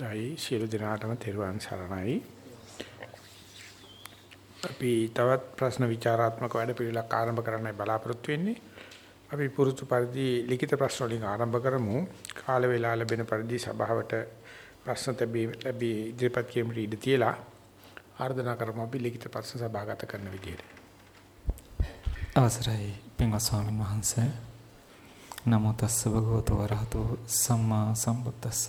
දෛ සියලු දෙනාටම තෙරුවන් සරණයි. අපි තවත් ප්‍රශ්න විචාරාත්මක වැඩ පිළිවෙලක් ආරම්භ කරන්නයි බලාපොරොත්තු වෙන්නේ. අපි පුරුදු පරිදි ලිඛිත ප්‍රශ්න වලින් ආරම්භ කරමු. කාල වේලා ලැබෙන පරිදි සභාවට ප්‍රශ්න ලැබී ඉදිරිපත් කිරීමට ඉඩ තියලා ආර්දනා කරමු අපි ලිඛිත ප්‍රශ්න සභාගත කරන විදියට. අවසරයි පින්වත් ස්වාමීන් වහන්සේ නමෝ තස්ස භගවතු වරහතු සම්මා සම්බුද්දස්ස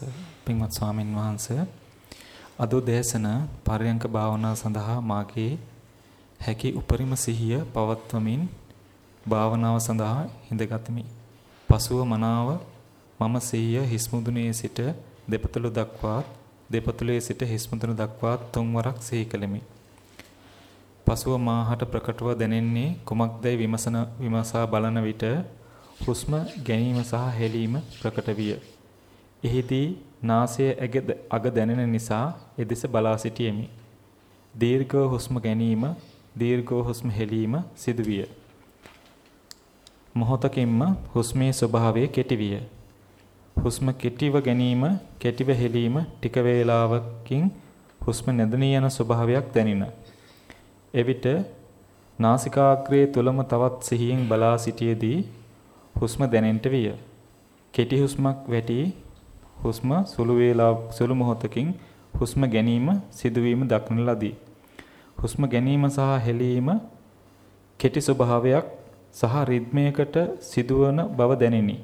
පින්වත් ස්වාමින් වහන්සේ අද දේශන පරයන්ක භාවනාව සඳහා මාගේ හැකි උපරිම සිහිය පවත්වමින් භාවනාව සඳහා හිඳගතිමි. පසුව මනාව මම සිහිය හිස්මුදුනේ සිට දෙපතුල දක්වා දෙපතුලේ සිට හිස්මුදුන දක්වා තුන්වරක් සිහි කළෙමි. පසුව මාහට ප්‍රකටව දැනෙන්නේ කුමක්දයි විමසන විමසා බලන විට හුස්ම ගැනීම සහ හෙලීම ප්‍රකට විය. එහිදී නාසයේ අග දැනෙන නිසා එදෙස බලා සිටියෙමි. දීර්ඝව හුස්ම ගැනීම, දීර්ඝව හුස්ම හෙලීම සිදුවිය. මොහොතකින්ම හුස්මේ ස්වභාවය කෙටි විය. හුස්ම කෙටිව ගැනීම, කෙටිව හෙලීම ටික වේලාවකින් හුස්ම නැදණී යන ස්වභාවයක් දැනින. එවිට නාසිකාග්‍රයේ තුලම තවත් සිහියෙන් බලා සිටියේදී හුස්ම දැනෙන්නට විය. කෙටි හුස්මක් වැටි හුස්ම සුළු වේලා සුළු මොහොතකින් හුස්ම ගැනීම සිදුවීම දක්න ලදී. හුස්ම ගැනීම සහ හෙලීම කෙටි ස්වභාවයක් සහ රිද්මයකට සිදුවන බව දැනිනි.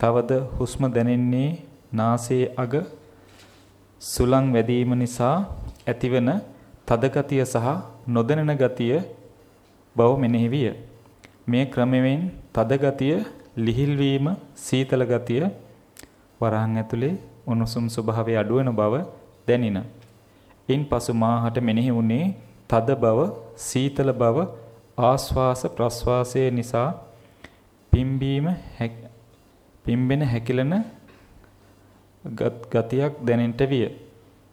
තවද හුස්ම දැනෙන්නේ නාසයේ අග සුලං වැදීම නිසා ඇතිවන තද ගතිය සහ නොදැනෙන ගතිය බව මෙනෙහි විය. මේ ක්‍රමයෙන් තද ගතිය ලිහිල් වීම සීතල ගතිය වරහන් ඇතුලේ උණුසුම් ස්වභාවය අඩුවන බව දැනින. ඉන්පසු මාහට මෙනෙහි වුණේ තද බව සීතල බව ආස්වාස ප්‍රස්වාසයේ නිසා පිම්බීම පිම්බෙන හැකිලන ගතියක් දැනෙන්නට විය.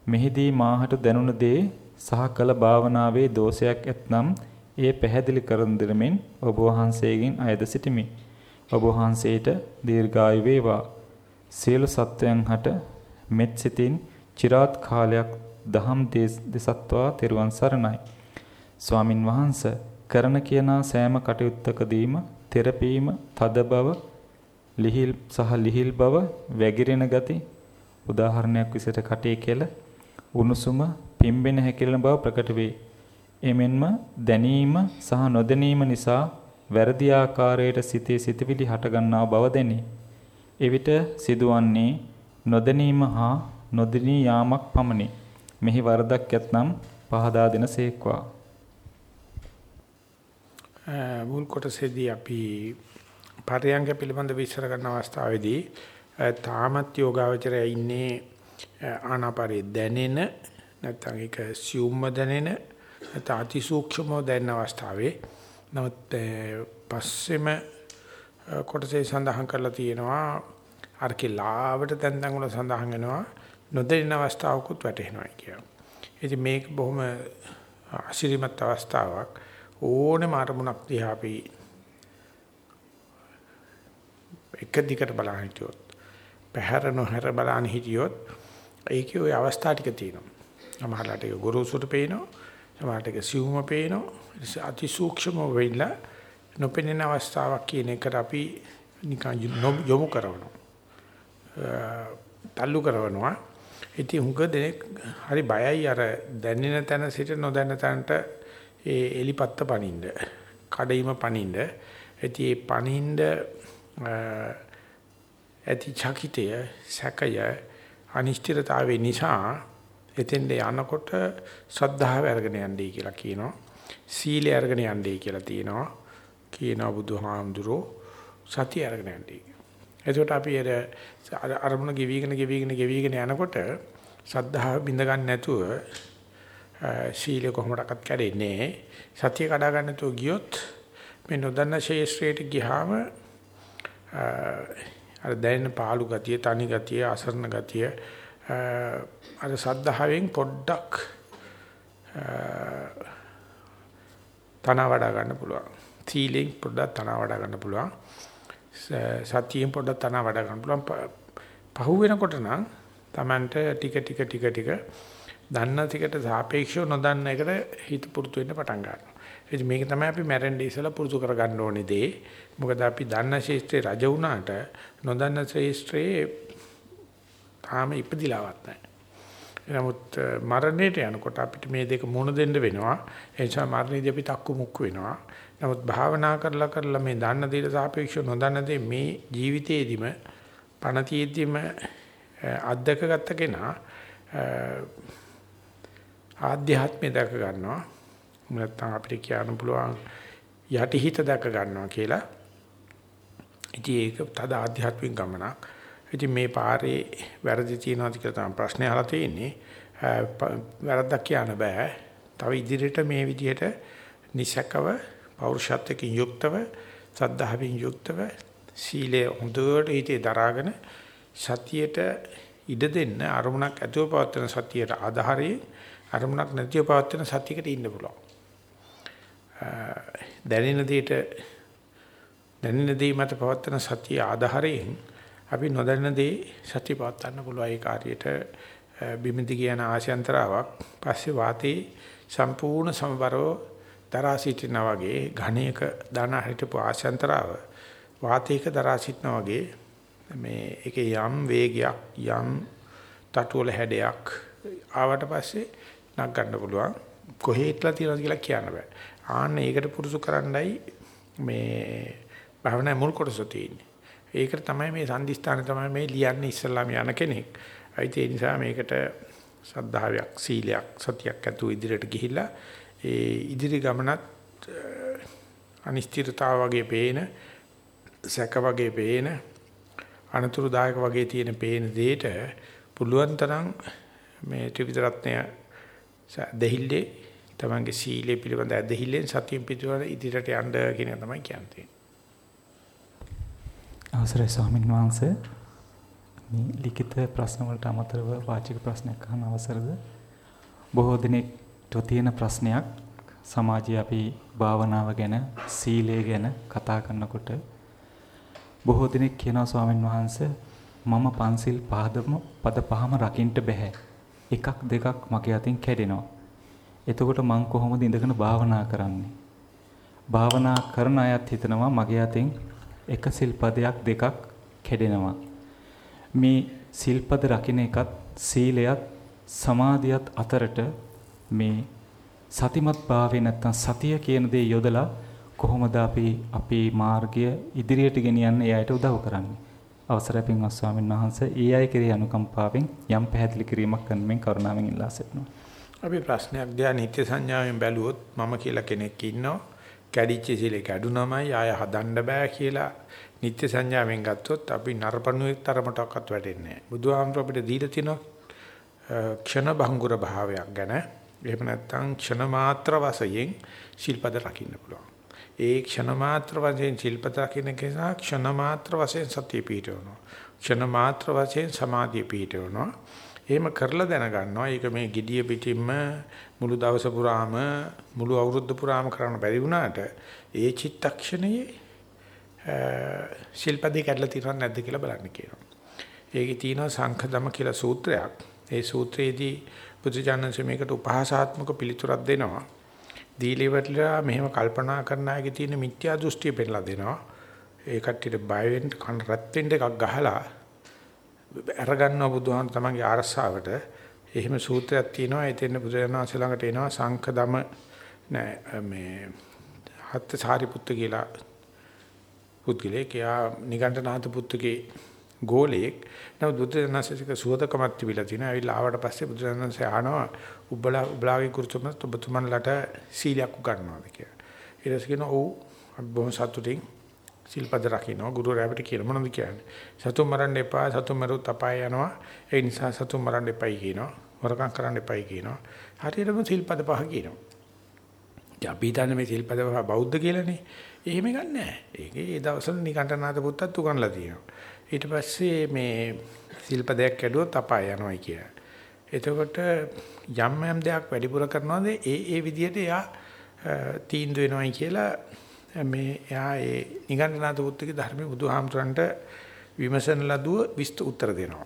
මෙහිදී මාහට දැනුණ දේ සහ කළ භාවනාවේ දෝෂයක් ඇතනම් ඒ පැහැදිලි කරන දෙමින් ඔබ වහන්සේගෙන් අයද සිටිමි. ඔබ වහන්සේට දීර්ඝායු වේවා. සියලු සත්වයන් හට මෙත් සිතින් চিරාත් කාලයක් දහම් දෙසත්වා තෙරුවන් සරණයි. ස්වාමින් වහන්සේ කරන කියනා සෑම කටයුත්තකදීම තෙරපීම තද බව ලිහිල් සහ ලිහිල් බව වැగిරෙන ගති උදාහරණයක් විදිහට කටේ කෙල උණුසුම පිම්බෙන හැකිලන බව ප්‍රකට වේ. එමෙන්ම දැනීම සහ නොදැනීම නිසා වැරදි ආකාරයට සිතේ සිතවිලි හටගන්නා බව දැනේ. එවිට සිදුවන්නේ නොදැනීම හා නොදිනී යාමක් පමණි. මෙහි වරදක් ඇතනම් පහදා දෙන සේක්වා. මුල් කොටසේදී අපි පරයන්ක පිළිබඳ විස්තර කරන අවස්ථාවේදී තාමත් යෝගාවචරය ඉන්නේ ආනාපාරේ දැනෙන නැත්නම් ඒක සියුම්ම දැනෙන නැත්නම් අතිසූක්ෂමව දැනෙන අවස්ථාවේ නමුත් පස්සෙම කොටසේ සඳහන් කරලා තියෙනවා අරකේ ලාවට තැන් තැන් වල සඳහන් වෙනවා නොදෙන්න අවස්ථාවකුත් වැටෙනවා කියලා. ඉතින් මේක බොහොම අසිරිමත් අවස්ථාවක් ඕනෙම අරමුණක් දිහා අපි එක දිගට බලන හිටියොත් පැහැර නොහැර බලන හිටියොත් ඒකේ ওই අවස්ථා ටික තියෙනවා. සමහරවිට ඒක ගුරුසුට පේනවා. සමහරට ඒක සිවුම පේනවා අති සූක්ෂම වෙilla නොපෙනෙන අවස්ථාවක් කියන එකට අපි නිකන් යොමු කරනවා. තල්ලු කරනවා. ඉතින් හුඟ දෙනෙක් හරි බයයි අර දැනෙන තැන සිට නොදැන්න තැනට ඒ එලිපත්ත පනින්න කඩයිම පනින්න. ඉතින් ඒ පනින්න ඇති චකිතය සැකය අනිශ්චිතතාවේ නිසා එතෙන්ට යනකොට ශ්‍රද්ධාව අරගෙන යන්නයි කියලා කියනවා. සීලය අරගෙන යන්නයි කියලා තියෙනවා. කියනවා බුදුහාමුදුරෝ සතිය අරගෙන යන්නයි. එතකොට අපි අර අරමුණ ගෙවිගෙන ගෙවිගෙන ගෙවිගෙන යනකොට ශ්‍රද්ධාව බින්ද ගන්න නැතුව සීලය කොහොමඩක්වත් කැඩෙන්නේ සතිය කඩා ගන්න නැතුව ගියොත් මේ නොදන්න ශේෂ්ත්‍රයට ගියාම අර දැනෙන පාළු ගතිය, තනි ගතිය, අසරණ ගතිය අර සද්ධාවෙන් පොඩ්ඩක් තන වඩා ගන්න පුළුවන්. සීලෙන් පොඩ්ඩක් තන වඩා ගන්න පුළුවන්. සතියෙන් පොඩ්ඩක් තන වඩා ගන්න පුළුවන්. පහු වෙනකොට නම් Tamanට ටික ටික ටික ටික දන්න ටිකට සාපේක්ෂව නොදන්න එකට හිත පුරුදු වෙන්න පටන් ගන්නවා. ඉතින් මේක තමයි අපි මැරෙන්නේ ඉස්සලා පුරුදු කරගන්න ඕනේ දේ. මොකද අපි දන්න ශේෂ්ත්‍රේ රජ වුණාට නොදන්න ශේෂ්ත්‍රේ තාම ඉපදිලාවත් නැහැ. නමුත් මරණයට යනකොට අපිට මේ දෙක මුණ දෙන්න වෙනවා. ඒ නිසා මරණයේදී අපි තක්කු මුක්කු වෙනවා. නමුත් භාවනා කරලා කරලා මේ දන්න දේට සාපේක්ෂව නොදන්න දේ මේ ජීවිතේදීම පණ තියෙද්දිම අත්දක ගත්ත කෙනා ආධ්‍යාත්මය දැක ගන්නවා. නැත්නම් අපිට කියන්න පුළුවන් යටිහිත දැක ගන්නවා කියලා. ඉතින් ඒක තද ආධ්‍යාත්මික ගමනක්. ඉතින් මේ පාරේ වැරදි තියෙනවාද කියලා තමයි ප්‍රශ්නේ අහලා තියෙන්නේ. වැරද්දක් කියන්න බෑ. තව ඉදිරියට මේ විදිහට නිසකව පෞරුෂත්වයෙන් යුක්තව සද්ධාවෙන් යුක්තව සීලය හොඳට හිතේ දරාගෙන සතියට ඉඩ දෙන්න අරමුණක් ඇතුව පවත්වන සතියට ආධාරයේ අරමුණක් නැතිව පවත්වන සතියකට ඉන්න පුළුවන්. දැනෙන දෙයට දැනෙන දේ මත පවත්වන සතිය ආධාරයෙන් අපි නොදැනෙන දේ සතිය පවත්වන්න පුළුවන්. ඒ කාර්යයට බිමිදි කියන ආශයන්තරාවක් පස්සේ වාතේ සම්පූර්ණ සමබරව දරා සිටිනා වගේ ඝණයක දාන හිටපු ආශයන්තරාව වාතයක දරා සිටිනා වගේ මේ ඒකේ යම් වේගයක් යම් තටුවල හැඩයක් ආවට පස්සේ නක් ගන්න පුළුවන්. කොහේ ඉట్లా තියනවද කියලා කියන්න බෑ. ආන්න ඒකට පුරුදු කරන්නයි මේ භවනා මුල් කොටස තියෙන්නේ. ඒකට තමයි මේ සම්දිස්ථානේ තමයි මේ ලියන්නේ ඉස්සල්ලාම යන කෙනෙක්. ඒ නිසා මේකට සද්ධාවයක් සීලයක් සතියක් ඇතුව ඉදිරියට ගිහිල්ලා ඒ ඉදිරි ගමනත් අනිශ්චිතතාව වගේ පේන සැක වගේ පේන අනතුරුදායක වගේ තියෙන පේන දෙයට පුළුවන් තරම් මේ ත්‍රිවිධ රත්නය දෙහිල්ලේ තමන්ගේ සීලය පිළිබඳ ඇදහිල්ලෙන් සතියෙන් පිටවල ඉදිරියට යන්න කියන එක තමයි කියන්නේ. අවසරයි ස්වාමීන් වහන්සේ මේ ලිඛිත ප්‍රශ්න වලට අමතරව වාචික ප්‍රශ්නයක් අහන්න අවසරද? බොහෝ දිනෙකට තියෙන ප්‍රශ්නයක් සමාජයේ අපි භාවනාව ගැන සීලය ගැන කතා කරනකොට බොහෝ දිනෙක කියනවා ස්වාමීන් වහන්සේ මම පන්සිල් පහදම පද පහම රකින්න බෑ. එකක් දෙකක් මගේ අතින් කැඩෙනවා. එතකොට මං කොහොමද ඉඳගෙන භාවනා කරන්නේ? භාවනා කරන අයත් හිතනවා මගේ අතින් එක සිල්පදයක් දෙකක් කැඩෙනවා. මේ සිල්පද රකින්න එකත් සීලයත් සමාධියත් අතරට මේ සතිමත් භාවය නැත්තම් සතිය කියන දේ යොදලා කොහොමද අපි අපේ මාර්ගය ඉදිරියට ගෙනියන්න එයාට උදව් කරන්නේ? අවසරයි පින්වත් ස්වාමීන් වහන්සේ, ඊ අය කෙරෙහි අනුකම්පාවෙන් යම් පැහැදිලි කිරීමක් කරන මෙන් කරුණාවෙන් ඉල්ලා සිටිනවා. අපි ප්‍රශ්නයක් දිහා නිත්‍ය සංඥාවෙන් බැලුවොත් මම කියලා කෙනෙක් ඉන්නවා. කැඩිච්ච සීලේ කැඩුනමයි ආය හදන්න බෑ කියලා නිත්‍ය සංඥාවෙන් ගත්තොත් අපි නරපණුවෙක් තරමටවත් වැටෙන්නේ නැහැ. බුදුහාමුදුර අපිට දීලා තියෙනවා ක්ෂණ භංගුර භාවයක් ගැන. එහෙම නැත්නම් ක්ෂණ මාත්‍ර වශයෙන් ශිල්පද රකින්න පුළුවන්. ඒ ක්ෂණ මාත්‍ර වශයෙන් ශිල්පද රකින්න කෙනා ක්ෂණ මාත්‍ර වශයෙන් සතිය පිහිටවනවා. ක්ෂණ මාත්‍ර වශයෙන් සමාධිය පිහිටවනවා. එහෙම කරලා දැනගන්නවා. ඒක මේ gediya පිටින්ම මුළු දවස පුරාම මුළු අවුරුද්ද පුරාම කරන්න බැරි වුණාට ඒ චිත්තක්ෂණයේ ශිල්පදී කැඩලා තියෙනවද නැද්ද කියලා බලන්න කියනවා. ඒකේ තියෙනවා සංඛදම කියලා සූත්‍රයක්. ඒ සූත්‍රයේදී බුදුජානක මේකට උපහාසාත්මක පිළිතුරක් දෙනවා. දීලිවටලා මෙහෙම කල්පනා කරන අයගේ තියෙන මිත්‍යා දෘෂ්ටිය පෙන්නලා දෙනවා. ඒ කට්ටියට බය වෙන්න කන රත් වෙන්න එකක් ගහලා අරගන්නවා බුදුහාම තමන්ගේ ආරස්සාවට එහෙම සූත්‍රයක් තියෙනවා. එතෙන් බුදුරජාණන් වහන්සේ ළඟට එනවා සංඛදම නෑ මේ හත් සාරිපුත්ත කියලා පුද්ගලෙක් යා නිගණ්ඨනාථ පුත්තුගේ ගෝලෙක් නමුත් බුදුරජාණන්සේක සුවදකමක් තිබිලා තිනවා ඇවිල්ලා ආවට පස්සේ බුදුරජාණන්සේ අහනවා උබලා උබලාගේ කුරුතුම ඔබතුමන්ලට සීලයක් උගන්වනවාද? කියලා. ඊට පස්සේ කියනවා ඔව් බොහොම සතුටින් සිල්පද රකින්න ගුරුවරයාට කියලා මොනවද කියන්නේ? සතුන් මරන්න එපා සතුන් මරුත් අපාය යනවා. ඒ නිසා සතුන් මරන්න එපයි කියනවා. වරකම් කරන්න එපයි කියනවා. හරියටම සිල්පද පහ කියනවා. ඉතින් අපි හිතන්නේ මේ සිල්පද පහ බෞද්ධ කියලානේ. එහෙම ගන්නෑ. ඒකේ ඒ දවස්වල නිකණ්ඨනාත පුත්තත් උගන්ලා තියෙනවා. ඊට පස්සේ මේ සිල්පදයක් කැඩුවොත් අපාය යනවායි කියලා. එතකොට යම් යම් දෙයක් වැඩිපුර කරනවාද ඒ ඒ විදිහට එයා තීන්දුව වෙනවයි කියලා මේ එයා ඒ නිගණ්ඨනාත පුත්‍රගේ ධර්මයේ බුදුහාමුදුරන්ට විමසන ලදුව විස්ත උත්තර දෙනවා.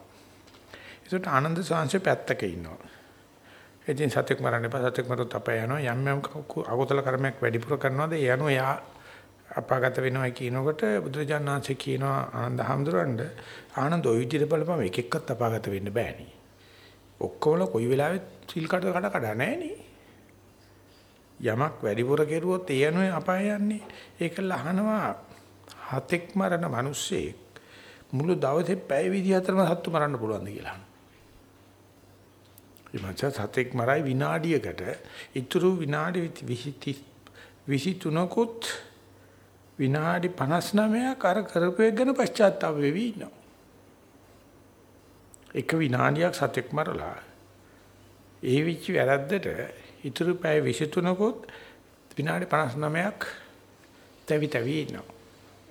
ඒකට ආනන්ද සාංශේ පැත්තක ඉන්නවා. ඉතින් සතෙක් මරන්න එපා සතෙක් මරුත් අපය යනවා යම් යම් අකුසල කර්මයක් වැඩිපුර කරනවාද ඒ යනවා එයා අපාගත වෙනවා කියනකොට බුදුරජාණන් වහන්සේ කියනවා ආනන්ද හැමදුරන්ඩ ආනන්ද ඔය විදිහට බලපම එක එක්කත් අපාගත වෙන්න බෑනේ. ඔක්කොම කොයි වෙලාවෙත් සිල් කඩ කඩ කඩ නැහනේ. යමක් වැඩිපුර කෙරුවොත් ඒ යනුවේ අපාය යන්නේ. ඒකල අහනවා හතෙක් මරන මිනිස්සෙක් මුළු දවසේ පැය 24ම සත්තු මරන්න පුළුවන්ද කියලා අහනවා. ඉමච සතෙක් මරයි විනාඩියකට ඉතුරු විනාඩි 20 23කුත් විනාඩි 59ක් අර කරපු එක ගැන පශ්චාත්තාප වෙවි ඉන්නවා. එක විනාඩියක් සතෙක් මරලා ඒ විච වැරද්දට ඉතුරු පැය 23කුත් විනාඩි 59ක් තැවි තැවි ඉන්නවා.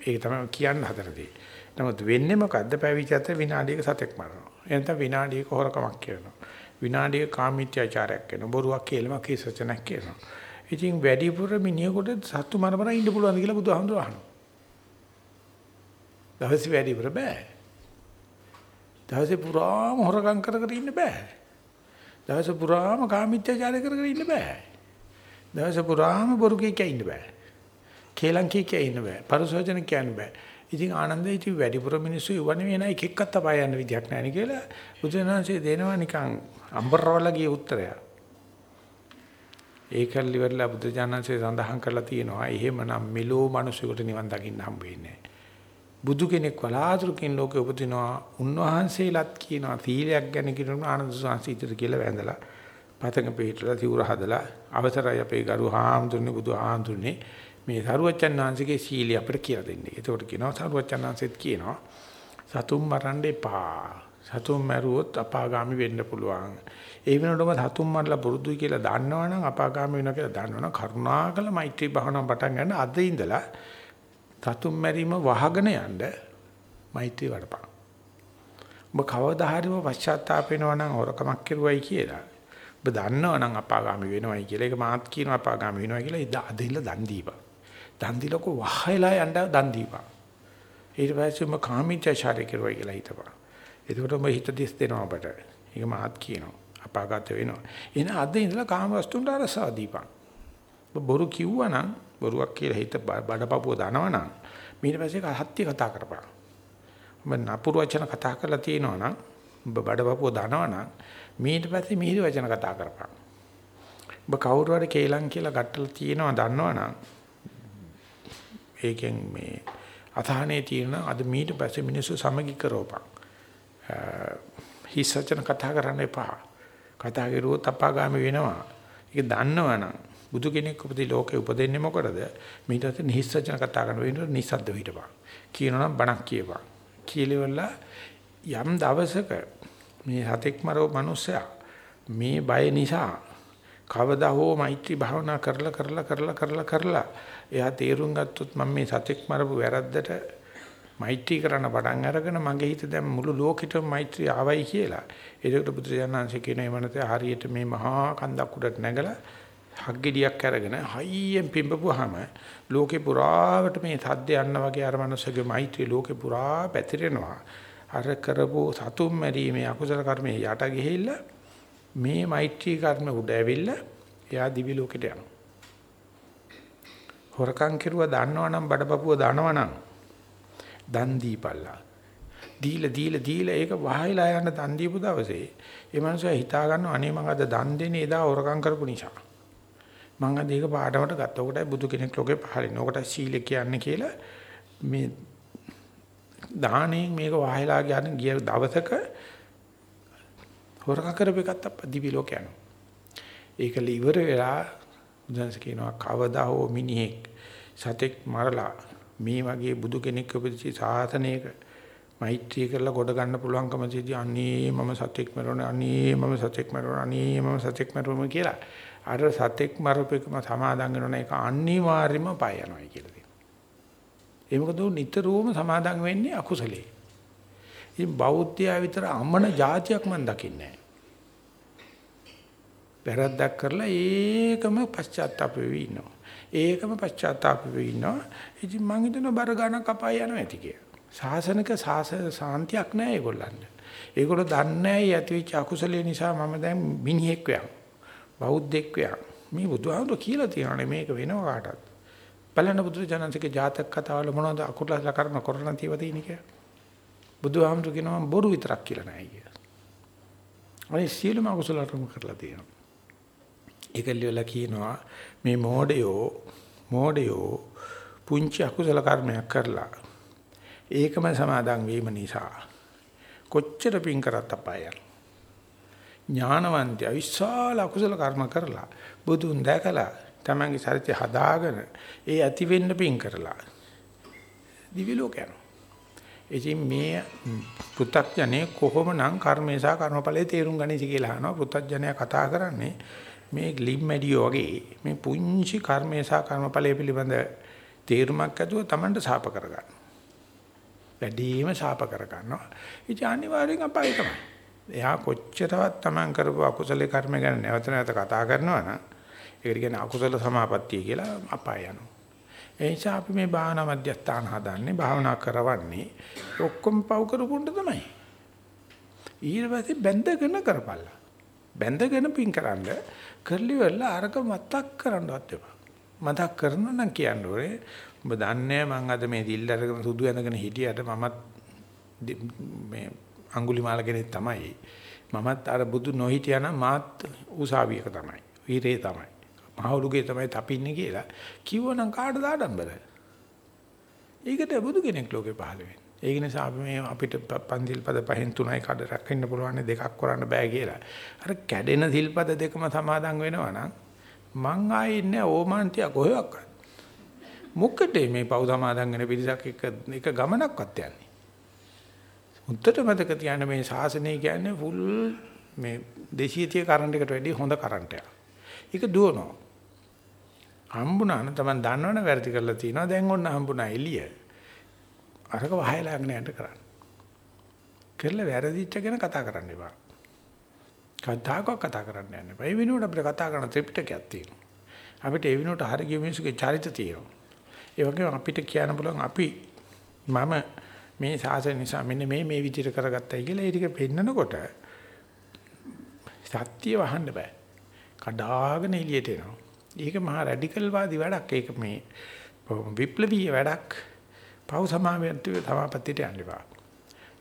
ඒක තමයි කියන්න හදරදී. නමුත් වෙන්නේ මොකද්ද පැය 24 විනාඩියක සතෙක් මරනවා. එතන විනාඩියක හොරකමක් කරනවා. විනාඩියක කාමීත්‍යාචාරයක් කරනවා. බොරුවක් කියලාම කීසචනක් කරනවා. ඉතින් වැඩිපුර මිනිහෙකුට සතු මරමර ඉන්න පුළුවන්ද කියලා බුදුහාමුදුරුවෝ අහනවා. දවසේ වැඩිපුර බෑ. දවසේ පුරාම හොරකම් කර කර ඉන්න බෑ. දවස පුරාම කාමීත්‍යචාරය කර කර ඉන්න බෑ. දවස පුරාම බොරු කිය කිය ඉන්න බෑ. කේලම් කිය කිය ඉන්න බෑ. පරිසෝචන කියන්න බෑ. ඉතින් ආනන්දයි ඉති වැඩිපුර මිනිස්සු යවන්නේ වෙන එක එක්කත් අපාය යන්න විදියක් නැහැ නේ කියලා බුදුරජාණන්සේ දෙනවා නිකන් අම්බරවල ගිය උත්තරයක්. ඒකල් ඉවරලා බුදුජානන්සේ සඳහන් කරලා තියෙනවා එහෙමනම් මෙලෝ මිනිසෙකුට නිවන් දකින්න හම්බ වෙන්නේ බුදු කෙනෙක් වලාතුරකින් ලෝකෙ උපදිනවා උන්වහන්සේලාත් කියනවා සීලයක් ගැන කියන ආනන්ද සංසීතර කියලා වැඳලා පතක පිටලා සිවුර හදලා අවසරයි අපේ ගරු හාමුදුරනේ බුදු හාමුදුරනේ මේ සරුවච්චන් වහන්සේගේ සීලිය අපිට කියලා දෙන්නේ. ඒකට කියනවා සරුවච්චන් වහන්සේත් කියනවා සතුම් මරන්න එපා. සතුම් මැරුවොත් අපාගාමි වෙන්න පුළුවන්. ඒ වෙනකොටම සතුම් මරලා පුරුදුයි කියලා දන්නවනම් අපාගාමි වෙනවා කියලා දන්නවනම් කරුණාකර මෛත්‍රී භාවනාව පටන් ගන්න අද ඉඳලා සතුම් මැරීම වහගෙන යන්න මෛත්‍රී වඩපන්. ඔබ කවදා හරිම පශ්චාත්තාප වෙනවා නම් හොරකමක් කරුවයි කියලා. ඔබ දන්නවනම් අපාගාමි වෙනවයි කියලා. ඒක මාත් කියනවා අපාගාමි වෙනවා කියලා. ඉතින් අද ඉඳලා දන් දීපන්. දන් දීලක වහයලා යන්න දන් දීපන්. ඊට පස්සේ ඔබ කාමීත්‍යචාරය කරුවයි කියලා හිතපන්. එතකොට ඔබ හිත දිස් දෙනවා අපට. ඒක මාත් කියනවා. අපාගත වෙනවා. එහෙනම් අද ඉඳලා කාම වස්තුන්ට අරසා දීපන්. ඔබ බොරු කිව්වනම් බොරුවක් කියලා හිත බඩපපුව දානවනම් ඊට පස්සේ හත්‍ය කතා කරපන්. ඔබ නපුරු වචන කතා කරලා තියෙනවා නම් ඔබ බඩපපුව දානවනම් ඊට පස්සේ මිහිරි වචන කතා කරපන්. ඔබ කවුරු හරි කේලම් කියලා ගැටලා තියෙනවා දන්නවනම් ඒකෙන් මේ අතහනේ තියෙන අද ඊට පස්සේ මිනිස්සු සමගි කරවපන්. හිස් වචන කතා කරන්න එපා. කතා කරුවොත් අපාගාමී වෙනවා. ඒක දන්නවනම් බුදු කෙනෙක් උපදී ලෝකේ උපදින්නේ මොකටද? මීට නිහිස් වචන කතා කරන වෙනකොට නිසද්ද හිටපන්. කියනනම් බණක් කියපන්. කියලෙවල යම් දවසක මේ හතෙක් මරව මිනිස්සයා මේ බය නිසා කවදා හෝ මෛත්‍රී භාවනා කරලා කරලා කරලා කරලා කරලා එයා තේරුම් ගත්තොත් මම මේ සතෙක් මරපු වැරද්දට මෛත්‍රී කරන්න පටන් අරගෙන මගේ හිත දැන් මුළු ලෝකෙටම මෛත්‍රී ආවයි කියලා. ඒකට බුදුරජාණන්සේ කියන එමණතේ හරියට මේ මහා කන්දක් උඩට නැගලා හග්ගෙඩියක් අරගෙන හයියෙන් පිඹපුවාම ලෝකේ පුරාවට මේ සද්ද යන්න වගේ අර මනුස්සගේ මෛත්‍රී ලෝකේ පුරා පැතිරෙනවා. අර කරපු සතුම් මැරීමේ අකුසල කර්මයේ යට ගිහිල්ලා මේ මෛත්‍රී කර්ම උඩ ඇවිල්ලා එයා දිවි ලෝකෙට යනවා. හොරකම් කෙරුවා දන්නවනම් බඩපපුව දන්නවනම් දන් දීපල්ලා. දීලා දීලා දීලා ඒක වහයලා යන දන් දීපු දවසේ ඒ මනුස්සයා හිතා ගන්නවා අනේ මං අද දන් දෙන්නේ එදා හොරකම් කරපු නිසා. මං අද ඒක පාඩමට ගත්ත. ඔකටයි බුදු කෙනෙක් ලෝකේ පහළින්. ඔකට සීල කියන්නේ කියලා මේ දාහණයෙන් මේක වහයලා ගියන ගිය දවසක හොරකම් කරපු එකත් අප දිවි ලෝක යනවා. ඒකල ඉවර වෙලා බුදුන්ස කියනවා කවදා හෝ මිනිහෙක් සතෙක් මරලා මේ වගේ බුදු කෙනෙක් උපදිච්ච සාසනයක මෛත්‍රී කරලා ගොඩ ගන්න පුළුවන්කම තියදී අනේ මම සතෙක් මරුණා අනේ මම සතෙක් මරුණා අනේ මම සතෙක් මරුණා කියලා අර සතෙක් මරපෙකම සමාදන් වෙනවා ඒක අනිවාර්යයෙන්ම පය යනවා කියලා තියෙනවා. ඒ මොකද නිතරම සමාදන් වෙන්නේ අකුසලේ. ඉතින් බෞද්ධයා විතර අමන જાතියක් මම දකින්නේ නැහැ. වැරද්දක් කරලා ඒකම පශ්චාත්තාප වෙවි ඉන්නවා. ඒකම පශ්චාත්තාප වෙවි ඉන්නවා. ඉතින් මං හිතනවා බර ගණක් අපාය යනවා ඇති කියලා. සාසනික සාස සාන්තියක් නැහැ ඒගොල්ලන්ට. ඒගොල්ලෝ දන්නේ නැහැ ඇතිවෙච්ච අකුසලයේ නිසා මම දැන් මිනිහෙක් වෙනවා. බෞද්ධෙක් වෙනවා. මේ බුදුහාමුදුරුවෝ කියලා තියෙනවානේ මේක වෙනව කාටවත්. බලන්න බුදුරජාණන්සේගේ ජාතක කතාවල මොනවද අකුසල කරන කරණ තියව තියෙන කියලා. බුදුහාමුදුරුවෝ කියනවා බොරු විතරක් කියලා නෑ කියලා. අනේ සියලුම අකුසල කර්ම කරලා තියෙනවා. ඒකල්ලිවලා කියනවා මේ මෝඩයෝ මෝඩයෝ පුංචි අකුසල කර්මයක් කරලා ඒකම සමාදන් වීම නිසා කොච්චර පින් කරත් අපායයි. ඥානවන්තය විශාල අකුසල කර්ම කරලා බුදුන් දැකලා තමන්ගේ චරිතය හදාගෙන ඒ ඇති වෙන්න පින් කරලා දිවි ලෝක යනවා. ඉතින් මේ පුත්තජනේ කොහොමනම් කර්මේ සහ කර්මඵලයේ තේරුම් ගනිසි කියලා අහනවා. පුත්තජනයා කතා කරන්නේ මේ ලිම්මැඩියෝ වගේ මේ පුංචි කර්මේ සහ කර්මඵලයේ පිළිබඳ තේරුමක් ඇතුව Tamanට සාප කරගන්න. වැඩිම සාප කරගන්නවා. ඉතින් අනිවාර්යෙන් අපාය තමයි. එයා කොච්චරවත් Taman කරපු අකුසල කර්ම ගැන නැවත නැවත කතා කරනවා නම් ඒකට කියන්නේ අකුසල සමාපත්තිය කියලා අපාය යනවා. ඒ නිසා අපි මේ භාවනා මධ්‍යස්ථාන හදන්නේ භාවනා කරවන්නේ ඔක්කොම පව් කරපුන්ට තමයි. ඊට පස්සේ බැඳගෙන කරපල්ලා. බැඳගෙන පින් කරන්න කරලි වෙලා අරක මතක් කරන්නවත් එපා. මතක් කරනවා නම් කියන්නේ ඔබ දන්නේ මම අද මේ දිල් අරගෙන සුදු ඇඳගෙන හිටියට මමත් මේ අඟුලිමාල කෙනෙක් තමයි. මමත් අර බුදු නොහිටියානම් මාත් උසාවියක තමයි. වීරේ තමයි. මහවුලුගේ තමයි තපින්නේ කියලා කිව්වනම් කාටද ආඩම්බර? ඒකට බුදු කෙනෙක් ලෝකේ පහළ වෙන්නේ. ඒක නිසා අපි මේ අපිට පන්සිල් පද පහෙන් තුනයි කඩ රැකෙන්න පුළුවන් දෙකක් කරන්න බෑ කියලා. අර කැඩෙන සිල්පද දෙකම සමාදන් වෙනවා නම් මං ආයේ ඉන්නේ ඕමාන්තිය කොහෙවත්. මොකද මේ පව් සමාදන් වෙන පිරිසක් එක එක ගමනක්වත් යන්නේ. උත්තර මතක තියන්න මේ ශාසනය කියන්නේ ෆුල් මේ 230 කරන්ට් එකට වැඩිය හොඳ කරන්ට් එකක්. ඒක දුවනවා. හම්බුණා නම් Taman දන්නවනේ වැරදි කරලා තියෙනවා. දැන් ඔන්න හම්බුණා එළිය. අරක වහයලාගෙන යන්න කරන්න. කෙල්ල වැරදිච්ච ගැන කතා කරන්න එපා. කතාවක කතා කරන්න යන්න එපා. ඒ වෙනුවට අපිට කතා කරන ත්‍රිපිටකයක් තියෙනවා. අපිට ඒ වෙනුවට හරි ගිය මිනිස්සුගේ චරිත තියෙනවා. ඒ වගේම අපිට කියන්න පුළුවන් අපි මම මේ සාසන නිසා මෙන්න මේ මේ විදිහට කරගත්තයි කියලා ඒ ටික පෙන්නකොට සත්‍ය වහන්න බෑ. කඩාගෙන එළියට එනවා. ඒක මහා රැඩිකල් වාදී වැඩක්. ඒක මේ විප්ලවීය වැඩක්. පව් සමාවෙන්තු සමාපත්තියට යන්න එපා.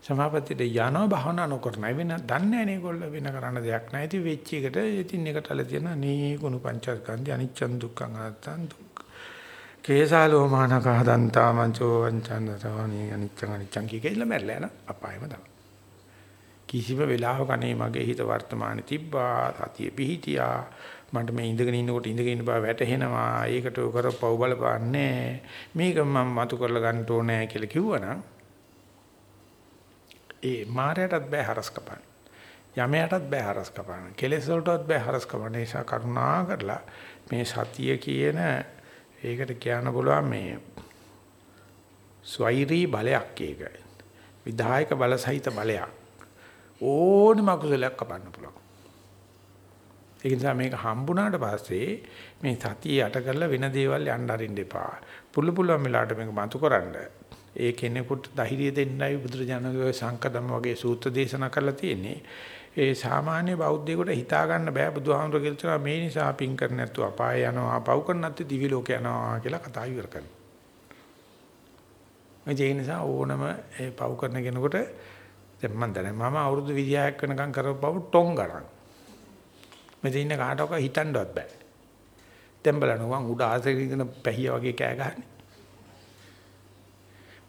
සමාපත්තියට යනවා භවනා නොකරන වෙන දන්නේ නැහැ නේගොල්ල වෙන කරන්න දෙයක් නැහැ. ඉතින් වෙච්ච එකට ඉතින් එකට අල තියෙන නේ කුණු පංචස්කන්ධය අනිච්චන් දුක්ඛං අනත්තං දුක්. කේසාලෝමානක හදන්තා මංචෝ වංචන්න තවනි අනිච්චං අනිච්චං කියලා මැරලා යන අපායම තමයි. කිසිම වෙලාවක අනේ මගේ හිත වර්තමානයේ තිබ්බා සතිය පිහිටියා. මට මේ ඉඳගෙන ඉන්නකොට ඉඳගෙන ඉන්න බව වැටහෙනවා. ඒකට කරපව් බලපන්නේ මේක මම මතු කරලා ගන්න ඕනේ කියලා කිව්වනම් ඒ මායයටත් බෑ හරස් කපන්න. යමයටත් බෑ හරස් කපන්න. කෙලෙස් වලටත් බෑ හරස් කපන්න. නිසා කරුණා කරලා මේ සතිය කියන ඒකට කියන්න පුළුවන් මේ ස්වෛරී බලයක් ඒක විධායක බල සහිත බලයක් ඕනම කුසලයක් කපන්න පුළුවන්. ඒ නිසා මේක හම්බුණාට පස්සේ මේ සතිය යට කරලා වෙන දේවල් යන්න අරින්න එපා. පුළු පුළුවන් වෙලාවට මේක මතුකරන්න. ඒ කෙනෙකුට ධෛර්යය දෙන්නයි බුදුරජාණන්ගේ සංකදම් වගේ සූත්‍ර දේශනා කරලා තියෙන්නේ. ඒ සාමාන්‍ය බෞද්ධයෙකුට හිතා ගන්න බෑ බුදුහාමුදුර කියලා මේ නිසා පින් කර නැත්තු අපාය යනවා, පව් කර නැත්තු දිවි ලෝක යනවා කියලා කතා ඉවර කරනවා. ඒ නිසා ඕනම ඒ පව් කරන කෙනෙකුට දැන් මම දන්නේ මම අවුරුදු 26ක් වෙනකම් කරපුව ටොං ගණන්. මෙතන ඉන්න කාටවත් හිතන්නවත් බෑ. දැන් බලන්න වන් උඩ ආසෙකින් පැහිය වගේ කෑ ගහන්නේ.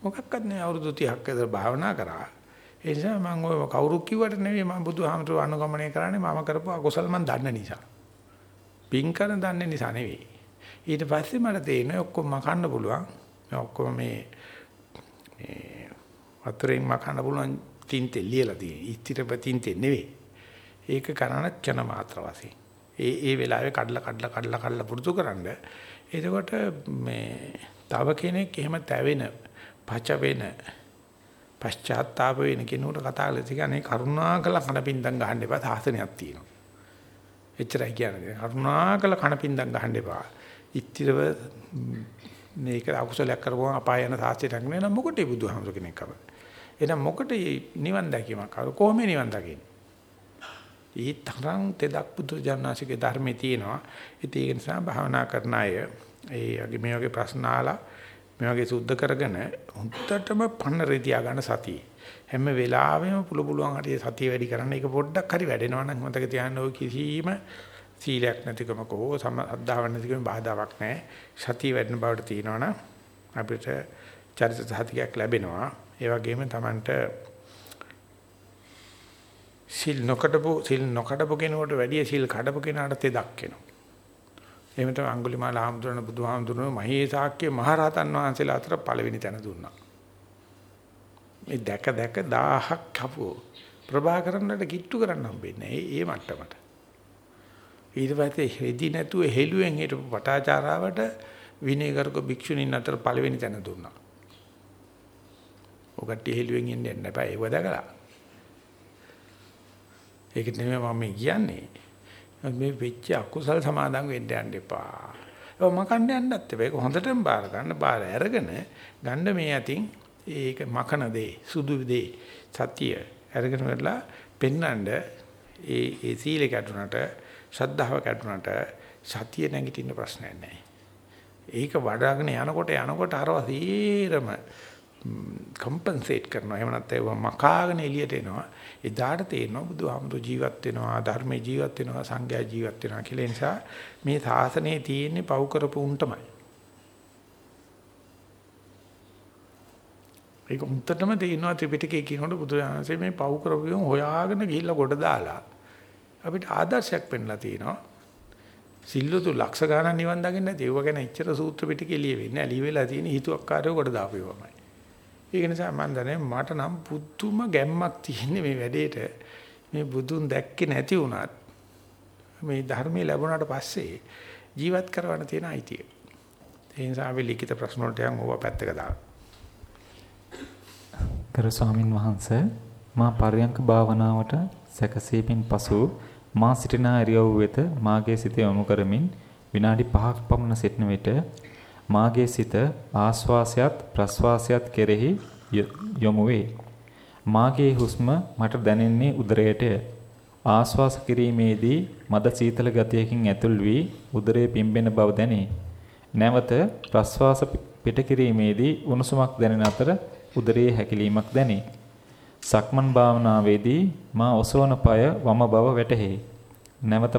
මොකක්වත් නෑ අවුරුදු 30ක් විතර භාවනා කරා. ඒ නිසා මම ඔය කවුරු කිව්වට නෙවෙයි මම බුදුහාමතුරු අනුගමනය කරන්නේ මම කරපු අකුසල් මම දන්න නිසා. පින් කරන දන්නේ නිසා නෙවෙයි. ඊට පස්සේ මට තේරෙනවා ඔක්කොම මකන්න පුළුවන්. ඔක්කොම මේ මේ වතුරෙන් මකන්න පුළුවන් තින්තේ ලියලා තියෙන්නේ. ඉස්තිරප තින්තේ නෙවෙයි. ඒක කරන ක්ෂණ මාත්‍ර වශයෙන්. ඒ ඒ වෙලාවේ කඩලා කඩලා කඩලා කඩලා පුරුදු කරන්න. එතකොට මේ තව කෙනෙක් එහෙම තැවෙන, පච වෙන, පශ්චාත්තාප වෙන කෙනෙකුට කතා කරලා තියන්නේ කරුණාකර කණපින්දම් ගහන්න එපා සාසනයක් තියෙනවා. එච්චරයි කියන්නේ. කරුණාකර කණපින්දම් ගහන්න එපා. ඉත්‍තිරව මේක අකුසලයක් කරපුවම අපාය යන සාස්ත්‍රයක් නෙවෙයි නම් මොකටද බුදුහාමුදුර කෙනෙක් අපේ. එහෙනම් මොකට නිවන් දැකීමක් අර කොහොම නිවන් දකින්නේ? ඒ තරම් තෙදක් බුදු ජානනාසිකේ ධර්මයේ තියෙනවා. ඉතින් ඒ නිසා භාවනා කරන අය ඒ වගේ මේ වගේ ප්‍රශ්න අහලා මේ වගේ සුද්ධ කරගෙන හොඳටම පන්න රෙදියා ගන්න සතිය. හැම වෙලාවෙම පුළු පුළුවන් හරිය සතිය වැඩි කරන්න ඒක පොඩ්ඩක් හරි වැඩෙනවා නම් මතක තියාගන්න ඔය කිසිම සීලයක් නැතිකමක හෝ සම්මාදාවක් නැතිකම බාධාවක් නැහැ. සතිය වැඩෙන බවට තියෙනවනම් අපිට චරිත සහතිකයක් ලැබෙනවා. ඒ වගේම Tamanට සිල් නොකඩපු සිල් නොකඩපු කෙනෙකුට වැඩිය සිල් කඩපු කෙනාට තෙදක් වෙනවා. එහෙම තමයි අඟුලිමාල ආම්දුරණ බුදුහාමුදුරන මහේසාක්‍ය මහරහතන් වහන්සේලා අතර පළවෙනි තැන දුන්නා. මේ දැක දැක 1000ක් කපුව ප්‍රභාකරන්නට කිට්ටු කරන්න හම්බෙන්නේ ඒ ඒ මට්ටමට. ඊට පස්සේ හෙදි නැතුව හෙළුවෙන් හිටපු පටාචාරාවට විනයගරුක භික්ෂුණීන් අතර පළවෙනි තැන දුන්නා. ඔකට හෙළුවෙන් ඉන්නේ නැහැ ඒව දැකලා. ඒක නෙමෙයි මම කියන්නේ. මේ වෙච්ච අකුසල් සමාදන් වෙන්න යන්න එපා. ඒක මකන්න යන්නත් එපා. ඒක හොඳටම බාර ගන්න බාර අරගෙන ගන්න මේ අතින් ඒක මකන දේ සුදු දේ සත්‍ය අරගෙන වෙලා පෙන්නඳ ඒ ඒ සීල කැඩුනට ශ්‍රද්ධාව කැඩුනට සතිය නැගිටින්න ප්‍රශ්නයක් නැහැ. ඒක වඩාගෙන යනකොට යනකොට අරවා සීරම කම්පන්සේට් කරනවා. එහෙම නැත්නම් මකාගෙන එළියට එනවා. එදාට තේරෙනවා බුදුහාමුදුරු ජීවත් වෙනවා, ධර්මයේ ජීවත් වෙනවා, සංඝයා ජීවත් වෙනවා කියලා. ඒ නිසා මේ සාසනයේ තියෙන්නේ පව් කරපු උන්ටමයි. ඒක උන්ටම තේරෙනවා ත්‍රිපිටකයේ කියනකොට බුදුරජාණන්සේ මේ පව් කරපු හොයාගෙන ගිහිල්ලා ගොඩ දාලා අපිට ආදර්ශයක් පෙන්ලා තියෙනවා. සිල්ලුතු ලක්ෂ ගණන් නිවන් දකින්න නැති ඒව ගැන එච්චර සූත්‍ර පිටකේ ලියවෙන්නේ නැහැ. ලියවිලා තියෙන හිතුවක්කාරයෝ කොට දාපේවමයි. ඒක නිසා මම දන්නේ මට නම් පුදුම ගැම්මක් තියෙන්නේ මේ වැඩේට. මේ බුදුන් දැක්කේ නැති වුණත් මේ ධර්මයේ ලැබුණාට පස්සේ ජීවත් කරවන්න තියෙන අයිතිය. ඒ නිසා අපි ලිඛිත ප්‍රශ්න වලට යන් ඕවා පැත්තක දාලා. කර ස්වාමින් වහන්සේ මා පර්යංක භාවනාවට සැකසීමෙන් පසු මා සිටින ඉරියව් වෙත මාගේ සිත යොමු කරමින් විනාඩි 5ක් පමණ සිටන විට මාගේ සිත ආස්වාසයත් ප්‍රස්වාසයත් කෙරෙහි යොමු වේ. මාගේ හුස්ම මට දැනෙන්නේ උදරයටය. ආස්වාස කිරීමේදී මද සීතල ගතියකින් ඇතුල් වී උදරයේ පිම්බෙන බව දැනේ. නැවත ප්‍රස්වාස පිට කිරීමේදී උණුසුමක් දැනෙන අතර උදරයේ හැකිලීමක් දැනේ. සක්මන් භාවනාවේදී මා ඔසවන পায় වම බව වැටහේ. නැවත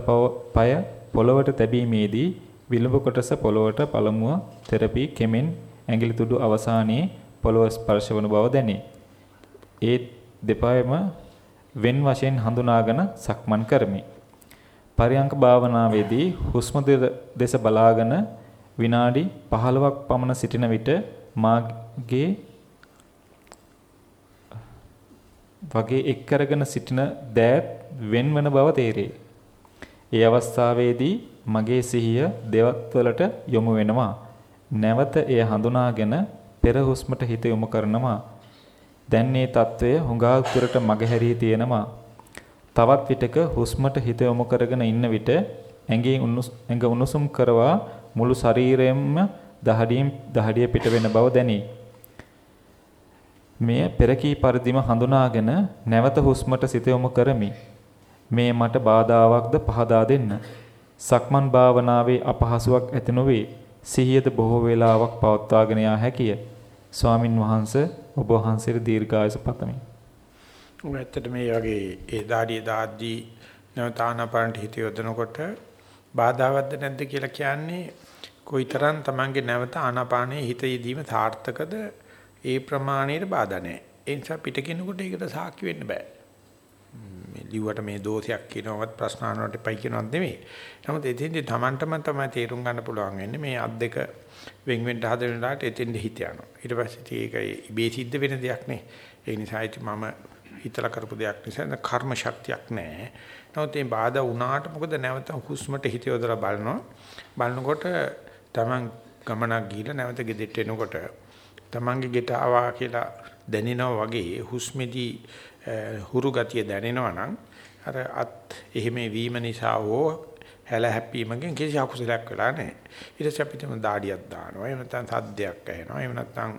পায় පොළවට තැබීමේදී විලුඹ කොටස පොළොවට පළමුව තෙරපි කෙමෙන් ඇඟිලි තුඩු අවසානයේ පොළොව ස්පර්ශ වන බව දැනේ. ඒ දෙපායම වෙන් වශයෙන් හඳුනාගෙන සක්මන් කරමි. පරියංක භාවනාවේදී හුස්ම දෙස බලාගෙන විනාඩි 15ක් පමණ සිටින විට මාගේ වගේ එක් කරගෙන සිටින දෑත් වෙන්වන බව තේරේ. ඒ අවස්ථාවේදී මගේ සිහිය දෙවත්වලට යොමු වෙනවා. නැවත එය හඳුනාගෙන පෙර හුස්මට හිත යොමු කරනවා. දැන් මේ తත්වය හුඟාක් දුරට මගහැරී තියෙනවා. තවත් විටක හුස්මට හිත යොමු කරගෙන ඉන්න විට ඇඟේ ඇඟ උණුසුම් කරවා මුළු ශරීරයෙන්ම දහඩියෙන් දහඩිය පිට වෙන බව දැනේ. මෙය පෙර කී පරිදිම හඳුනාගෙන නැවත හුස්මට සිත යොමු කරමි. මේ මට බාධාවක්ද පහදා දෙන්න. සක්මන් භාවනාවේ අපහසුාවක් ඇති නොවේ. සිහියද බොහෝ වේලාවක් පවත්වාගෙන යා හැකිය. ස්වාමින් වහන්සේ ඔබ වහන්සේට දීර්ඝායස පතමි. ඇත්තට මේ වගේ ඒ දාඩිය දාද්දී නවතානපරන්ට හිත යොදනකොට බාධාවත්ද නැද්ද කියලා කියන්නේ කොයිතරම් Tamange නැවත ආනාපානයේ හිත යෙදීම සාර්ථකද ඒ ප්‍රමාණයට බාධා නැහැ. ඒ නිසා පිටකිනුකොට ඒකට සාක්ෂි වෙන්න බෑ. ලිව්වට මේ දෝෂයක් කියනවත් ප්‍රශ්න අහනවට එපයි කියනවත් නෙමෙයි. නමුත් එතෙන්දී Tamanටම තමයි තේරුම් ගන්න පුළුවන් වෙන්නේ මේ අත් දෙක වෙන් වෙන්න හදන වෙලාවට එතෙන්ද හිත යනවා. ඊට පස්සේ ඒක ඉබේ සිද්ධ වෙන දෙයක් නේ. ඒ නිසා ඉතින් මම හිතලා කරපු දෙයක් නිසා කර්ම ශක්තියක් නැහැ. නමුත් මේ බාධා වුණාට මොකද නැවත හුස්මට හිත යොදලා බලනවා. බලනකොට Taman ගමනක් ගිහිලා නැවත ගෙදෙට්ට එනකොට Tamanගේ ගෙට ආවා කියලා දැනෙනවා වගේ හුස්මේදී හුරු ගතිය දැනෙනවා නම් අර අත් එහෙම වීම නිසා හෝ හැල හැප්පීමකින් කිසි අකුසලයක් වෙලා නැහැ. ඊට පස්සේ අපිට දාඩියක් දානවා. එහෙම නැත්නම් සද්දයක් ඇහෙනවා. එහෙම නැත්නම්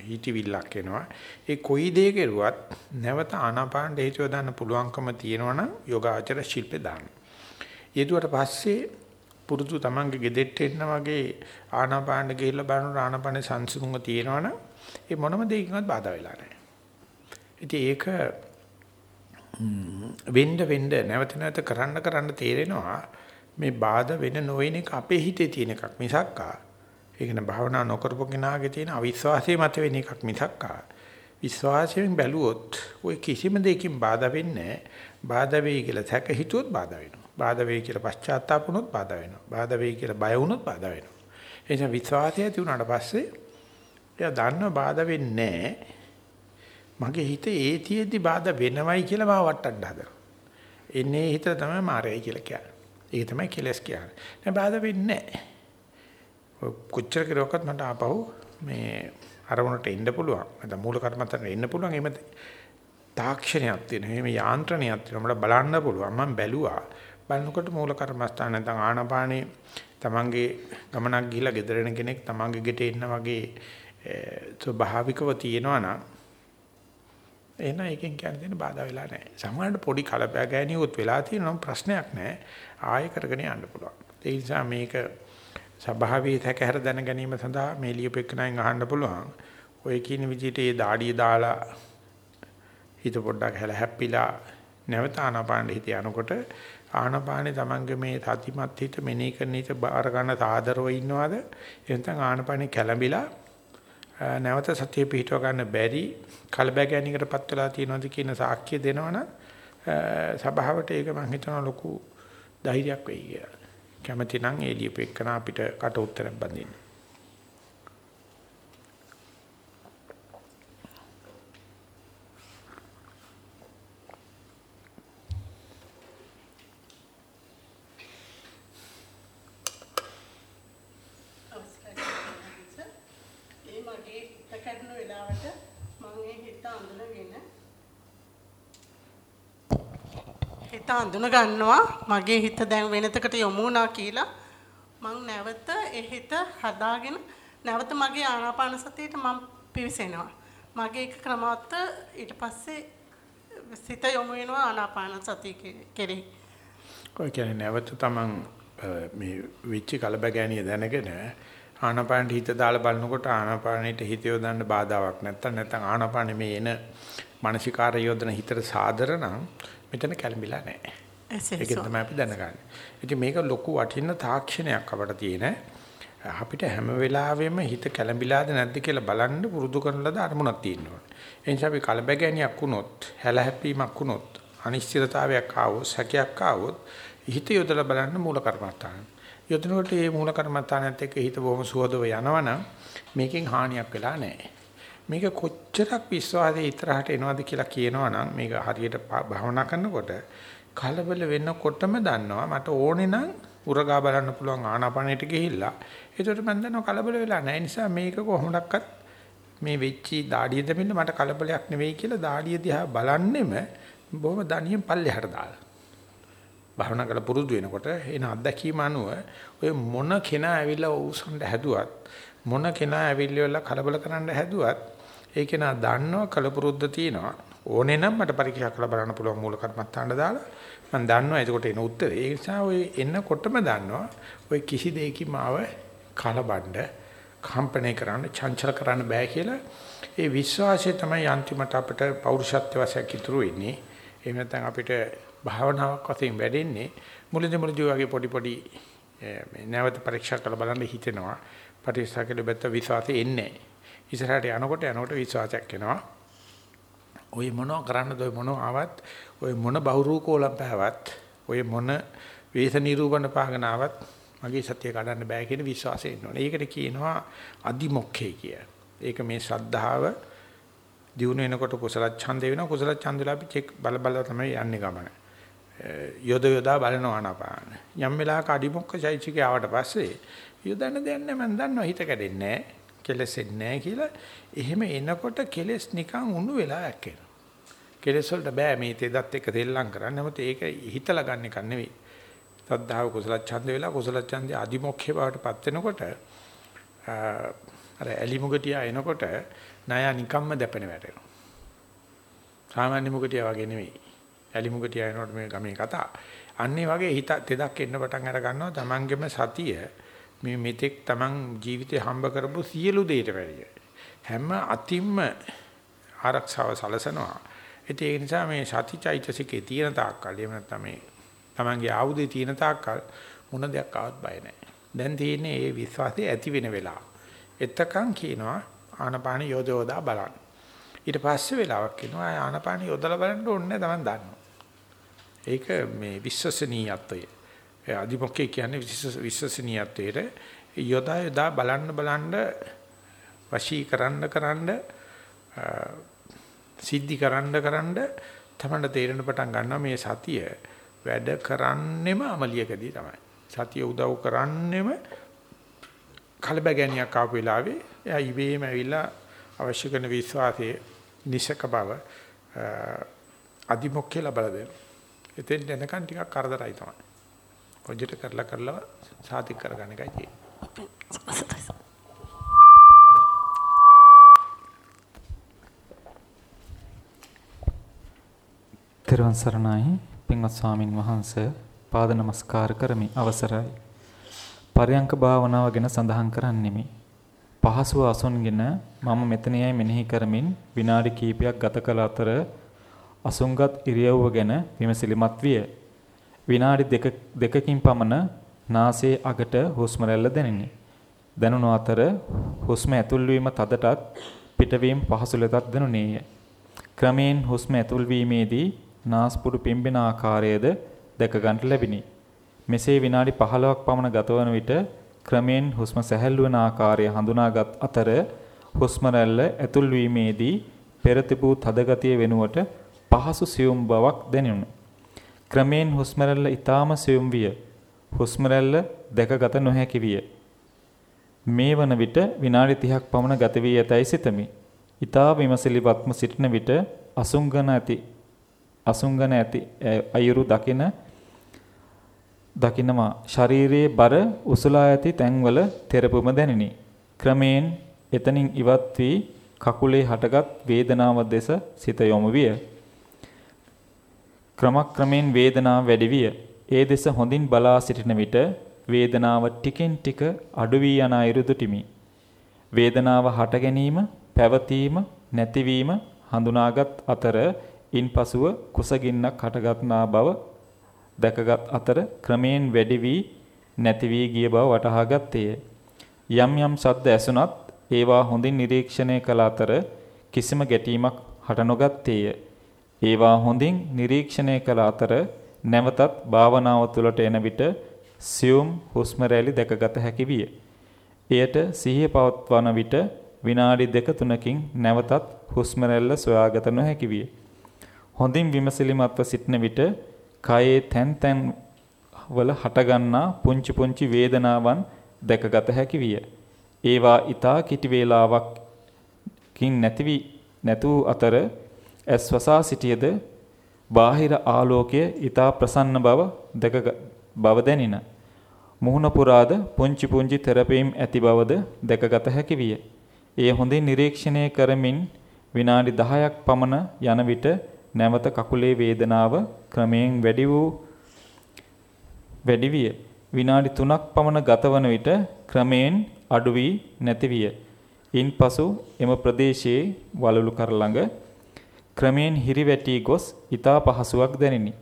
හිතවිල්ලක් එනවා. ඒ කොයි දේ කෙරුවත් නැවත ආනාපාන හේතුව දාන්න පුළුවන්කම තියෙනවනම් යෝගාචර ශිල්පේ දාන්න. ඊටුවට පස්සේ පුරුදු තමන්ගේ ගෙදෙට්ට එන්න වගේ ආනාපාන ගිහිල්ලා බලන ආනාපාන සංසුන්ව තියෙනවනම් ඒ මොනම දෙයකින්වත් බාධා වෙලා නැහැ. ඉතින් ඒක වෙන්න වෙන්න නැවත නැවත කරන්න කරන්න තේරෙනවා මේ බාධා වෙන නොවන එක අපේ හිතේ තියෙන එකක් මිසක්කා ඒක න භාවනා නොකරපු කෙනාගේ තියෙන අවිශ්වාසය මත වෙන එකක් මිසක්කා විශ්වාසයෙන් බැලුවොත් ওই කිසිම දෙයකින් බාධා වෙන්නේ නැහැ. බාධා වෙයි කියලා තැක හිතුවොත් බාධා වෙනවා. බාධා වෙයි කියලා පශ්චාත්තාප වුණොත් බාධා වෙනවා. බාධා වෙයි කියලා බය වුණොත් බාධා වෙනවා. ඒ නිසා විශ්වාසය ඇති වුණාට පස්සේ එයා දන්නව බාධා වෙන්නේ නැහැ. මගේ හිත ඒතියෙදි බාධා වෙනවයි කියලා මාව වටන්න හදනවා. එන්නේ හිත තමයි මාරයයි කියලා කියන්නේ. ඒක තමයි කෙලස් කියන්නේ. නෑ බාධා වෙන්නේ නැහැ. කොච්චර කෙරුවක්වත් මට ආපහු මේ අරමුණට එන්න පුළුවන්. නැත්නම් මූල කර්මත්තට එන්න පුළුවන්. එහෙම තාක්ෂණයක් තියෙනවා. එහෙම යාන්ත්‍රණයක් තියෙනවා. මට බලන්න පුළුවන්. මම බැලුවා. බලනකොට මූල කර්මස්ථාන නැත්නම් ආනාපානේ තමන්ගේ ගමනක් ගිහිලා ගෙදර එන කෙනෙක් තමන්ගේ ගෙට එන්න වගේ ස්වභාවිකව තියෙනවා නම් එහෙනම් එකෙන් කියන්න දෙන්න බාධා වෙලා නැහැ. සමහරවිට පොඩි කලපෑ ගෑනියොත් වෙලා තියෙනවා ප්‍රශ්නයක් නැහැ. ආයෙ කරගෙන යන්න පුළුවන්. ඒ නිසා මේක ස්වභාවී තැකහැර දැන ගැනීම සඳහා මේ ලියුපෙක්කණෙන් අහන්න පුළුවන්. ඔය කියන විදිහට ඒ දාඩිය දාලා හිත පොඩ්ඩක් හැල හැප්පිලා නැවත ආනාපානෙ හිත යනකොට ආනාපානෙ තමන්ගේ මේ සතිමත් හිත මෙනෙහි කරන හිත බාර ගන්න සාදරව ඉන්නවද? එහෙනම් ආනාපානෙ කැළඹිලා නැවත සතිය පිහිටව ගන්න බැරි කලබගැනීමකටපත් වෙලා තියෙනවද කියන සාක්ෂිය දෙනවනම් සභාවට ඒක මම හිතනවා ලොකු ධෛර්යයක් වෙයි කියලා. කැමති නම් ඒ ලියපෙකන අපිට කට උත්තරයක් බඳින්න. හිත අඳුන ගන්නවා මගේ හිත දැන් වෙනතකට යොමු වුණා කියලා මං නැවත ඒ හිත හදාගෙන නැවත මගේ ආනාපාන සතියට මම පිවිසෙනවා. මගේ එක ක්‍රමවත් ඊට පස්සේ සිත යොමු වෙනවා ආනාපාන සතිය කෙරෙහි. ඔය කියන්නේ නැවත තමන් මේ විචි කලබගෑනිය දැනගෙන ආනාපානට හිත දාලා බලනකොට ආනාපානෙට හිත යොදන්න බාධාවක් නැත්තම් නැත්තම් ආනාපානෙ මේ එන මානසිකාර යොදන හිතට සාදර නම් මෙතන කැළඹිලා නැහැ. ඒක තමයි අපි දැනගන්නේ. ඉතින් මේක ලොකු වටින තාක්ෂණයක් අපට තියෙන. අපිට හැම වෙලාවෙම හිත කැළඹිලාද නැද්ද කියලා බලන්න පුරුදු කරන ලද අරමුණක් තියෙනවා. ඒ නිසා අපි කලබගැනියක් වුණොත්, හැලහැප්පීමක් වුණොත්, අනිශ්චිතතාවයක් ආවොත්, සැකයක් ආවොත් හිත යොදලා බලන්න මූල කර්මස්ථාන. යොදනකොට මේ මූල කර්මස්ථානත් එක්ක හිත බොහොම සුවදව යනවනම් මේකෙන් හානියක් වෙලා නැහැ. මේක කොච්චරක් විශ්වාසයේ ඉතරහට එනවද කියලා කියනවනම් මේක හරියට භවනා කරනකොට කලබල වෙනකොටම දන්නවා මට ඕනේ නම් උරගා බලන්න පුළුවන් ආනාපානෙට ගිහිල්ලා. ඒකට මම දන්නවා කලබල වෙලා නැහැ. නිසා මේක කොහොමඩක්වත් මේ වෙච්චි දාඩිය දෙමින්න මට කලබලයක් නෙවෙයි කියලා දාඩිය දිහා බලන්නෙම බොහොම දණියෙන් පල්ලෙහාට දාලා. භවනා කරලා පුරුදු වෙනකොට එන අත්දැකීම අනුව ඔය මොන කෙනා ඇවිල්ලා උසන්න හැදුවත් මොන කෙනා ඇවිල්ලා කලබල කරන්න හැදුවත් ඒක නා දන්නවා කලපුරුද්ද තියෙනවා. ඕනේ නම් මට පරීක්ෂා කරලා බලන්න පුළුවන් මූල කර්මත්තාන්න දාලා. මම දන්නවා එතකොට එන උත්තරේ. ඒ නිසා ඔය එන්නකොටම දන්නවා ඔය කිසි දෙයකින් මාව කලබණ්ඩ කම්පණය කරන්න, චංචල කරන්න බෑ කියලා. ඒ විශ්වාසය තමයි අන්තිමට අපිට පෞරුෂත්ව වශයෙන් ඉතුරු වෙන්නේ. එහෙම නැත්නම් අපිට භාවනාවක් වශයෙන් වැඩෙන්නේ මුලදී මුලදී වගේ පොඩි පොඩි මේ නැවත පරීක්ෂා කරලා බලන්න හිතෙනවා. පරීක්ෂා කළ බැත්ත විශ්වාසය එන්නේ නැහැ. ඉස්සරහට යනකොට යනකොට විශ්වාසයක් එනවා. ඔය මොනව කරන්නද ඔය මොනව ආවත් ඔය මොන බහුරූකෝලම් පෑවත් ඔය මොන වේස නිරූපණ පාගන ආවත් මගේ සත්‍ය කඩන්න බෑ කියන විශ්වාසය එනවා. ඒකට කියනවා අදිමොක්ඛේ කිය. ඒක මේ ශ්‍රද්ධාව දිනු වෙනකොට කුසල ඡන්දේ වෙනවා කුසල ඡන්දලා අපි චෙක් බල බල තමයි යන්නේ ගමන. යොද යොදා බලනවා නපාන. යම් වෙලාවක අදිමොක්ඛ චෛත්‍යකේ ආවට පස්සේ යොදන්න දෙයක් නැහැ මම දන්නවා හිත කැඩෙන්නේ නැහැ. කෙලෙසෙන්නේ නැහැ කියලා එහෙම එනකොට කෙලස් නිකන් උණු වෙලා යක්කෙනවා. කෙලස් වලට බෑ මේ තෙදත් එක තෙල්ලම් කරන්න. නමුත් ඒක හිතලා ගන්න එක නෙවෙයි. සද්ධාව කුසල ඡන්ද වෙලා කුසල ඡන්දේ අදිමොක්ඛේ බවට පත් වෙනකොට අර ඇලි මුගටියා එනකොට ණය නිකම්ම දැපෙන වැටෙනවා. සාමාන්‍ය මුගටියා වගේ නෙවෙයි. ඇලි මුගටියා එනකොට මේ ගමේ කතා. අන්නේ වගේ හිත තෙදක් එන්න පටන් අර ගන්නවා තමන්ගේම සතිය මේ මෙතෙක් තමන් ජීවිතේ හම්බ කරපු සියලු දේට වැඩිය. හැම අතිම්ම ආරක්ෂාව සලසනවා. ඒ නිසා මේ සතිචෛතසිකේ තියෙන තාක්කල් එහෙම නැත්නම් මේ තමන්ගේ ආයුධේ තියෙන තාක්කල් මොන දෙයක් ආවත් බය නැහැ. දැන් තියෙන්නේ මේ විශ්වාසය ඇති වෙන වෙලාව. එතකන් කියනවා ආනපාන යෝධෝදා බලන්න. ඊට පස්සේ වෙලාවක් කියනවා ආනපාන යොදලා බලන්න ඕනේ තමන් දන්නවා. ඒක මේ විශ්වසනීයත්වය. ඒ අදිමොක්කේ කියන්නේ විශ්වසනීයත්වයට යොදා යොදා බලන්න බලන්න වශී කරන්න කරන්න සිද්ධි කරන්න කරන්න තමයි තේරෙන පටන් ගන්නවා මේ සතිය වැඩ කරන්නෙම අමලියකදී තමයි. සතිය උදව් කරන්නෙම කලබගැනියක් ආපු වෙලාවේ එයා ඉබේම ඇවිල්ලා අවශ්‍ය කරන විශ්වාසයේ නිසක බව අදිමොක්කේ ලබා දෙනවා. එතෙන් එනකන් ටිකක් කරදරයි තමයි. ප්‍රොජෙක්ට් කරලා කරලා සාතික කරගන්න එකයි තියෙන්නේ. තෙරුවන් සරණයි පින්වත් ස්වාමින් වහන්සේ පාද නමස්කාර කරමි අවසරයි. පරයන්ක භාවනාව ගැන සඳහන් කරන්නෙමි. පහසුව අසුන්ගෙන මම මෙතනයයි මෙනෙහි කරමින් විනාඩි කිහිපයක් ගත කළ අතර අසුන්ගත් ඉරියව්ව ගැන විමසිලිමත් විය. විනාඩි දෙක දෙකකින් පමණ නාසයේ අගට හුස්ම රැල්ල දැනිනි. දැනුණු අතර හුස්ම ඇතුල් වීම තදටත් පිටවීම පහසු ලෙසත් දැනුනේය. ක්‍රමයෙන් හුස්ම ඇතුල් වීමේදී නාස්පුඩු පිම්බෙන ආකාරයද දැක ගන්නට ලැබිනි. මෙසේ විනාඩි 15ක් පමණ ගතවන විට ක්‍රමෙන් හුස්ම සැහැල්ලු වන ආකාරය හඳුනාගත් අතර හුස්ම රැල්ල ඇතුල් වීමේදී පෙර තිබූ තදගතිය වෙනුවට පහසු සියුම් බවක් දැනුණි. ක්‍රමෙන් හුස්ම රැල්ල ඊටාම සියුම් විය. හුස්ම රැල්ල දැකගත නොහැකි විය. මේ වන විට විනාඩි 30ක් පමණ ගත වී ඇතැයි සිතමි. ඊටා විමසිලිවත්ම සිටින විට අසුංගන ඇති අසුංගන ඇති අයුරු දකින දකින්නවා ශරීරයේ බර උසුලා ඇති තැන්වල තෙරපුම දැනිනි. ක්‍රමයෙන් එතනින් ඉවත් වී කකුලේ හටගත් වේදනාව දෙස සිත යොමු විය. ක්‍රමක්‍රමයෙන් වේදනාව වැඩි විය. ඒ දෙස හොඳින් බලා සිටින විට වේදනාව ටිකෙන් ටික අඩු වී යන අයුරු දුටිමි. වේදනාව හට ගැනීම, පැවතීම, නැතිවීම හඳුනාගත් අතර ඉන්පසුව කුසගින්නක් හටගත්නා බව දැකගත් අතර ක්‍රමයෙන් වැඩි වී නැති වී ගිය බව වටහා ගත්තේය. යම් යම් ශබ්ද ඇසුණත් ඒවා හොඳින් නිරීක්ෂණය කළ අතර කිසිම ගැටීමක් හට නොගත්තේය. ඒවා හොඳින් නිරීක්ෂණය කළ අතර නැවතත් භාවනාව තුළට එන විට සියුම් හුස්ම රැලි දැකගත හැකි විය. එයට සිහිය පවත්වන විට විනාඩි දෙක තුනකින් නැවතත් හුස්ම රැල්ල සොයාගත නොහැකි විය. හොඳින් විමසිලිමත්ව සිටන විට කයේ තැන් තැන් වල හටගන්නා පුංචි පුංචි වේදනාවන් දැකගත හැකි විය. ඒවා ඊතා කිටි වේලාවකින් නැතිවි නැතු අතර ඇස් වසා සිටියද බාහිර ආලෝකය ඊතා ප්‍රසන්න බව දැක බව දැනින. මුහුණ පුරාද පුංචි පුංචි තෙරපීම් ඇති බවද දැකගත හැකි විය. එය හොඳින් නිරීක්ෂණය කරමින් විනාඩි 10ක් පමණ යන විට නැවත කකුලේ වේදනාව ක්‍රමයෙන් වැඩි වූ වැඩි විය. විනාඩි 3ක් පමණ ගතවන විට ක්‍රමයෙන් අඩු වී නැති විය. ඉන්පසු එම ප්‍රදේශයේ වලලු කර ළඟ ක්‍රමයෙන් හිරිවැටි ගොස් ඊතා පහසුවක් දැනිනි.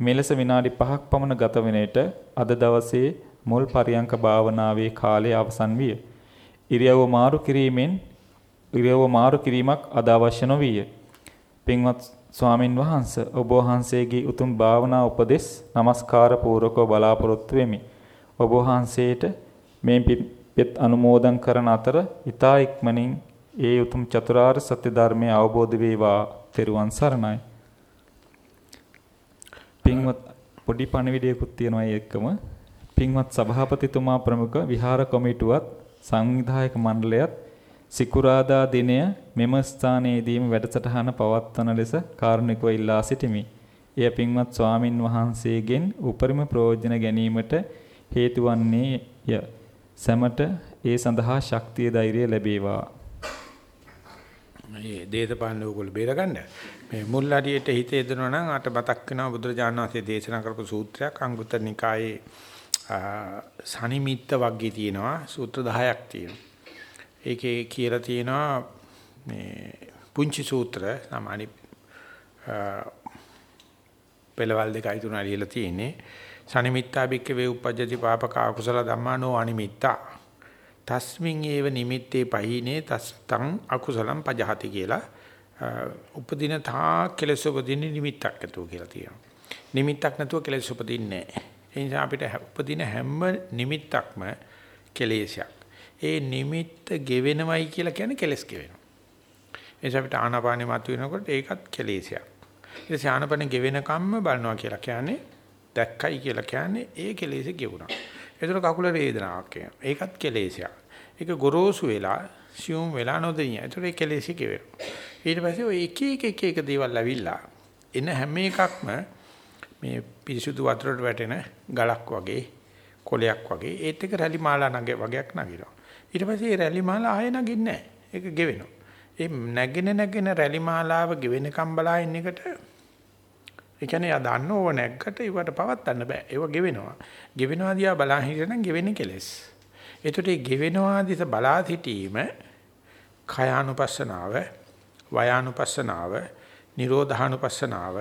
මෙලෙස විනාඩි 5ක් පමණ ගත වන විට අද දවසේ මුල් පරියංක භාවනාවේ කාලය අවසන් විය. ඉරියව්ව මාරු කිරීමෙන් ඉරියව්ව මාරු කිරීමක් අද අවශ්‍ය නොවිය. පින්වත් ස්වාමින් වහන්ස ඔබ වහන්සේගේ උතුම් භාවනා උපදෙස් নমස්කාර පූර්වකව බලාපොරොත්තු වෙමි. ඔබ වහන්සේට මේ පිත් අනුමෝදන් කරන අතර ඊතා ඉක්මනින් ඒ උතුම් චතුරාර්ය සත්‍ය ධර්මය අවබෝධ වේවා. තෙරුවන් සරණයි. පින්වත් පොඩි පණිවිඩයකුත් තියෙනවා ඒකම. පින්වත් සභාපතිතුමා ප්‍රමුඛ විහාර කොමිටුවත් සංවිධායක මණ්ඩලයත් සිකුරාදා දිනය මෙම ස්ථානයේදීම වැඩසටහන පවත්වන ලෙස කාරුණිකව ඉල්ලා සිටිමි. එය පින්වත් ස්වාමින් වහන්සේගෙන් උපරිම ප්‍රයෝජන ගැනීමට හේතු වන්නේය. සැමට ඒ සඳහා ශක්තිය ධෛර්යය ලැබේවා. මේ දේශපාලන ඕගොල්ලෝ බේරගන්න මේ මුල් හරියට හිත යදනවා නම් අට මතක් වෙනවා බුදුරජාණන් වහන්සේ දේශනා කරපු සූත්‍රයක් අංගුත්තර නිකායේ සනිමිත්ත වර්ගයේ තියෙනවා සූත්‍ර 10ක් තියෙනවා. ඒකේ කියලා තියෙනවා මේ පුංචි සූත්‍ර සාමාන්‍ය පෙළවල් දෙකයි තුනයි ලියලා තියෙන්නේ. සනිමිත්තා බික්ක වේ උපජ්ජති පාපක අකුසල ධම්මානෝ අනිමිත්තා. තස්මින් ඒව නිමිත්තේ පහිනේ තස්තං අකුසලම් පජහති කියලා උපදින තා කෙලෙස උපදින නිමිත්තක් නැතුව කියලා තියෙනවා. නිමිත්තක් නැතුව කෙලෙස උපදින්නේ නැහැ. ඒ නිසා අපිට උපදින හැම නිමිත්තක්ම කෙලෙසයක්. ඒ නිමිත්ත ගෙවෙනවයි කියලා කියන්නේ කෙලස් ගෙවෙනවා. ඒ නිසා අපිට ආනාපානෙ මතුවෙනකොට ඒකත් කෙලෙසයක්. ඊට පස්සේ ආනාපානෙ ගෙවෙන කම්ම බලනවා කියලා කියන්නේ දැක්කයි කියලා කියන්නේ ඒ කෙලෙස ගෙවුණා. ඒතර කකුල වේදනාවක් එනවා. ඒකත් කෙලෙසයක්. ඒක ගොරෝසු වෙලා සියුම් වෙලා නොදෙනිය. ඒතර ඒ කෙලෙස ගෙවෙනවා. ඊට පස්සේ ඔය එක එක එක එක දේවල් ඇවිල්ලා එන හැම එකක්ම මේ පිරිසුදු වතුරට වැටෙන ගලක් වගේ කොලයක් වගේ ඒත් එක රැලි මාලා නගේ වගේක් නගිනවා. ඊට පස්සේ ඒ රැලි මාලා ආයෙ නගින්නේ නැහැ. ඒක ගෙවෙනවා. ඒ නැගෙන නැගෙන රැලි මාලාව ගෙවෙනකම් බලා ඉන්න එකට ඒ කියන්නේ යා දන්න ඕව නැග්ගට ඒවට පවත්න්න බෑ. ඒව ගෙවෙනවා. ගෙවෙනවා දිහා බලා හිටියනම් ගෙවෙන්නේ කෙලස්. ඒකට ඒ ගෙවෙනවා දිහා බලා සිටීම කයානුපස්සනාව, වයානුපස්සනාව, නිරෝධානුපස්සනාව,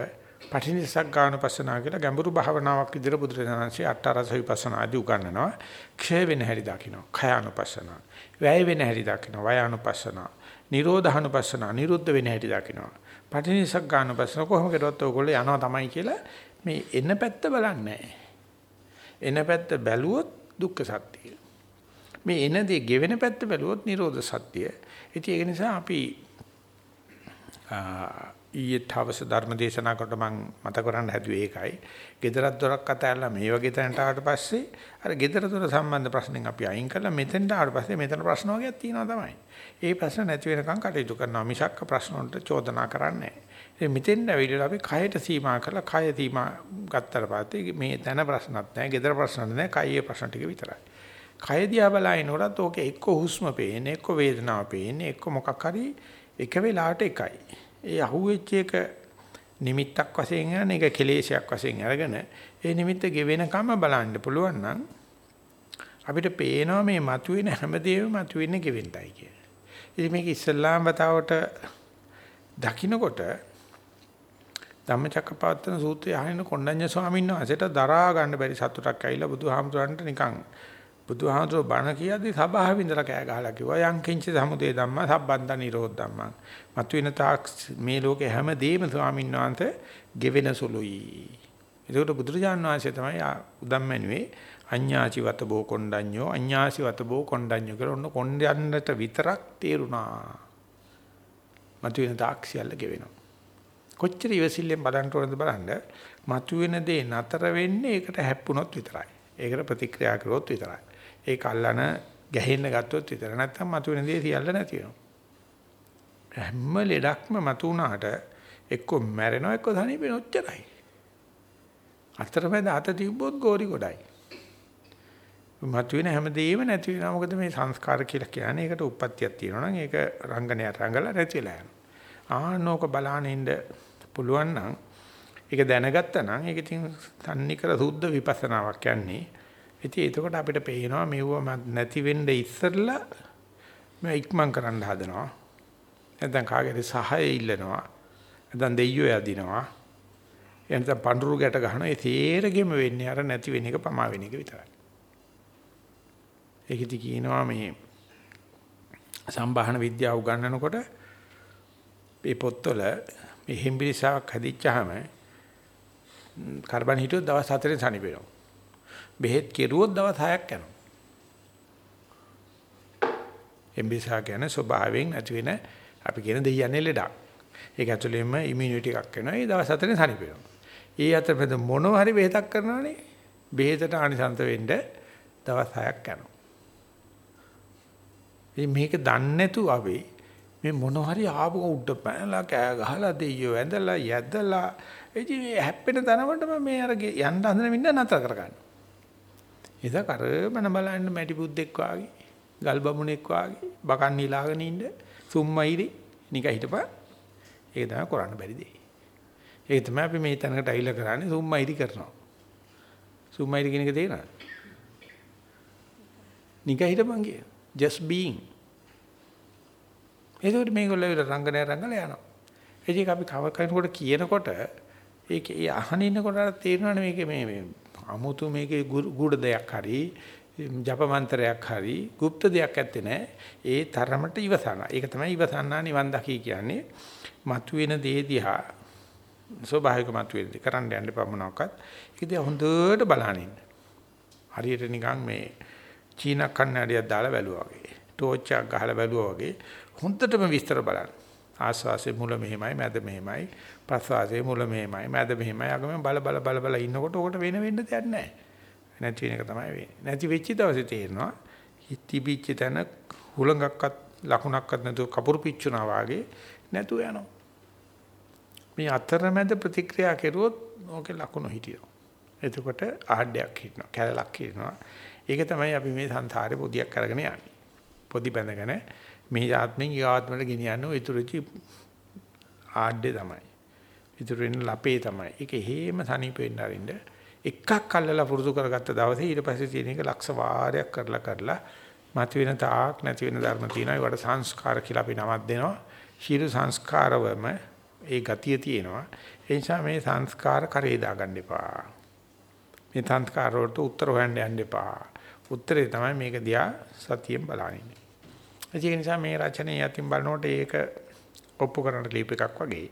පටිනිසග්ගානුපස්සනාව කියලා ගැඹුරු භාවනාවක් විදිහට බුදුරජාණන්සේ අට්ඨරස විපස්සනා ආදී උගන්වනවා. ක්ෂය වෙන හැටි දකින්න. කයානුපස්සනාව. වැය වෙන හැටි දකින්න. වයානුපස්සනාව. නිරෝධානුපස්සනාව. නිරුද්ධ වෙන හැටි දකින්න. පටිනිසග්ගානුපස්සන කොහොම කරොත් ඔයගොල්ලෝ යනවා තමයි කියලා මේ එන පැත්ත බලන්නේ එන පැත්ත බැලුවොත් දුක්ඛ සත්‍යය. මේ එන දේ ගෙවෙන පැත්ත බැලුවොත් නිරෝධ සත්‍යය. ඉතින් ඒක නිසා අපි ඊයේ තවස ධර්ම දේශනා කොට මම මත කරන්න හැදුවේ ඒකයි. gedarat dorak කතාලා මේ වගේ තැනට ආවට පස්සේ අර gedara dora සම්බන්ධ ප්‍රශ්නෙන් අපි අයින් කළා මෙතෙන්ට ආවට පස්සේ මෙතන ප්‍රශ්න වර්ගයක් තියෙනවා තමයි. ඒ ප්‍රශ්න නැති වෙනකන් කටයුතු කරනවා මිසක් ප්‍රශ්න වලට චෝදනා කරන්නේ නැහැ. මෙතෙන් ඇවිල්ලා අපි කයට සීමා කරලා කය සීමා ගත්තට පස්සේ මේ තන ප්‍රශ්නත් නැහැ, gedara ප්‍රශ්නත් නැහැ, කයේ ප්‍රශ්න ටික විතරයි. කය දිහා බලනකොටත් ඕකේ එක්ක හුස්ම පේන්නේ, එක්ක වේදනාව පේන්නේ, එක්ක මොකක් හරි එක වෙලාවට එකයි. ඒ අහුවෙච්ච එක නිමිත්තක් වශයෙන් යන එක කෙලේශයක් වශයෙන් අරගෙන ඒ නිමිත්ත ගෙවෙනකම බලන්න පුළුවන් නම් අපිට පේනවා මේ මතුවෙන හැමදේම මතුවෙන්නේ ගෙවෙන්නයි කියලා. ඉතින් මේක ඉස්ලාම් වතාවට දකින්නකොට ධම්මචක්කපවත්තන සූත්‍රය අහන කොණ්ඩඤ්ඤ ස්වාමීන් වහන්සේට දරා ගන්න බැරි සතුටක් ඇවිල්ලා බුදුහාමුදුරන්ට නිකන් බුදුහාමුදුරුවෝ බණ කියද්දි සභාවෙ ඉඳලා කෑ ගහලා කිව්වා යං කිංච සමුදේ ධම්මා සම්බන්ධ නිරෝධ ධම්මා. මතුවෙන තාක් මේ ලෝකේ හැමදේම ස්වාමීන් වහන්සේ ගෙවෙන සුළුයි. ඒකට බුදුරජාණන් වහන්සේ තමයි උදම්මැණුවේ අඤ්ඤාචි වත බෝ කොණ්ඩඤ්ඤෝ අඤ්ඤාසි වත බෝ කොණ්ඩඤ්ඤෝ කියලා ඔන්න කොණ්ඩයන්ට විතරක් තේරුණා. මතුවෙන තාක් සියල්ල ගෙවෙනවා. කොච්චර ඉවසිල්ලෙන් බලන්න ඕනද බලන්න මතුවෙන දේ නතර වෙන්නේ ඒකට හැප්පුණොත් විතරයි. ඒකට ප්‍රතික්‍රියා කරොත් විතරයි. ඒක අල්ලන ගැහෙන්න ගත්තොත් විතර නැත්තම් මතුවෙන දේ සියල්ල නැති වෙනවා. හැම ලෙඩක්ම මතුණාට එක්ක මැරෙනවා එක්ක තනිපෙන ඔච්චරයි. අතරමැද අත තිබ්බොත් ගෝරි ගොඩයි. මතුවෙන හැමදේම නැති වෙනවා. මොකද මේ සංස්කාර කියලා කියන්නේ ඒකට උප්පත්තියක් තියෙනවා නම් ඒක රංගනය රංගලා නැති වෙලා යනවා. ආනෝක බලානින්ද පුළුවන් නම් ඒක දැනගත්තා නම් ඒක ඉතින් තන්නේ කර සුද්ධ විපස්සනාවක් යන්නේ. ඉතින් එතකොට අපිට පේනවා මෙව නැති වෙන්න ඉස්සෙල්ලා මේ ඉක්මන් කරන්න හදනවා. නැත්නම් කාගේද සහාය ඉල්ලනවා. නැත්නම් දෙයියෝ යදිනවා. එනතම් පඳුරු ගැට ගන්නවා. ඒ තේරෙගෙම වෙන්නේ අර නැති වෙන එක පමා වෙන එක විතරයි. ඒකෙදි කියනවා මේ සම්භාහන විද්‍යාව උගන්වනකොට මේ පොත්වල මේ හිම්බිරිසාවක් හදිච්චාම කාබන් හිටියොත් දවස් 4ෙන් සනීප වෙනවා. බෙහෙත් කෙරුවොත් දවස් 6ක් යනවා. එම්බිසා කියන්නේ ස්වභාවයෙන් නැති වෙන අපි කියන දෙයයන්ේ ලෙඩක්. ඒක ඇතුළේම ඉමුනිටි එකක් වෙනවා. ඒ දවස් 4ෙන් සනීප වෙනවා. ඒ අතරමැද මොනව හරි බෙහෙතක් කරනවනේ. බෙහෙතට ආනිසංස වෙන්න දවස් 6ක් යනවා. මේක දන්නේ නැතුව අපි මේ මොන හරි ආපු උඩ පැනලා කෑ ගහලා දෙයියෝ ඇඳලා යැදලා ඉතින් හැප්පෙන තනමටම මේ අර යන්න හදන මිනිහ නතර කරගන්න. එදා කරමන බලන්න මැටි බුද්දෙක් වාගේ ගල් බමුණෙක් වාගේ බකන් නිලාගෙන ඉන්න සුම්මයිරි නික හිටපන්. ඒක තමයි කරන්න බැරි දෙය. ඒක තමයි අපි මේ තැනකට ඇවිල්ලා කරන්නේ සුම්මයිරි කරනවා. සුම්මයිරි කියන එක තේරෙනවද? නික හිටපන් කිය. just being. ඒකට මේගොල්ලෝ රංගනය රංගලා යනවා. ඒක අපි කව කෙනෙකුට කියනකොට ඒක ඒ අහන ඉන්නකොට තේරෙනවනේ මේක මේ මේ 아무තු මේකේ ගුඩ දෙයක් හරි ජපමන්ත්‍රයක් හරි গুপ্ত දෙයක් ඇත්තේ නැහැ. ඒ තරමට ඉවසන. ඒක තමයි ඉවසන්නා නිවන් දකි කියන්නේ. මතුවෙන දේ දිහා ස්වභාවික මතුවෙන දේ කරන්න යන්න පමණක්වත් ඒක දිහා හොඳට බලන ඉන්න. හරියට නිකන් මේ චීන කන්නඩියක් දාලා බැලුවා වගේ. ටෝච් එකක් ගහලා බැලුවා වගේ හොඳටම විස්තර බලන්න. ආස්වාසේ මුල මෙහෙමයි, මැද මෙහෙමයි, ප්‍රස්වාසයේ මුල මෙහෙමයි මැද මෙහෙමයි අගම බල බල බල බල ඉන්නකොට උකට වෙන වෙන්න දෙයක් නැහැ. නැති වෙන එක තමයි වෙන්නේ. නැති වෙච්ච දවසේ තේරෙනවා හිටිපිච්ච තැන හුලඟක්වත් ලකුණක්වත් නැතුව කපුරු පිච්චුනා වාගේ නැතුව යනවා. මේ අතරමැද ප්‍රතික්‍රියා කෙරුවොත් ඕකේ ලකුණු හිටිනවා. එතකොට ආඩයක් හිටිනවා, කැලලක් හිටිනවා. ඒක තමයි අපි මේ සංසාරේ පොදියක් අරගෙන යන්නේ. පොදි බැඳගෙන මේ ආත්මෙන් ඊ ආත්මයට ගෙනියන්නේ ඊතුරුචි ආඩේ තමයි. ඊතුරු වෙන ලපේ තමයි. ඒක හේම සනීප වෙන්න අරින්න එකක් අල්ලලා පුරුදු කරගත්ත දවසේ ඊට පස්සේ තියෙන එක ලක්ෂ වාරයක් කරලා කරලා මතුවෙන තාක් නැති වෙන ධර්ම තියෙනවා. ඒවට සංස්කාර කියලා අපි නමක් දෙනවා. ශීල සංස්කාරවම ඒ ගතිය තියෙනවා. ඒ නිසා මේ සංස්කාර කරේ දාගන්න එපා. මේ සංස්කාර වලට උත්තර හොයන්න යන්න එපා. උත්තරේ තමයි මේක දිහා සතියෙන් බලන්නේ. ඒ නිසා මේ රචනයේ යතින් බලනකොට ඒක ඔප්පු කරන්න ලියප එකක් වගේ.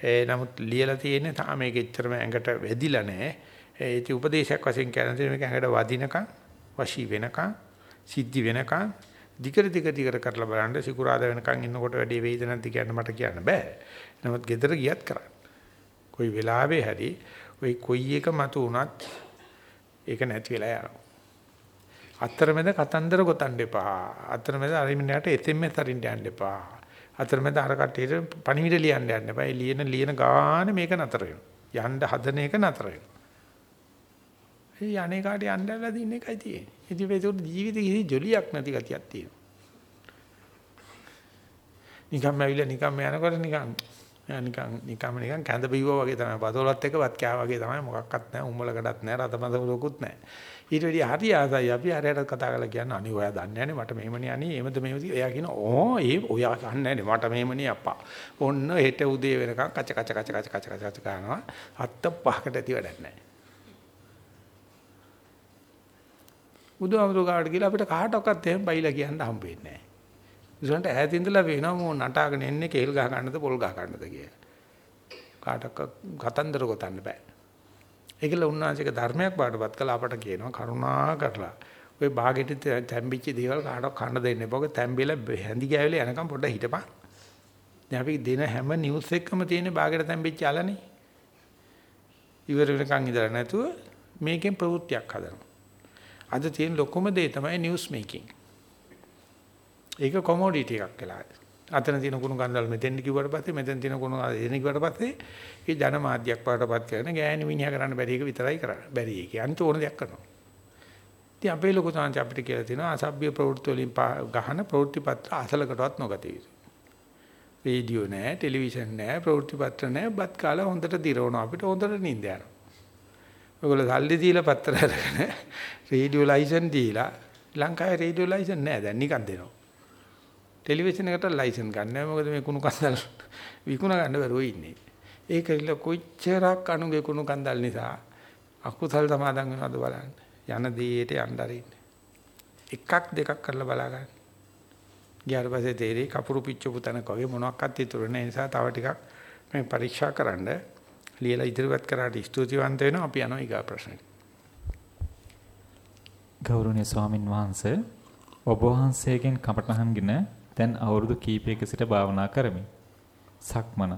ඒ නමුත් ලියලා තියෙන්නේ තාම මේක එච්චරම ඇඟට වැදිලා නැහැ. ඒටි උපදේශයක් වශයෙන් කියන්නේ මේක ඇඟට වදිනකන් වශී වෙනකන් සිද්ධි වෙනකන් දිගට දිගට දිගට කරලා බලන්න සිකුරාද වෙනකන් ඉන්නකොට වැඩි වේද නැද්ද කියන්න මට කියන්න බෑ. නමුත් gedara ගියත් කරන්න. කොයි වෙලාවෙ හරි ওই කොයි එක මතු වුණත් ඒක නැති වෙලා යනවා. අතරමැද කතන්දර ගොතන්න එපා. අතරමැද අරිමිනයට SMS අරින්න යන්න එපා. අතරමැද අර කට්ටියට පණිවිඩ ලියන්න යන්න එපා. ඒ ලියන ලියන ගාන මේක නතර වෙනවා. යන්න හදන එක නතර වෙනවා. ඒ අනේ කාට යන්නලා දින්න එකයි තියෙන්නේ. ඉතින් ඒක ජීවිතේ කිසි ජොලියක් නැති ගතියක් තියෙනවා. නිකම්ම ඇවිල්ලා නිකම්ම යනකොට නිකන් නිකන් නිකම්ම නිකන් කැඳ බිව්වා වගේ තමයි. බතෝලත් එක්ක වත් කෑ වගේ තමයි. මොකක්වත් නැහැ. උම්මලකටත් නැහැ. රතමත ලොකුත් නැහැ. ඊට වැඩි හරි ආසයි. අපි හරියට කතා කරලා කියන්න අනේ ඔයා දන්නේ නැනේ මට මෙහෙමනේ අනේ එහෙමද මෙහෙමද එයා කියන ඕ ඒ ඔයා දන්නේ නැනේ මට මෙහෙමනේ අප්පා. ඔන්න හෙට උදේ වෙනකන් කච කච කච කච කච කච කච කරනවා. අත්ත පහකට ඇති වැඩක් නැහැ. බුදුහාමුදුරු කාට කියලා අපිට කාටවත් එහෙම බයිලා කියන්න හම්බ වෙන්නේ නැහැ. ඉතින්ට ඈත ඉඳලා වෙනවා මෝ නටාගෙන එන්නේ කේල් ගහ ගන්නද පොල් ගහ ගන්නද කියලා. කාටවත් කතන්දර ගොතන්න බෑ. ඒකල උන්වහන්සේක ධර්මයක් බාටපත් කළා අපට කියනවා කරුණා කරලා ඔය ਬਾගෙට තැම්බිච්ච දේවල් කාටවත් කන්න දෙන්න එපා. ඔක තැම්බෙලා හැඳි ගෑවිලා යනකම් පොඩ්ඩක් හිටපන්. දැන් අපි දෙන හැම නිවුස් එකකම තියෙන ਬਾගෙට තැම්බිච්ච අලනේ. ඉවර වෙනකන් ඉඳලා නැතුව මේකෙන් ප්‍රවෘත්තියක් හදනවා. අද තියෙන ලොකුම දේ තමයි නිවුස් මේකින්. ඒක කොමෝඩිටි එකක් කියලා. අතන තියෙන කුණු කන්දල් මෙතෙන් කිව්වට පස්සේ මෙතෙන් තියෙන කුණු එන කිව්වට පස්සේ ඒ ජනමාධ්‍යයක් වඩටපත් කරන ගෑණි මිනිහා කරන්න බැරි එක විතරයි කරන්නේ. බැරි එක. අනිත ඕන දෙයක් කරනවා. ඉතින් අපේ ලොකු තාන්ති අපිට කියලා තියෙනවා අසභ්‍ය ප්‍රවෘත්ති වලින් ගහන ප්‍රවෘත්ති පත්‍ර අසලකටවත් නොගතිය යුතුයි. රේඩියෝ නැහැ, ටෙලිවිෂන් නැහැ, ප්‍රවෘත්ති පත්‍ර නැහැ, බත් කාලා හොඳට දිරවනවා අපිට හොඳට නිින්ද යනවා. ඔයගොල්ලෝ සල්ලි දීලා පත්‍ර අරගෙන රේඩියෝ ලයිසන් දීලා ලංකාවේ රේඩියෝ ලයිසන් නැහැ දැන් නිකන් දෙනවා. ටෙලිවිෂන් එකට ලයිසන් ගන්න නැහැ මොකද මේ කුණු කන්දල් විකුණ ගන්න බැරුව ඉන්නේ. ඒකilla කොච්චරක් අනුගේ කුණු කන්දල් නිසා අකුසල් සමාදන් වෙනවද බලන්න. යන දේට යන්න අරින්න. එකක් දෙකක් කරලා බලා ගන්න. ගියාට පස්සේ තේරෙයි කපුරු පිච්චපු තැනක වගේ මොනක්වත් ඉතුරු නැහැ. නිසා තව ටිකක් මේ පරීක්ෂා කරන්න ලියලා ඉදිරිපත් කරාට ස්තුතිවන්ත වෙනවා අපි යනවා ඊගා ප්‍රශ්නෙට. ගෞරවනීය ස්වාමින් වහන්සේ ඔබ වහන්සේගෙන් කමඨහන්ගෙන දැන් අවුරුදු කීපයක සිට භාවනා කරමි. සක්මන.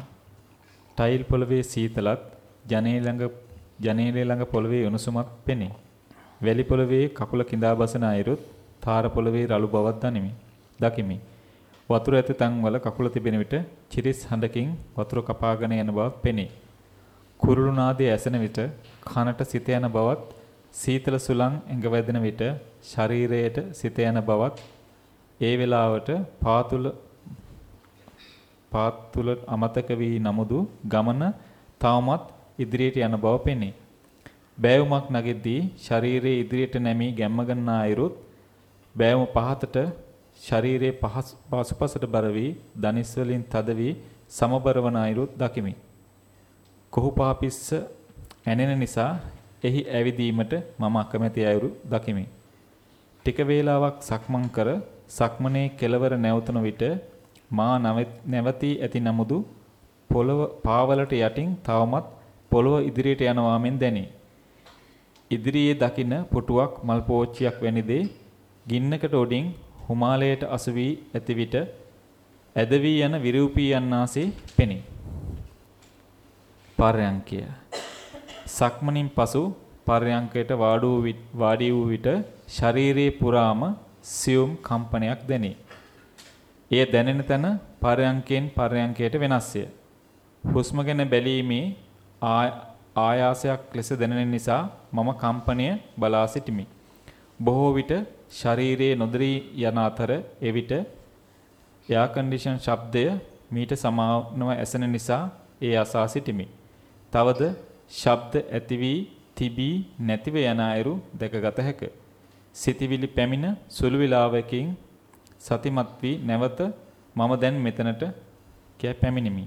ටයිල් පොළවේ සීතලත් ජනේල ළඟ ජනේලේ ළඟ පොළවේ උණුසුමක් පෙනේ. වැලි පොළවේ කකුල කිඳා බසන අයුරුත් තාර පොළවේ රළු බවක් දනිමි. දකිමි. වතුර ඇති තන්වල කකුල තිබෙන විට චිරිස් හඬකින් වතුර කපාගෙන යන බවක් පෙනේ. කුරුළු නාදයේ ඇසෙන විට කනට සිත යන බවත් සීතල සුළං ඇඟ වැදෙන විට ශරීරයට සිත යන බවත් ඒ වෙලාවට පාතුල පාතුල අමතක වී නමුදු ගමන තවමත් ඉදිරියට යන බව පෙනේ. බෑවුමක් නැගෙද්දී ශරීරයේ ඉදිරියට නැමී ගැම්ම ගන්නා අයුරුත් බෑවුම පහතට ශරීරයේ පසුපසට බර වී දනිස් වලින් තද වී සමබර වන අයුරුත් දකිමි. කොහුපාපිස්ස ඇනෙන නිසා එහි ඇවිදීමට මම අකමැති අයුරු දකිමි. ටික වේලාවක් සක්මන් කර සක්මනේ කෙලවර නැවතුන විට මා නැවතී ඇති නමුදු පොළව පාවලට යටින් තවමත් පොළව ඉදිරියට යනවා මෙන් දැනේ. ඉදිරියේ දකින පුටුවක් මල් පෝච්චියක් වැනි දේ ගින්නකට උඩින් හිමාලයට අසු වී ඇති විට ඇද වී යන විරූපී යන්නාසේ පෙනේ. පර්යංකය. සක්මනින් පසු පර්යංකයට වාඩි වූ විට ශරීරයේ පුරාම සියුම් කම්පනයක් දැනේ. එය දැනෙන තැන පරයන්කෙන් පරයන්කයට වෙනස්ය. හුස්ම ගැන බැලීමේ ආයාසයක් ලෙස දැනෙන නිසා මම කම්පනය බලා සිටිමි. බොහෝ විට ශරීරයේ නොදරී යන අතර එවිට එයා කන්ඩිෂන් ශබ්දය මීට සමානව ඇසෙන නිසා ඒ අසා සිටිමි. තවද ශබ්ද ඇති වී තිබී නැතිව යන අයුරු දැකගත හැකිය. සිතවිලි පැමිණ සුළු වේලාවකින් සතිමත් වී නැවත මම දැන් මෙතනට කිය පැමිණෙමි.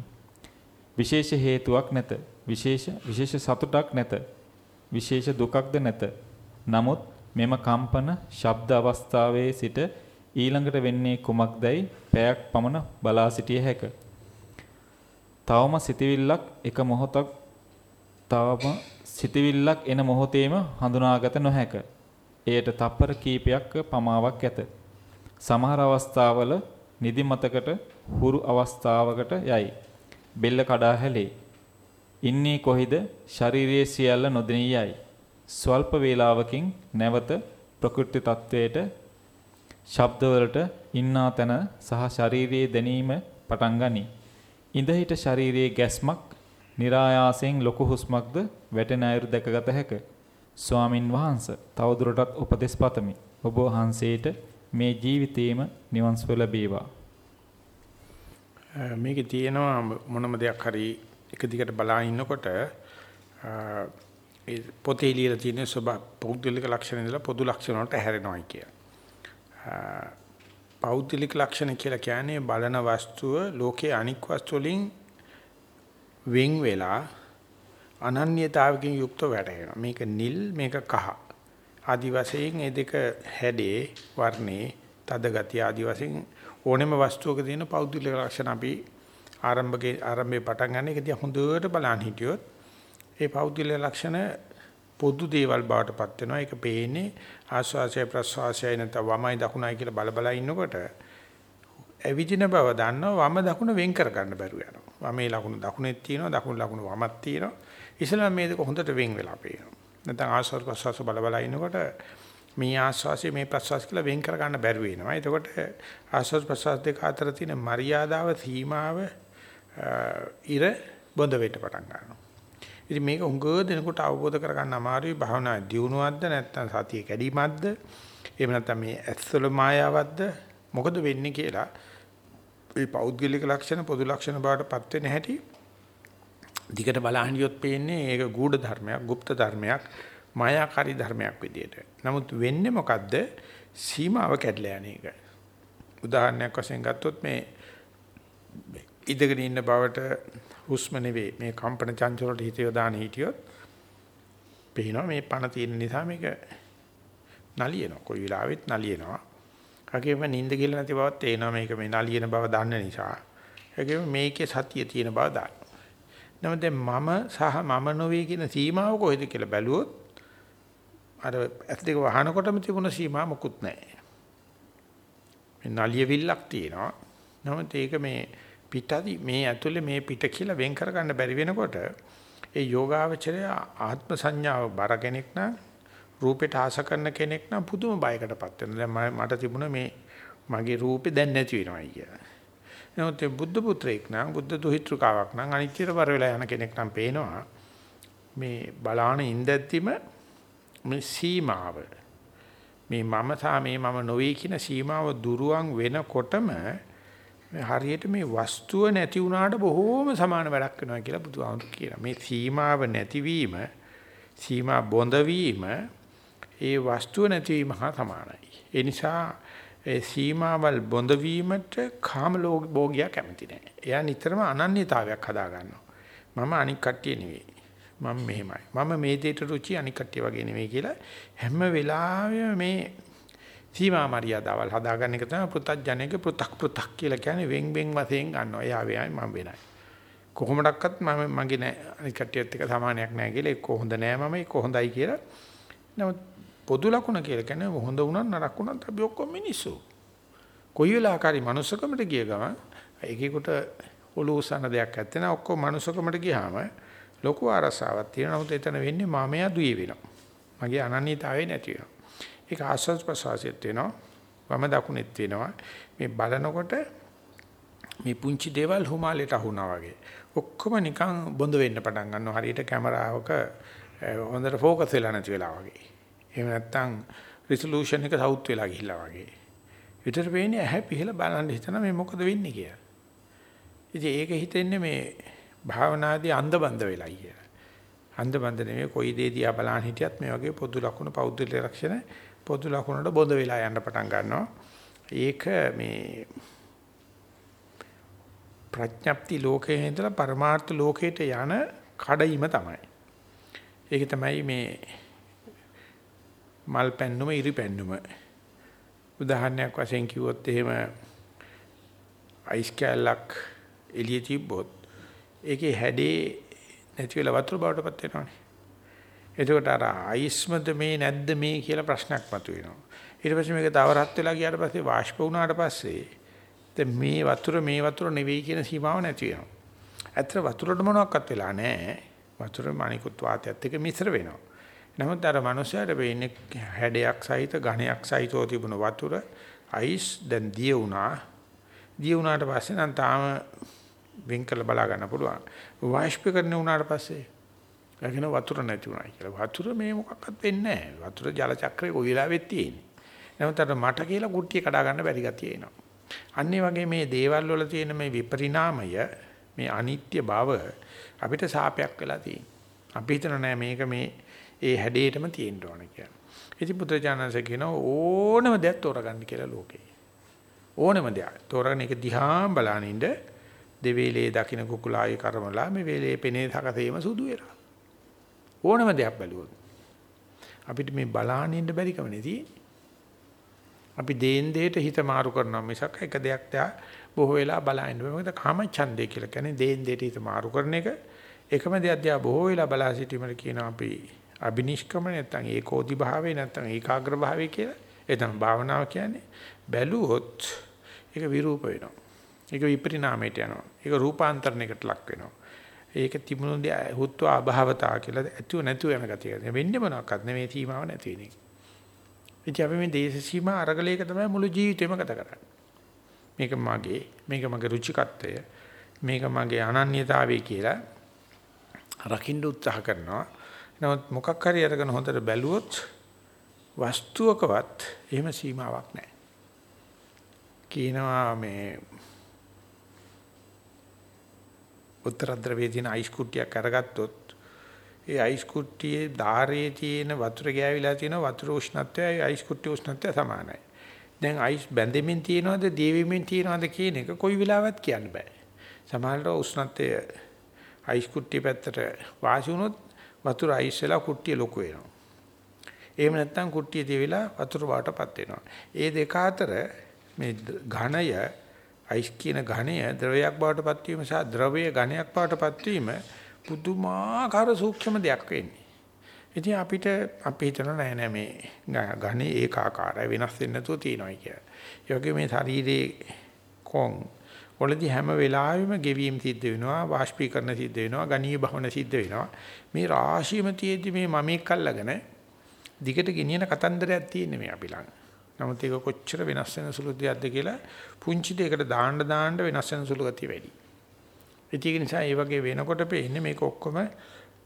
විශේෂ හේතුවක් නැත. විශේෂ විශේෂ සතුටක් නැත. විශේෂ දුකක්ද නැත. නමුත් මෙම කම්පන ශබ්ද අවස්ථාවේ සිට ඊළඟට වෙන්නේ කුමක්දයි පැයක් පමණ බලා සිටිය හැක. තවම සිතවිල්ලක් එක මොහොතක් තවම සිතවිල්ලක් එන මොහොතේම හඳුනාගත නොහැක. එයට තප්පර කීපයක් පමාවක් ඇත. සමහර අවස්ථාවල නිදිමතකට හුරු අවස්ථාවකට යයි. බෙල්ල කඩා හැලේ. ඉන්නේ කොහිද ශාරීරියේ සියල්ල නොදෙනී යයි. ස්වල්ප වේලාවකින් නැවත ප්‍රකෘති තත්වයට ශබ්දවලට ඉන්නා තැන සහ ශාරීරියේ දැනීම පටන් ගනී. ඉඳ හිට ශාරීරියේ ගැස්මක් નિરાයාසයෙන් ලොකු හුස්මක්ද වැටෙන අයුරු දැකගත හැකිය. ස්වාමින් වහන්සේ තවදුරටත් උපදෙස් පතමි. ඔබ වහන්සේට මේ ජීවිතේම නිවන් සුව ලැබේවා. මේකේ තියෙනවා මොනම දෙයක් හරි එක දිගට බලා ඉන්නකොට ඒ පොතේ ලියලා තියෙන සබ පෞද්ගලික ලක්ෂණ ඉඳලා පොදු ලක්ෂණ වලට හැරෙනවායි කිය. පෞද්ගලික ලක්ෂණ කියලා කියන්නේ බලන වස්තුව ලෝකයේ අනික් වස්තු වලින් වෙන් වෙලා අනන්‍යතාවකින් යුක්තව වැටෙනවා. මේක නිල් මේක කහ. ආදි වශයෙන් මේ දෙක හැඩේ වර්ණේ තද ගතිය ආදි වශයෙන් ඕනෙම වස්තුවක තියෙන පෞද්ගලික ලක්ෂණ අපි ආරම්භකේ ආරම්භයේ පටන් ගන්න එක දිහා හොඳට බලන් හිටියොත් ඒ පෞද්ගලික ලක්ෂණ පොදු දේවල් බවට පත් වෙනවා. ඒක පේන්නේ ආස්වාසය ප්‍රස්වාසය නැත්නම් වමයි දකුණයි කියලා බල බල ඉන්නකොට ඇවිදින බව දන්නවා වම දකුණ වෙන් කර ගන්න බැරුව යනවා. වමේ ලකුණු දකුණෙත් තියෙනවා දකුණු ලකුණු වමත් තියෙනවා. ඉස්සෙල්ලා මේ දෙක හොඳට වෙන් වෙලා පේනවා. නැත්නම් ආස්වාද ප්‍රසවාස බල බල ඉනකොට මේ ආස්වාසිය මේ ප්‍රසවාස කියලා වෙන් කර ගන්න බැරුව වෙනවා. එතකොට ආස්වාද ප්‍රසවාස දෙක අතර තියෙන මරියාදාව සීමාව ඉර බොඳ වෙන්න පටන් ගන්නවා. ඉතින් මේක උඟ දෙනකොට අවබෝධ කරගන්න අමාරුයි භාවනා දියුණුවක්ද නැත්නම් සතිය කැඩීමක්ද එහෙම නැත්නම් මේ ඇස්වල මායාවක්ද මොකද වෙන්නේ කියලා මේ පෞද්ගලික ලක්ෂණ පොදු ලක්ෂණ බවට පත් වෙන හැටි දිගට බලහිනියොත් පේන්නේ ඒක ගූඪ ධර්මයක්, গুপ্ত ධර්මයක්, මායාකාරී ධර්මයක් විදියට. නමුත් වෙන්නේ මොකද්ද? සීමාව කැඩලා යන එක. උදාහරණයක් වශයෙන් ගත්තොත් මේ ඉඳගෙන ඉන්න බවට හුස්ම නෙවෙයි මේ කම්පන චංචල වලට හිත යොදාන හිටියොත් පේනවා මේ පණ තියෙන නිසා මේක නලියනවා. කොයි වෙලාවෙත් නලියනවා. ඒකෙම නිින්ද කියලා නැති බවත් තේනවා මේක මේ නලියන බව දන්න නිසා. ඒකෙම මේකේ සතිය තියෙන බව දාන්න. නමුත් දැන් මම සහ මම නොවේ කියන සීමාව කොහෙද කියලා බැලුවොත් අර ඇස් දෙක වහනකොටම තිබුණ සීමා මොකුත් නැහැ. මේ නලියවිල්ලක් තියෙනවා. නමුත් ඒක මේ පිටදි මේ ඇතුලේ මේ පිට කියලා වෙන් කරගන්න බැරි වෙනකොට ඒ යෝගාවචරය ආත්ම සංඥාව බර කෙනෙක් නම් රූපෙට ආස කරන කෙනෙක් නම් පුදුම බයකටපත් වෙනවා. දැන් මට තිබුණ මේ මගේ රූපේ දැන් නැති වෙනවයි කියලා. නමුත් බුද්ධ පුත්‍රයෙක් නම් බුද්ධ දුහිතෘකාවක් නම් අනිත්‍යතර වර වෙලා යන කෙනෙක් නම් පේනවා මේ බලාන ඉඳද්දිම මේ සීමාව මේ මම සහ මේ මම නොවේ කියන සීමාව දුරුවන් වෙනකොටම හරියට මේ වස්තුව නැති වුණාට බොහෝම සමාන වැඩක් වෙනවා කියලා බුදුහාමුදුරු කියනවා. මේ සීමාව නැතිවීම සීමා බොඳ වීම ඒ වස්තුව නැතිවීම හා සමානයි. ඒ නිසා ඒ සීමාවල් බොඳ වීමට කාම භෝගියා කැමති නැහැ. එයා නිතරම අනන්‍යතාවයක් හදා ගන්නවා. මම අනික් කට්ටිය නෙවෙයි. මම මෙහෙමයි. මම මේ දෙයට රුචි අනික් කට්ටිය වගේ නෙවෙයි කියලා හැම වෙලාවෙම මේ සීමා මරියාදවල් හදාගන්න එක තමයි පෘථග්ජනයේ පෘ탁 පෘ탁 කියලා කියන්නේ වෙන් වෙන් වශයෙන් ගන්නවා. එයා වෙයි මම වෙනයි. කොහොමඩක්වත් මම මගේ නෑ අනිත් කට්ටියත් එක්ක සමානයක් නෑ කියලා ඒක හොඳ නෑ මම ඒක හොඳයි කියලා. නමුත් පොදු ලකුණ කියලා කියන්නේ හොඳ වුණත් නරක වුණත් අපි ඔක්කොම මිනිස්සු. කොයි වෙලාවකරි manussකමට ගිය ගමන් ඒකේකට ඔලුව උස්සන දෙයක් නැත්තේ නා ඔක්කොම manussකමට ගියාම ලොකු අරසාවක් තියෙනවා. නමුත් එතන වෙන්නේ මාමයා දුවේ වෙනවා. මගේ අනන්‍යතාවය නැති වෙනවා. ඒක ආස්වාද ප්‍රසවාසයත් වෙනවා. වම දකුණෙත් වෙනවා. මේ බලනකොට මේ පුංචි දේවල් හුමාලයට අහුණා වගේ. ඔක්කොම නිකන් බොඳ වෙන්න පටන් ගන්නවා. හරියට කැමරාවක හොඳට ફોකස් වෙලා නැති වෙලා වගේ. එහෙම නැත්නම් රිසොලූෂන් එක සවුත් වෙලා ගිහිල්ලා වගේ. විතර වෙන්නේ ඇහැ පිහලා බලන්න හිතන මේ මොකද වෙන්නේ කියලා. ඉතින් ඒක හිතෙන්නේ මේ භාවනාදී අන්ධබන්ද වෙලයි කියලා. අන්ධබන්ද නෙමෙයි කොයි දේ දිහා බලන් හිටියත් මේ වගේ පොදු ලක්ෂණ පෞද්ගලික ලක්ෂණ පොදු ලක්ෂණවල බොඳ වෙලා යන්න පටන් ගන්නවා. ඒක මේ ප්‍රඥප්ති ලෝකයේ ඉඳලා පරමාර්ථ ලෝකයට යන කඩයිම තමයි. ඒක තමයි මේ මල් පැන්නුම ඉරි පැන්නුම. උදාහරණයක් වශයෙන් කිව්වොත් එහෙම අයිස් කැලක් එළිය තිබ්බොත් ඒකේ හැඩේ නැති වෙලා වතුර බවට පත් වෙනවනේ. එතකොට අර අයිස්මද මේ නැද්ද මේ කියලා ප්‍රශ්නයක් මතුවෙනවා. ඊට පස්සේ මේක තව රත් වෙලා ගියාට පස්සේ වාෂ්ප වුණාට පස්සේ දැන් මේ වතුර මේ වතුර නෙවෙයි කියන සීමාව නැති වෙනවා. ඇත්තට වතුරට මොනවත් වෙලා නැහැ. වතුර මණිකුත් වාතයත් එක්ක මිශ්‍ර වෙනවා. නමුත් අර මනුස්සයාට වෙන්නේ හැඩයක් සහිත ඝණයක් සහිතව තිබුණ වතුර අයිස් දැන් දිය වුණා. දිය වුණාට පස්සේ නම් තාම වෙන් කළ බලා ගන්න පුළුවන්. වාෂ්පීකරණය වුණාට පස්සේ ඒකන වතුර නැති වුණා කියලා. වතුර මේ මොකක්වත් වෙන්නේ නැහැ. වතුර ජල චක්‍රේ කොයි වෙලාවෙත් තියෙන්නේ. නමුත් අර මට කියලා කුට්ටිය කඩා ගන්න බැරි ගතිය එනවා. අන්න වගේ මේ දේවල් වල තියෙන මේ විපරිණාමය මේ අනිත්‍ය බව අපිට සාපයක් වෙලා තියෙනවා. අපි හිතන නෑ මේක මේ ඒ හැඩේටම තියෙන්න ඕන කියලා. ඉතින් පුත්‍රජානන්සේ කියන ඕනම දෙයක් තෝරගන්න කියලා ලෝකේ. ඕනම දෙයක්. තෝරගෙන ඒක දිහා බලනින්න දෙවේලේ දකින්න කුකුලායි කර්මලා මේ වේලේ පෙනේ සකසේම සුදු වෙලා. ඕනම දෙයක් බැලුවොත් අපිට මේ බලහන් ඉන්න බැරි කම නෙදී. අපි දේන් දෙයට හිත මාරු කරනවා මිසක් එක දෙයක් තියා බොහෝ වෙලා බලන්න බෑ. මොකද කාම ඡන්දේ කියලා කියන්නේ දේන් දෙයට හිත මාරු කරන එක. එකම දෙයක් තියා බොහෝ වෙලා බලා සිටීමට කියනවා අපි අබිනිෂ්ක්‍මණ නැත්නම් ඒකෝදි භාවය නැත්නම් ඒකාග්‍ර භාවය කියලා. ඒ තමයි භාවනාව කියන්නේ. බැලුවොත් ඒක විරූප වෙනවා. ඒක විපරිණාමයට යනවා. ඒක රූපාන්තරණයකට ලක් වෙනවා. ඒක තිබුණු දේ හුත්ව අභාවතා කියලා ඇතුව නැතුව යන ගතිය. වෙන්නේ මොනවාක්වත් නෙමෙයි සීමාව නැති වෙන එක. ඉතින් අපි මේ දේශ සීමා අරගලයක තමයි මුළු ජීවිතේම ගත කරන්නේ. මේක මගේ, මේක මගේ රුචිකත්වය, මේක මගේ අනන්‍යතාවය කියලා රකින්න උත්සාහ කරනවා. නමුත් මොකක් හරි අරගෙන හොඳට බැලුවොත් වස්තුවකවත් එහෙම සීමාවක් නැහැ. කියනවා මේ උත්තර ද්‍රවයේ තියෙන අයිස් කුට්ටියක් අරගත්තොත් ඒ අයිස් කුට්ටියේ ධාරයේ තියෙන වතුර ගෑවිලා තියෙන වතුර උෂ්ණත්වයයි අයිස් කුට්ටිය උෂ්ණත්වය සමානයි. දැන් අයිස් බැඳෙමින් තියෙනවද දියවෙමින් තියෙනවද කියන එක කොයි වෙලාවත් කියන්න බෑ. සමහරවිට උෂ්ණත්වය අයිස් කුට්ටිය පැත්තට වාසි වුණොත් වතුර අයිස් වෙලා කුට්ටිය ලොකු වෙනවා. එහෙම නැත්නම් කුට්ටිය දිවිලා වතුර වාටපත් වෙනවා. ඒ දෙක අතර මේ ඝණය අයිස් කියන ඝණය ද්‍රවයක් බවට පත් වීම සහ ද්‍රවය ඝණයක් බවට පත් වීම පුදුමාකාර සූක්ෂම දෙයක් වෙන්නේ. ඉතින් අපිට අපි හිතනවා නෑ නෑ මේ ඝනේ ඒකාකාරයි වෙනස් වෙන්නේ නැතුව තියෙනවා කියලා. ඒ වගේ මේ ශරීරයේ කොන් වලදී හැම වෙලාවෙම ගෙවීම් සිද්ධ වෙනවා, වාෂ්පීකරණ සිද්ධ වෙනවා, ගණීය භවන සිද්ධ වෙනවා. මේ රාශියම තියෙද්දි මේ මම එක්කල්ලාගෙන දිගට ගෙනියන කතන්දරයක් තියෙන්නේ මේ අපි ළඟ. නමුත් ඒක කොච්චර වෙනස් වෙන සුළු දෙයක්ද කියලා පුංචි දෙයකට දාන්න දාන්න වෙනස් වෙන සුළු ගතිය වැඩි. ඒක නිසා මේ වගේ වෙනකොට පේන්නේ මේක ඔක්කොම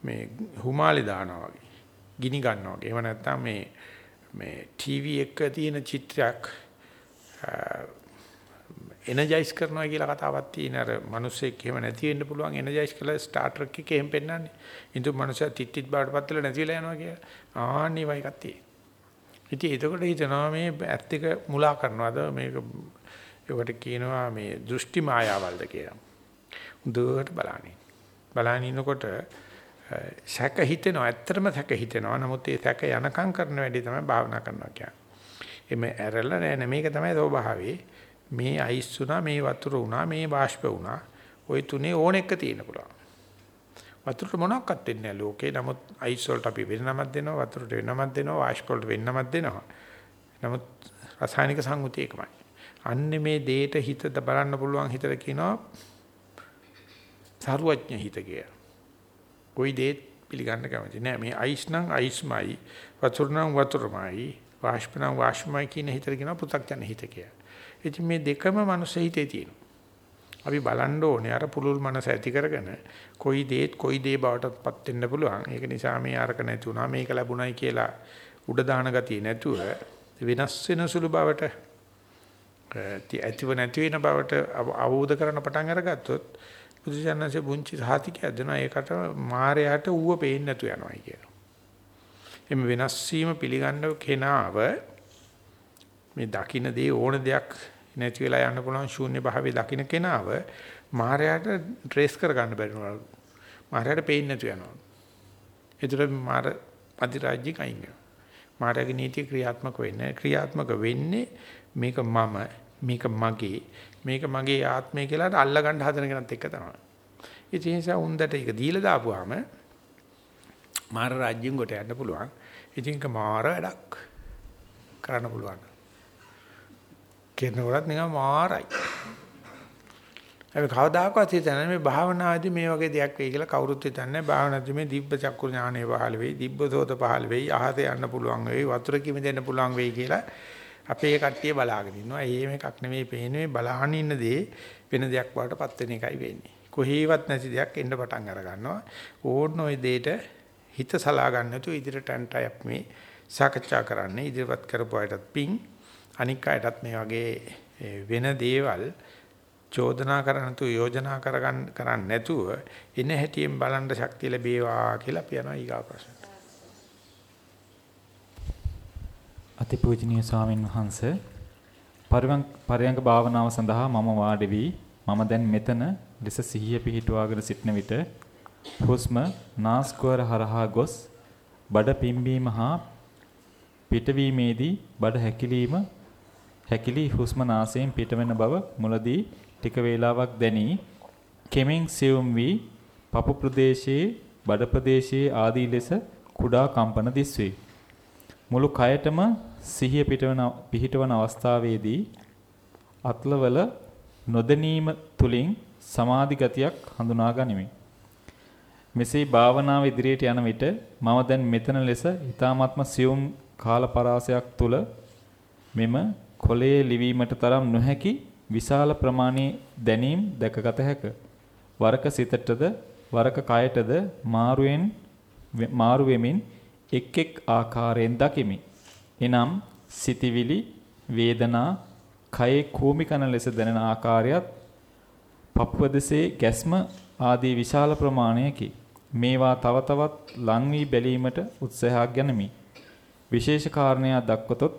මේ හුමාලේ දානවා වගේ. ගිනි ගන්නවා වගේ. එහෙම නැත්නම් මේ මේ ටීවී එක තියෙන චිත්‍රයක් එනර්ජයිස් කරනවා කියලා කතාවක් තියෙන අර මිනිස්සෙක් එහෙම නැති වෙන්න පුළුවන් එනර්ජයිස් කළා ස්ටාර්ටර් එකේ එහෙම පෙන්නන්නේ. ඉතින් මිනිස්සයා තිත්තිත් බාට පත් වෙලා නැතිලා යනවා කියලා. ආන්නේ වයි එකක් තියෙන. ඉතින් එතකොට හිතනවා මේ ඇත්ත එක මුලා කරනවාද මේක ඒකට කියනවා මේ දෘෂ්ටි මායාවල්ද කියලා. හොඳට බලන්නේ. බලන ඉන්නකොට සැක හිතෙනවා ඇත්තටම සැක හිතෙනවා. නමුත් ඒ සැක යනකම් කරන වැඩි තමයි භාවනා කරනවා කියන්නේ. එමෙ ඇරලා නෑ මේක තමයි ස්වභාවය. මේ අයිස් වුණා මේ වතුර වුණා මේ වාෂ්ප වුණා. ওই තුනේ ඕන එක තියෙන පුළුවන්. වතුරට මොනක්වත් වෙන්නේ නැහැ ලෝකේ. නමුත් අයිස් වලට අපි වෙන නමක් දෙනවා, වතුරට වෙන නමක් දෙනවා, වාෂ්ප වලට වෙන නමක් දෙනවා. නමුත් රසායනික සංයුතිය එකමයි. අන්නේ මේ දේට හිත බලන්න පුළුවන් හිතට කියනවා සරුවඥ හිත කියලා. કોઈ දේත් පිළිගන්න කැමති නෑ. මේ අයිස් නම් අයිස්මයි, වතුර නම් වතුරමයි, වාෂ්ප නම් වාෂ්පමයි කියන හිතට කියනවා පෘථග්ජන හිත කියලා. ඉතින් මේ දෙකම මනුස්ස හිතේ තියෙනවා. අපි බලන්න ඕනේ අර පුලුල් මනස ඇති කරගෙන කොයි දේත් කොයි දේ බවටපත් වෙන්න පුළුවන්. ඒක නිසා මේ අරක නැති වුණා මේක ලැබුණයි කියලා උඩ දාන ගතිය නැතුව වෙනස් වෙන සුළු බවට ඇතිව නැති වෙන බවට අවබෝධ කරන පටන් අරගත්තොත් බුදුසසුනසේ පුංචි සාතිකයක් දෙනවා ඒකට මායයට ඌව පේන්නේ නැතු යනවායි කියලා. එimhe වෙනස් වීම පිළිගන්න කෙනාව මේ දකින්න දේ ඕන දෙයක් නැති වෙලා යන්න පුළුවන් ශූන්‍ය භාවයේ දකින්න කෙනාව මායයට ට්‍රේස් කරගන්න බැරිනවා. මායයට පේන්නේ නැතු යනවා. ඒතර මාර අධිරාජ්‍යක අයින් වෙනවා. මායාවේ නීතිය ක්‍රියාත්මක වෙන්නේ ක්‍රියාත්මක වෙන්නේ මේක මම මේක මගේ මේක මගේ ආත්මය කියලා අල්ල ගන්න හදන කෙනත් එක තමයි. ඒ නිසා උන්දට ඒක දීලා දාපුවාම මාර රාජ්‍යෙන් කොට යන්න පුළුවන්. ඉතින් ඒක මාර වැඩක් කරන්න පුළුවන්. කෙනෙකුට නිකන් මාරයි. අපි කවදාකවත් හිතන්නේ මේ භාවනාදී මේ වගේ දෙයක් වෙයි කියලා කවුරුත් හිතන්නේ භාවනාදී මේ දිබ්බ චක්කු ඥානෙ පහළ වෙයි, දිබ්බ සෝත පහළ වෙයි, අහත යන්න පුළුවන් වෙයි, වතුර කිමි දෙන්න පුළුවන් වෙයි කියලා අපේ කට්ටිය බලාගෙන ඉන්නවා. එහෙම එකක් නෙමෙයි පේන්නේ මේ බලාහන් ඉන්න දේ වෙන දෙයක් වඩටපත් වෙන එකයි වෙන්නේ. කොහේවත් නැති දෙයක් එන්න පටන් අර ගන්නවා. ඕන ඔය දෙයට හිත සලා ගන්න නැතුව ඉදිරියට යන්ටයි අපි මේ සාකච්ඡා කරන්නේ. ඉදිරියපත් කරපු අයටත් පිං අනික් අයටත් මේ වගේ වෙන දේවල් චෝදනා කරන්න තු යෝජනා කරගන්න කරන්නේ නැතුව එන හැටියෙන් බලන්න ශක්තිය ලැබේවා කියලා අපි යනවා ඊගා ප්‍රශ්න. අතිපූජනීය ස්වාමින් වහන්සේ පරයන්ක භාවනාව සඳහා මම වාඩි වී මම දැන් මෙතන ලෙස සිහිය පිහිටුවාගෙන සිටන විට හුස්ම නාස්කුවර හරහා ගොස් බඩ පිම්බීම හා පිටවීමේදී බඩ හැකිලීම හැකිලි හුස්ම නාසයෙන් පිටවෙන බව මුලදී ටික වේලාවක් දැනී කෙමෙන් සියුම් වී පපු ප්‍රදේශයේ බඩ ප්‍රදේශයේ ආදී ලෙස කුඩා කම්පන දිස්වේ. මුළු කයටම සිහිය පිටවන පිහිටවන අවස්ථාවේදී අත්ලවල නොදැනීම තුලින් සමාධි ගතියක් හඳුනා ගනිමි. මෙසේ භාවනාව ඉදිරියට යන විට මම දැන් මෙතන ලෙස ඊ타ත්ම සියුම් කාල පරාසයක් තුල මෙම කොළයේ ලිවීමට තරම් නොහැකි විශාල ප්‍රමාණයේ දැනීම් දැකගත හැක. වරක සිතටද වරක කයටද මාරුවෙන් මාරු වෙමින් එක් එක් ආකාරයෙන් දකිමි. එනම් සිතිවිලි වේදනා කයේ කූමිකන ලෙස දැනෙන ආකාරයත් පපුවදසේ ගැස්ම ආදී විශාල ප්‍රමාණයකි. මේවා තව තවත් ලං වී බැලීමට උත්සාහයක් ගනිමි. විශේෂ කාරණයක් දක්වතොත්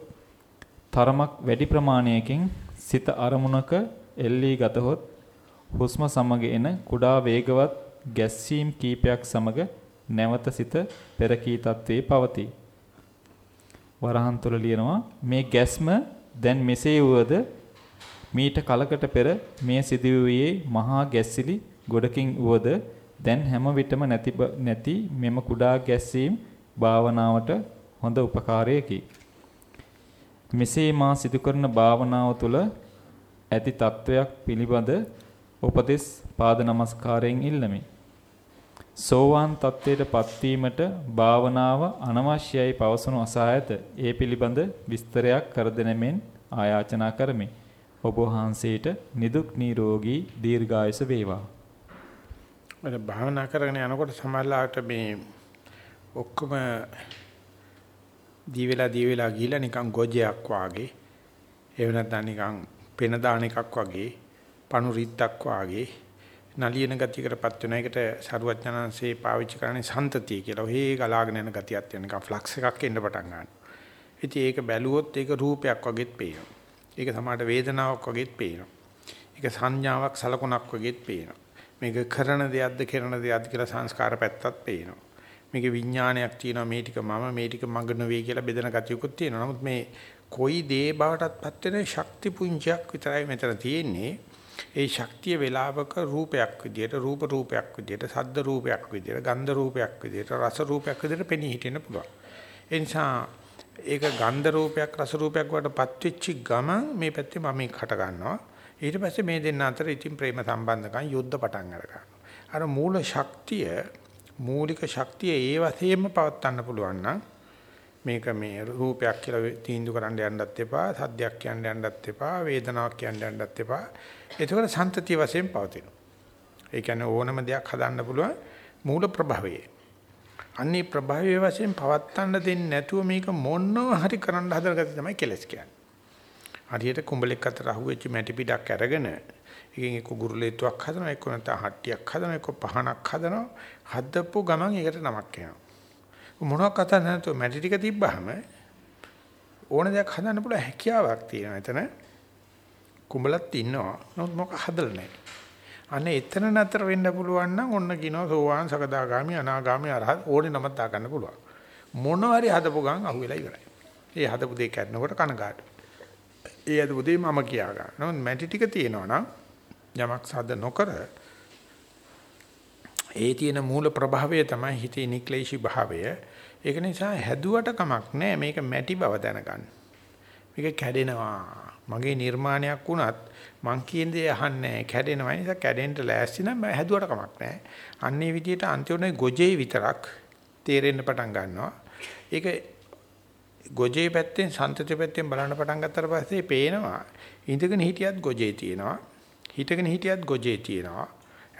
තරමක් වැඩි ප්‍රමාණයකින් සිත අරමුණක එල්ලී ගතහොත් හුස්ම සමග එන කුඩා වේගවත් ගැස්සීම් කීපයක් සමග නැවත සිත පෙරකී තත්වයේ පවතී. වරහන් තුල ලියනවා මේ ගැස්ම දැන් මෙසේ වුවද මීට කලකට පෙර මේ සිදුවුවේ මහා ගැස්සිලි ගොඩකින් වුවද දැන් හැම විටම නැති නැති මෙම කුඩා ගැස්සීම් භාවනාවට හොඳ උපකාරයකි. මෙසේ මා සිදු කරන භාවනාව තුළ ඇති తත්වයක් පිළිබඳ උපදෙස් පාද නමස්කාරයෙන් ඉල්ලමි. සෝවාන් තත්ත්වයට පත්වීමට භාවනාව අනවශ්‍යයි පවසනු අසා ඇත. ඒ පිළිබඳ විස්තරයක් කර දෙනෙමින් ආයාචනා කරමි. ඔබ වහන්සේට නිදුක් නිරෝගී දීර්ඝායස වේවා. මම භාවනා කරගෙන යනකොට සමහරලාට මේ ඔක්කොම දී වෙලා දී වෙලා ගිහිලා නිකන් ගොජයක් වාගේ එහෙම නැත්නම් නිකන් පෙන දාන එකක් වගේ පණු රිත්තක් වාගේ නලියන ගතියකටපත් වෙන එකට සරුවඥාන්සේ පාවිච්චි කරන්නේ සන්තතිය කියලා. ඔහේ ගලාගෙන යන ගතියක් තියෙන නිකන් ෆ්ලක්ස් එකක් එන්න පටන් ගන්නවා. ඉතින් ඒක බැලුවොත් ඒක රූපයක් වගේත් පේනවා. ඒක සමාඩ වේදනාවක් වගේත් පේනවා. ඒක සංඥාවක් සලකුණක් වගේත් පේනවා. මේක කරන දෙයක්ද කරන දෙයක්ද කියලා සංස්කාර පැත්තත් පේනවා. මේකේ විඥානයක් තියෙනවා මේ ටික මම මේ ටික මඟ නෙවෙයි කියලා බෙදෙන ගතියකුත් තියෙනවා. නමුත් මේ කොයි දේ බවටත්පත් වෙන ශක්ති පුංජයක් විතරයි මෙතන තියෙන්නේ. ඒ ශක්තිය වේලාවක රූපයක් විදියට රූප රූපයක් විදියට සද්ද රූපයක් විදියට ගන්ධ රූපයක් විදියට රස රූපයක් විදියට පෙනී හිටින්න පුළුවන්. ඒ නිසා ඒක ගන්ධ රූපයක් රස රූපයක් වඩපත් වෙච්ච ගමන් මේ පැත්තේ මම එකට ගන්නවා. ඊට පස්සේ මේ දෙන්න අතර ඉතින් ප්‍රේම සම්බන්ධකම් යුද්ධ පටන් අර අර මූල ශක්තිය මූලික ශක්තිය ඒ වශයෙන්ම පවත්වන්න පුළුවන් නම් මේක මේ රූපයක් කියලා තීන්දුව කරන්න යන්නත් එපා සද්දයක් කියන්න යන්නත් එපා වේදනාවක් කියන්න යන්නත් එපා. ඒකවල සන්තතිය වශයෙන් පවතිනවා. ඒ කියන්නේ ඕනම දෙයක් හදන්න පුළුවන් මූල ප්‍රභවයේ. අන්නේ ප්‍රභවයේ වශයෙන් පවත්තන්න දෙන්නේ නැතුව මේක මොනව හරි කරන්න හදන ගතිය තමයි කෙලස් කියන්නේ. හරියට කුඹලෙක් අතර අහුවෙච්ච මැටි පිටක් අරගෙන එකකින් එක්ක ගුරුලේතුවක් හදනවා එක්ක නැත්නම් හට්ටියක් හදනවා එක්ක පහනක් හදනවා හදපු ගමන් ඒකට නමක් එනවා මොනවක් කතා නැතුව මැටි ටික තිබ්බහම ඕන දෙයක් හදන්න පුළුවන් හැකියාවක් තියෙනවා එතන. කුඹලත් ඉන්නවා. නමුත් මොකක් හදලා නැහැ. අනේ එතන නතර වෙන්න පුළුවන් නම් ඔන්න කියනවා සෝවාන් සකදාගාමි අනාගාමි අරහත් ඕනේ නමක් දා ගන්න පුළුවන්. මොන හරි හදපු ගමන් අහුවෙලා ඉවරයි. ඒ හදපු දෙය කරනකොට කනගාටු. ඒ හදපු දෙය මම කියා ගන්න. නමුත් මැටි ටික තියෙනවා නම් යමක් සාද නොකර ඒ තියෙන මූල ප්‍රභාවය තමයි හිතේ නික්ලේශී භාවය. ඒක නිසා හැදුවට කමක් නැහැ මේක මැටි බව දැනගන්න. මේක කැඩෙනවා. මගේ නිර්මාණයක් වුණත් මං කියන දේ අහන්නේ කැඩෙනවා. ඒ නිසා කැඩෙන්න ලෑස්ති නම් හැදුවට කමක් නැහැ. අන්නේ විදිහට අන්තිමනේ ගොජේ විතරක් තේරෙන්න පටන් ගන්නවා. ඒක ගොජේ පැත්තෙන් සන්තති පැත්තෙන් බලන්න පටන් ගත්තට පස්සේ පේනවා ඉඳගෙන හිටියත් ගොජේ තියෙනවා. හිටගෙන හිටියත් ගොජේ තියෙනවා.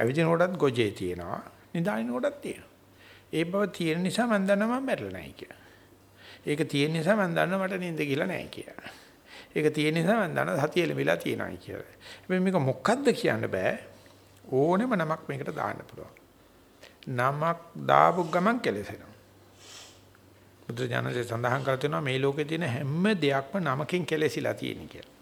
ඇවිදින කොටත් ගොජේ තියෙනවා. නිදාගෙන කොටත් තියෙනවා. ඒ බව තියෙන නිසා මම දන්නවා මම මැරෙලා නැහැ කියලා. ඒක තියෙන නිසා මම දන්නවා මට නිින්ද කියලා නැහැ කියලා. ඒක තියෙන නිසා මම දන්නවා සතිය ලැබිලා තියෙනවායි කියලා. හැබැයි මේක මොකක්ද කියන්න බෑ. ඕනෙම නමක් මේකට දාන්න පුළුවන්. නමක් දාපු ගමන් කෙලෙසෙනවා. බුදුරජාණන්සේ සඳහන් කර තියෙනවා මේ ලෝකේ තියෙන හැම දෙයක්ම නමකින් කෙලෙසිලා තියෙන කියලා.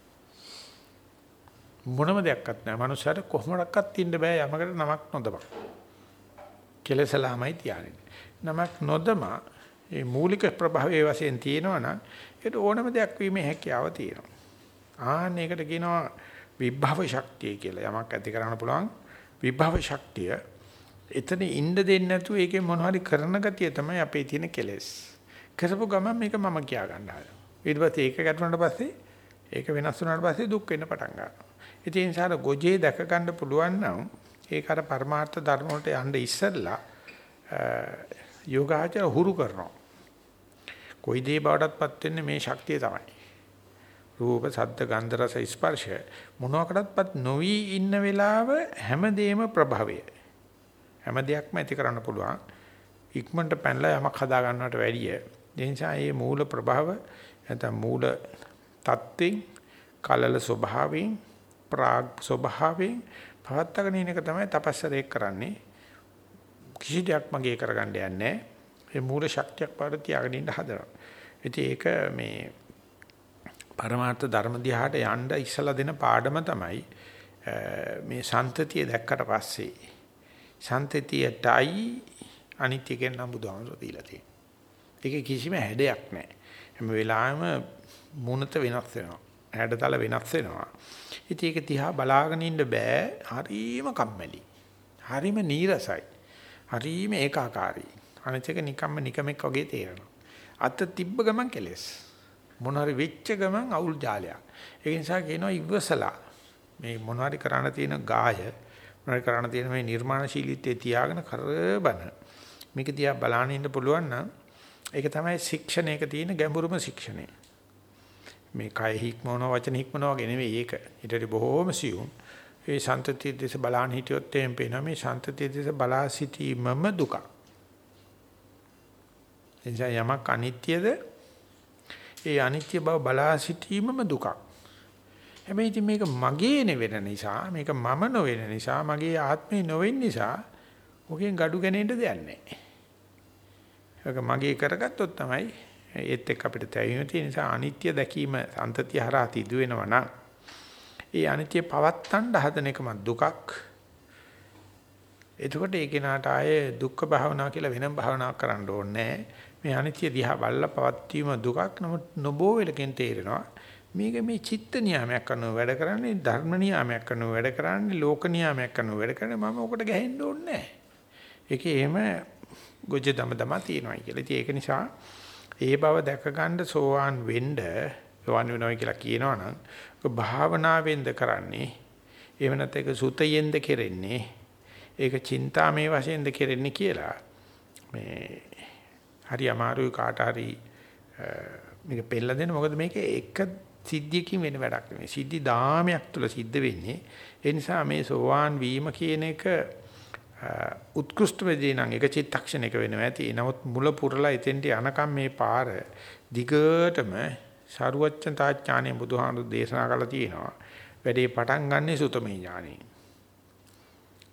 මොනම දෙයක්වත් නැහැ. මනුස්සයාට කොහොමඩක්වත් ඉන්න බෑ යමකට නමක් නොදබක්. කෙලසලාමයි තියාගෙන. නමක් නොදම මේ මූලික ප්‍රභාවයේ වශයෙන් තියෙනවා නම් ඒකට ඕනම දෙයක් වීමේ හැකියාව තියෙනවා. ආන්න ඒකට කියනවා විභව ශක්තිය කියලා. යමක් ඇති කරන්න පුළුවන් විභව ශක්තිය. එතන ඉන්න දෙන්නේ නැතුව ඒකේ මොනවාරි කරන ගතිය තමයි අපේ තියෙන කෙලෙස්. කරපු ගමන් මේක මම කියා ගන්නවා. ඊට පස්සේ ඒක ගැටුණාට පස්සේ ඒක වෙනස් වුණාට පස්සේ දුක් වෙන්න පටන් ගන්නවා. ඉතින් ඒ නිසා ගොජේ දැක ගන්න පුළුවන් නම් ඒක අර පරමාර්ථ ධර්ම වලට යන්න ඉස්සෙල්ලා යෝගාචර හුරු කරනවා. කොයි දේ බවටත්පත් වෙන්නේ මේ ශක්තිය තමයි. රූප, ශබ්ද, ගන්ධ, රස, ස්පර්ශ මොනවාකටත්පත් නොවි ඉන්න වෙලාව හැමදේම ප්‍රභවය. හැම දෙයක්ම ඇති කරන්න පුළුවන්. ඉක්මනට පැනලා යමක් හදා ගන්නවට වැඩිය. ඒ නිසා මේ මූල ප්‍රභව නැත්නම් මූල தත්ත්වෙන් කලල ස්වභාවයෙන් ප්‍රාග් ස්වභාවයෙන් පවත්තගෙන ඉන්න එක තමයි තපස්සරේ කරන්නේ. කිසි දෙයක් මගේ කරගන්න යන්නේ ඒ මූල ශක්තියක් පාඩ තියාගෙන ඉන්න හදනවා. ඉතින් ඒක මේ පරමාර්ථ ධර්ම දිහාට යන්න ඉස්සලා දෙන පාඩම තමයි මේ සන්තතිය දැක්කට පස්සේ සන්තතියටයි අනිත්‍යයෙන් නම් බුදුහාමුදුරුවෝ දීලා තියෙන්නේ. ඒකේ කිසිම හැඩයක් නැහැ. හැම වෙලාවෙම මුණත වෙනස් වෙනවා. හැඩතල වෙනස් වෙනවා. ඉතින් ඒක තියා බලාගෙන ඉන්න බෑ. හරීම කම්මැලි. හරීම නීරසයි. හරීම ඒකාකාරී. අනිත් එක නිකම්ම නිකමෙක් වගේ තේරෙනවා. අත තිබ්බ ගමන් කෙලස්. මොන හරි වෙච්ච ගමන් අවුල් ජාලයක්. ඒ නිසා කියනවා ඉවසලා මේ මොන හරි කරන්න තියෙන ගාය මොන හරි කරන්න තියෙන මේ නිර්මාණශීලීත්වයේ තියාගෙන කරබන මේක දිහා බලාගෙන ඉන්න පුළුවන් නම් ඒක තමයි ශික්ෂණයක තියෙන ගැඹුරුම ශික්ෂණය. මේ කය හික්මවන වචන හික්මවන වගේ නෙවෙයි ඒක. ඊටට බොහෝම සියුම්. ඒ සන්තතිය දෙස බලන් හිටියොත් එම් පේනවා මේ සන්තතිය දෙස බලා සිටීමම දුක. එනිසා යමක් අනිත්‍යද ඒ අනිත්‍ය බව බලා සිටීමම දුකක්. හැබැයි ඉතින් මේක මගේ නෙවෙන නිසා මේක මම නොවන නිසා මගේ ආත්මේ නොවෙන නිසා ඔකෙන් gadu ගණේට දෙයක් නැහැ. ඒක මගේ කරගත්තොත් තමයි ඒත් එක්ක අපිට තැවීම තියෙන නිසා අනිත්‍ය දැකීම සම්තතිය හරහා සිදු වෙනවා නම් ඒ අනිත්‍ය පවත්තන්න හදන එකම දුකක්. එතකොට ඒ කෙනාට ආයේ දුක්ඛ භාවනා කියලා වෙනම භාවනාවක් කරන්න ඕනේ මේ අනිත්‍ය දිහා බලලා පවත්වීම දුකක් නමුත් නොබෝ වෙලකින් තේරෙනවා මේක මේ චිත්ත නියාමයක් කරනව වැඩ කරන්නේ ධර්ම නියාමයක් කරනව වැඩ කරන්නේ ලෝක නියාමයක් කරනව වැඩ කරන්නේ මම ඔකට ගහෙන්න ඕනේ නැහැ. ඒකේ එහෙම ගොජ දම දම තියෙනවා කියලා. ඉතින් ඒක නිසා ඒ බව දැක ගන්න සෝවාන් වෙන්න සෝවාන් වෙනවා කියලා කියනවනම් ඒක භාවනාවෙන්ද කරන්නේ. එහෙම නැත්නම් ඒක සුතයෙන්ද කෙරෙන්නේ. ඒක චින්තාමේ වශයෙන්ද කෙරෙන්නේ කියලා මේ හරි අමාරුයි කාට හරි මේක පෙළ දෙන්න මොකද මේක එක සිද්ධියකින් වෙන වැඩක් නෙමෙයි සිද්ධි දාමයක් තුල සිද්ධ වෙන්නේ ඒ නිසා මේ සෝවාන් වීම කියන එක උත්කෘෂ්ඨ වෙදී නම් එක චිත්තක්ෂණයක වෙනවා ඇති. නමුත් මුල පුරලා එතෙන්ට යනකම් මේ පාර දිගටම සරුවච්චන්තා ඥානෙ බුදුහාමුදුරු දේශනා කළා තියෙනවා. වැඩේ පටන් ගන්නෙ සුතමේ ඥානෙ.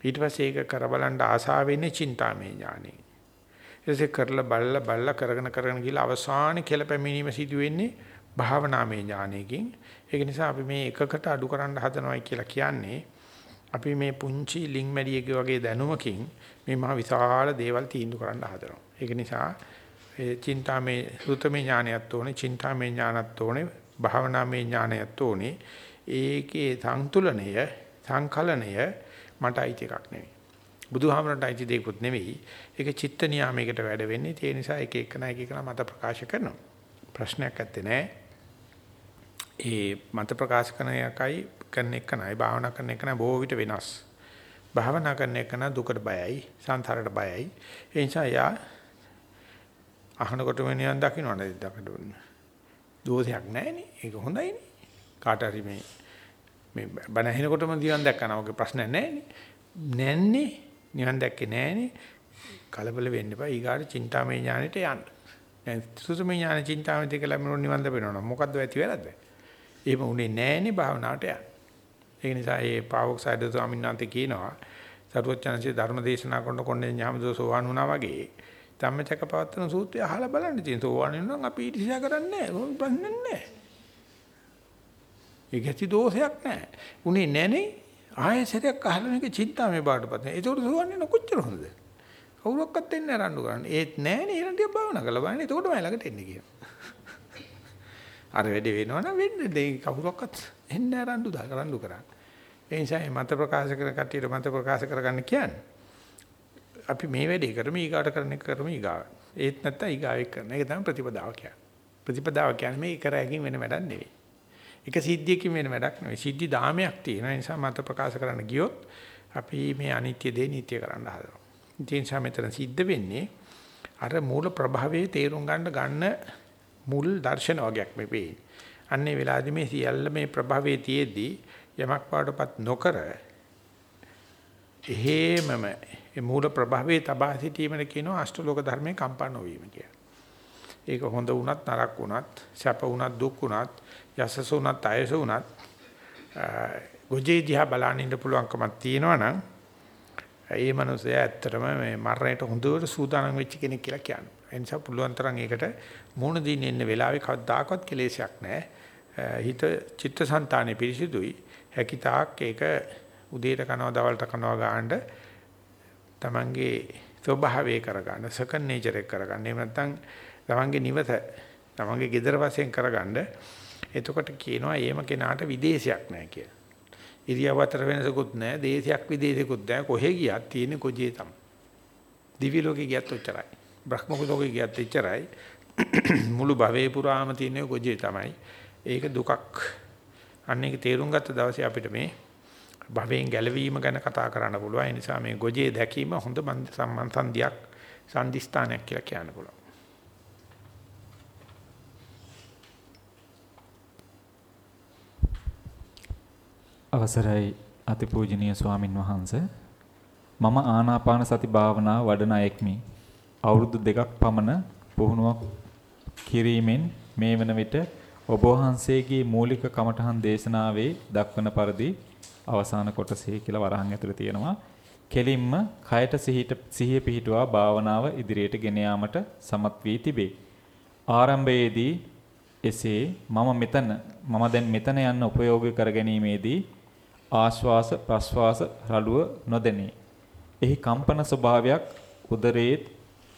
ඊට පස්සේ ඒක කර බලන්න ආසාව වෙන්නේ චින්තාමේ ඥානෙ. ඊටසේ කරලා බලලා බලලා කරගෙන කරගෙන ගිහලා අවසානයේ කෙල පැමිණීම සිදු වෙන්නේ භාවනාමේ ඥානයකින්. ඒක නිසා අපි මේ එකකට අඩු කරන්න හදනවයි කියලා කියන්නේ අපි මේ පුංචි ලිං මැඩියක වගේ දැනුමකින් මේ මහ විශාල දේවල් තීන්දුව කරන්න හදනවා. ඒක නිසා ඒ චින්තාමේ සුතමේ ඥානයත් ඕනේ, චින්තාමේ ඥානත් ඕනේ, භාවනාමේ ඥානයත් ඕනේ. ඒකේ සංතුලනය, සංකලනය මට අයිති එකක් නෙවෙයි. බුදුහාමරට අයිති දෙයක්වත් නෙවෙයි. ඒක චිත්ත නියාමයකට වැඩ වෙන්නේ. ඒ නිසා එක එකන එක එකන මත ප්‍රකාශ කරනවා. ප්‍රශ්නයක් නැත්තේ නෑ. ඒ මත ප්‍රකාශ කරන එකයි කරන එක නයි භාවනා කරන එක නයි බොහෝ විට වෙනස්. භාවනා කරන එක න දුකට බයයි, සංසාරයට බයයි. ඒ නිසා යා අහනකොට වෙනියන් දකින්න නේද දකට දෝෂයක් නැහැනේ. ඒක හොඳයිනේ. කාට හරි මේ මේ බණ ඇහෙනකොටම නිවන් දැක්කනවා. ඔගේ ප්‍රශ්නයක් නැහැනේ. නැන්නේ නිවන් දැක්කේ නැහැනේ. කලබල වෙන්න එපා. ඊගාට චින්තාමය ඥානෙට යන්න. දැන් සුසුමය ඥාන චින්තාමය දෙක ලැබෙනොත් නිවන් දැපෙනවා. මොකද්ද ඇති වෙලාද? එහෙම උනේ නැහැනේ භාවනාවට යන්න. ඒ නිසා ඒ පාවොක්සයිඩ් ස්වාමීන් වහන්සේ කියනවා සරුවචනසේ ධර්ම දේශනා කරන කොණ්ඩේ ඥාමදෝ සෝවාන් වුණා වගේ. ධම්මචක පවත්තන සූත්‍රය අහලා බලන්න තියෙන සෝවාන් වෙනවා අපි ඊර්ෂ්‍යා කරන්නේ නැහැ ප්‍රශ්න නැහැ. ඒක ඇති දෝෂයක් නැහැ. උනේ නැනේ ආයෙසරයක් අහලා මේක චින්තාමේ බාටපත් නේ ඒකට සෝවාන් වෙන කොච්චර හොඳද? කවුරක්වත් එන්නේ රණ්ඩු කරන්න. ඒත් නැනේ ඊළඟ ටික භාවනා කරලා බලන්න. එතකොට මම ළඟට එන්නේ කියනවා අර වැඩේ වෙනවනම් වෙන්නේ. දෙයි කවුරක්වත් එන්නේ රණ්ඩු දා රණ්ඩු කරන්නේ. ඒ නිසා මත ප්‍රකාශ කර කටියට මත ප්‍රකාශ කරගන්න කියන්නේ. අපි මේ වැඩේ කරමු ඊගාට කරන එක කරමු ඊගාව. ඒත් නැත්තම් ඊගාවෙක් කරන එක තමයි ප්‍රතිපදාව කියන්නේ. ප්‍රතිපදාව කියන්නේ මේ කරෑකින් වෙන වැඩක් නෙවෙයි. එක සිද්ධියකින් වෙන වැඩක් නෙවෙයි. සිද්ධි දාමයක් තියෙන නිසා මත ප්‍රකාශ කරන්න ගියොත් අපි මේ අනිත්‍ය දේ නිට්ටය කරන්න හදනවා. ඒ නිසා මෙතන සිද්ධ වෙන්නේ අර මූල ප්‍රභවයේ තේරුම් ගන්න ගන්න මුල් දර්ශන වගේක් මේ වෙන්නේ. අන්නේ වෙලාවේදී මේ සියල්ල මේ ප්‍රභවයේ තියේදී යමක් පාඩපත් නොකර එහෙමම ඒ මූල ප්‍රභවයේ තබා සිටීමන කියනවා අෂ්ටලෝක ධර්මයේ කම්පා නොවීම කියලා. ඒක හොඳ වුණත් නරක වුණත් සැප වුණත් දුක් වුණත් යසස වුණත් අයස වුණත් ගොජේ දිහා බලන්න ඉන්න පුළුවන්කමක් තියෙනවා නම් ඒ මනුස්සයා ඇත්තටම මේ මරණයට හොඳට සූදානම් වෙච්ච කෙනෙක් කියලා කියනවා. ඒ නිසා පුළුවන් තරම් ඒකට මුණ දින්න ඉන්න වෙලාවේ කවදාකවත් කෙලෙසයක් නැහැ. හිත චිත්තසංතානෙ පිරිසිදුයි. හැකි තාක් ඒක උදේට කනවා දවල්ට කනවා ගන්නට තමන්ගේ ස්වභාවය කරගන්න සකන් නේචර් එක කරගන්න. එහෙම නැත්නම් තමන්ගේ නිවස තමන්ගේ gedara වශයෙන් කරගන්න. එතකොට කියනවා එහෙම කෙනාට විදේශයක් නැහැ කියලා. ඉරියව් අතර වෙනසකුත් නැහැ, දේශයක් විදේශකුත් නැහැ. කොහෙ ගියත් තියෙන්නේ කොජේ තමයි. දිවි ලෝකේ ගියත් ඔච්චරයි. බ්‍රහ්ම ලෝකේ ගියත් එච්චරයි. මුළු භවයේ පුරාම තියෙන්නේ කොජේ තමයි. ඒක දුකක්. අන්න ඒක තේරුම් ගත්ත දවසේ අපිට මේ භවයෙන් ගැලවීම ගැන කතා කරන්න පුළුවන්. ඒ නිසා මේ ගොජේ දැකීම හොඳ සම්මන්සන්දියක් සම්දිස්ථානයක් කියලා කියන්න පුළුවන්. අවසරයි අතිපූජනීය ස්වාමින් වහන්සේ මම ආනාපාන සති භාවනාව වඩන අයෙක්මි. අවුරුදු දෙකක් පමණ පුහුණුවක් කිරීමෙන් මේ වන විට ඔබ වහන්සේගේ මූලික කමඨහන් දේශනාවේ දක්වන පරිදි අවසාන කොටසේ කියලා වරහන් ඇතුළේ තියෙනවා. කෙලින්ම කයට සිහිට සිහිය පිහිටුවා භාවනාව ඉදිරියට ගෙන යාමට සමත් වී තිබේ. ආරම්භයේදී එසේ මම මෙතන මම දැන් මෙතන යන්න උපයෝගී කර ගැනීමේදී ආශ්වාස ප්‍රශ්වාස රළුව නොදැනේ. එහි කම්පන ස්වභාවයක් උදරයේත්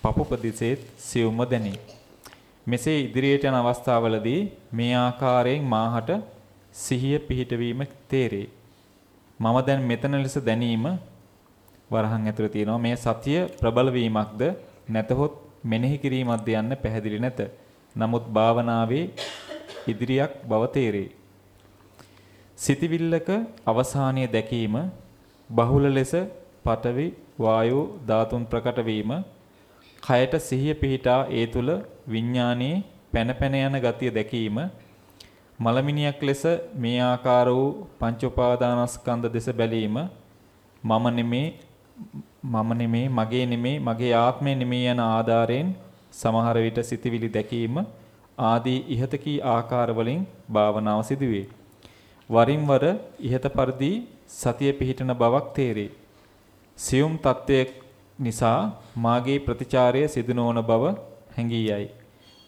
පපු ප්‍රදේශයේත් සියුම්ව දැනේ. මෙසේ ඉදිරියට යන අවස්ථාවලදී මේ ආකාරයෙන් මාහට සිහිය පිහිටවීම තේරේ. මම දැන් මෙතන ලෙස දැනීම වරහන් ඇතුළේ තියෙනවා මේ සතිය ප්‍රබල වීමක්ද නැතහොත් මෙනෙහි කිරීමක්ද යන්න පැහැදිලි නැත. නමුත් භාවනාවේ ඉදිරියක් බව තේරේ. සිතවිල්ලක අවසානයේ දැකීම බහුල ලෙස පඨවි වායු ධාතුන් ප්‍රකට වීම කයට සිහිය පිහිටා ඒ තුල විඥානයේ පැන පැන යන ගතිය දැකීම මලමිනියක් ලෙස මේ ආකාර වූ පංච උපාදානස්කන්ධ දෙස බැලීම මම නෙමේ මම නෙමේ මගේ නෙමේ මගේ ආත්මය නෙමේ යන ආධාරයෙන් සමහර විට සිතවිලි දැකීම ආදී ඉහත කී ආකාර වලින් භාවනාව සිදුවේ. වරින් වර ඉහත පරිදි සතිය පිහිටන බවක් තේරේ. සියුම් තත්වයක් නිසා මාගේ ප්‍රතිචාරය සිදු නොවන බව හැඟී යයි.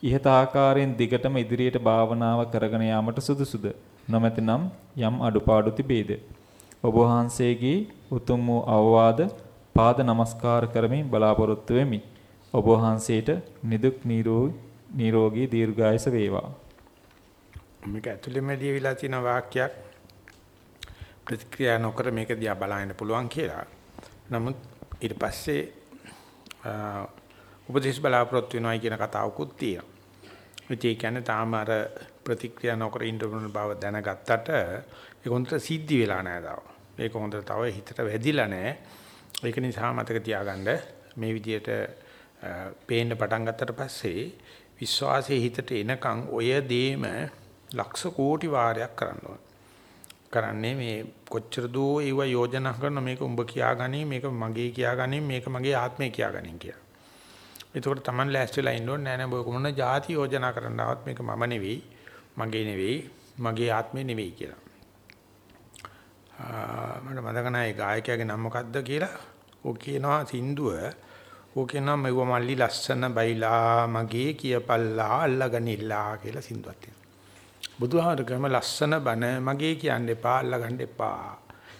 ඉහත ආකාරයෙන් දිගටම ඉදිරියට භාවනාව කරගෙන යාමට සුදුසුද? නොමැතිනම් යම් අඩුපාඩු තිබේද? ඔබ වහන්සේගේ උතුම් වූ අවවාද පාද නමස්කාර කරමින් බලාපොරොත්තු වෙමි. ඔබ වහන්සේට නිදුක් නිරෝගී දීර්ඝායස වේවා. මේක ඇතුළෙම ලියවිලා තියෙන වාක්‍යයක් ප්‍රතික්‍රියා නොකර මේක දිහා බලන්න පුළුවන් කියලා. නමුත් ඊට පස්සේ උපදේශ බලාපොරොත්තු වෙනවයි කියන කතාවකුත් තියෙනවා. ඒ කියන්නේ තාම අර ප්‍රතික්‍රියා නොකර ඉන්න බව දැනගත්තට ඒක හොඳට සිද්ධි වෙලා නැහැ තාම. ඒක හොඳට තව හිතට වැදිලා නැහැ. ඒක නිසා මතක තියාගන්න මේ විදිහට පේන්න පටන් ගත්තට පස්සේ විශ්වාසයේ හිතට එනකන් ඔය දේම ලක්ෂ කෝටි වාරයක් කරන්න කරන්නේ මේ කොච්චර දෝ ඒව යෝජනා කරන මේක උඹ කියාගනි මේක මගේ කියාගනි මේක මගේ ආත්මේ කියාගනි කියලා. එතකොට Taman ලෑස්තිලා ඉන්න ඕනේ නෑ නෑ ඔය කොමන જાති යෝජනා කරන්න ආවත් මේක මම නෙවෙයි මගේ නෙවෙයි මගේ ආත්මේ නෙවෙයි කියලා. මට මතක නෑ ගායකයාගේ නම මොකද්ද කියලා. ඔය කියනවා සින්දුව ඔය කියනවා මෙව මල්ලි ලස්සන බයිලා මගේ කියපල්ලා අල්ලගනිලා කියලා සින්දුවක් තියෙනවා. බුදුහාමරගම ලස්සන බණ මගේ කියන්න එපා අල්ලගන්න එපා.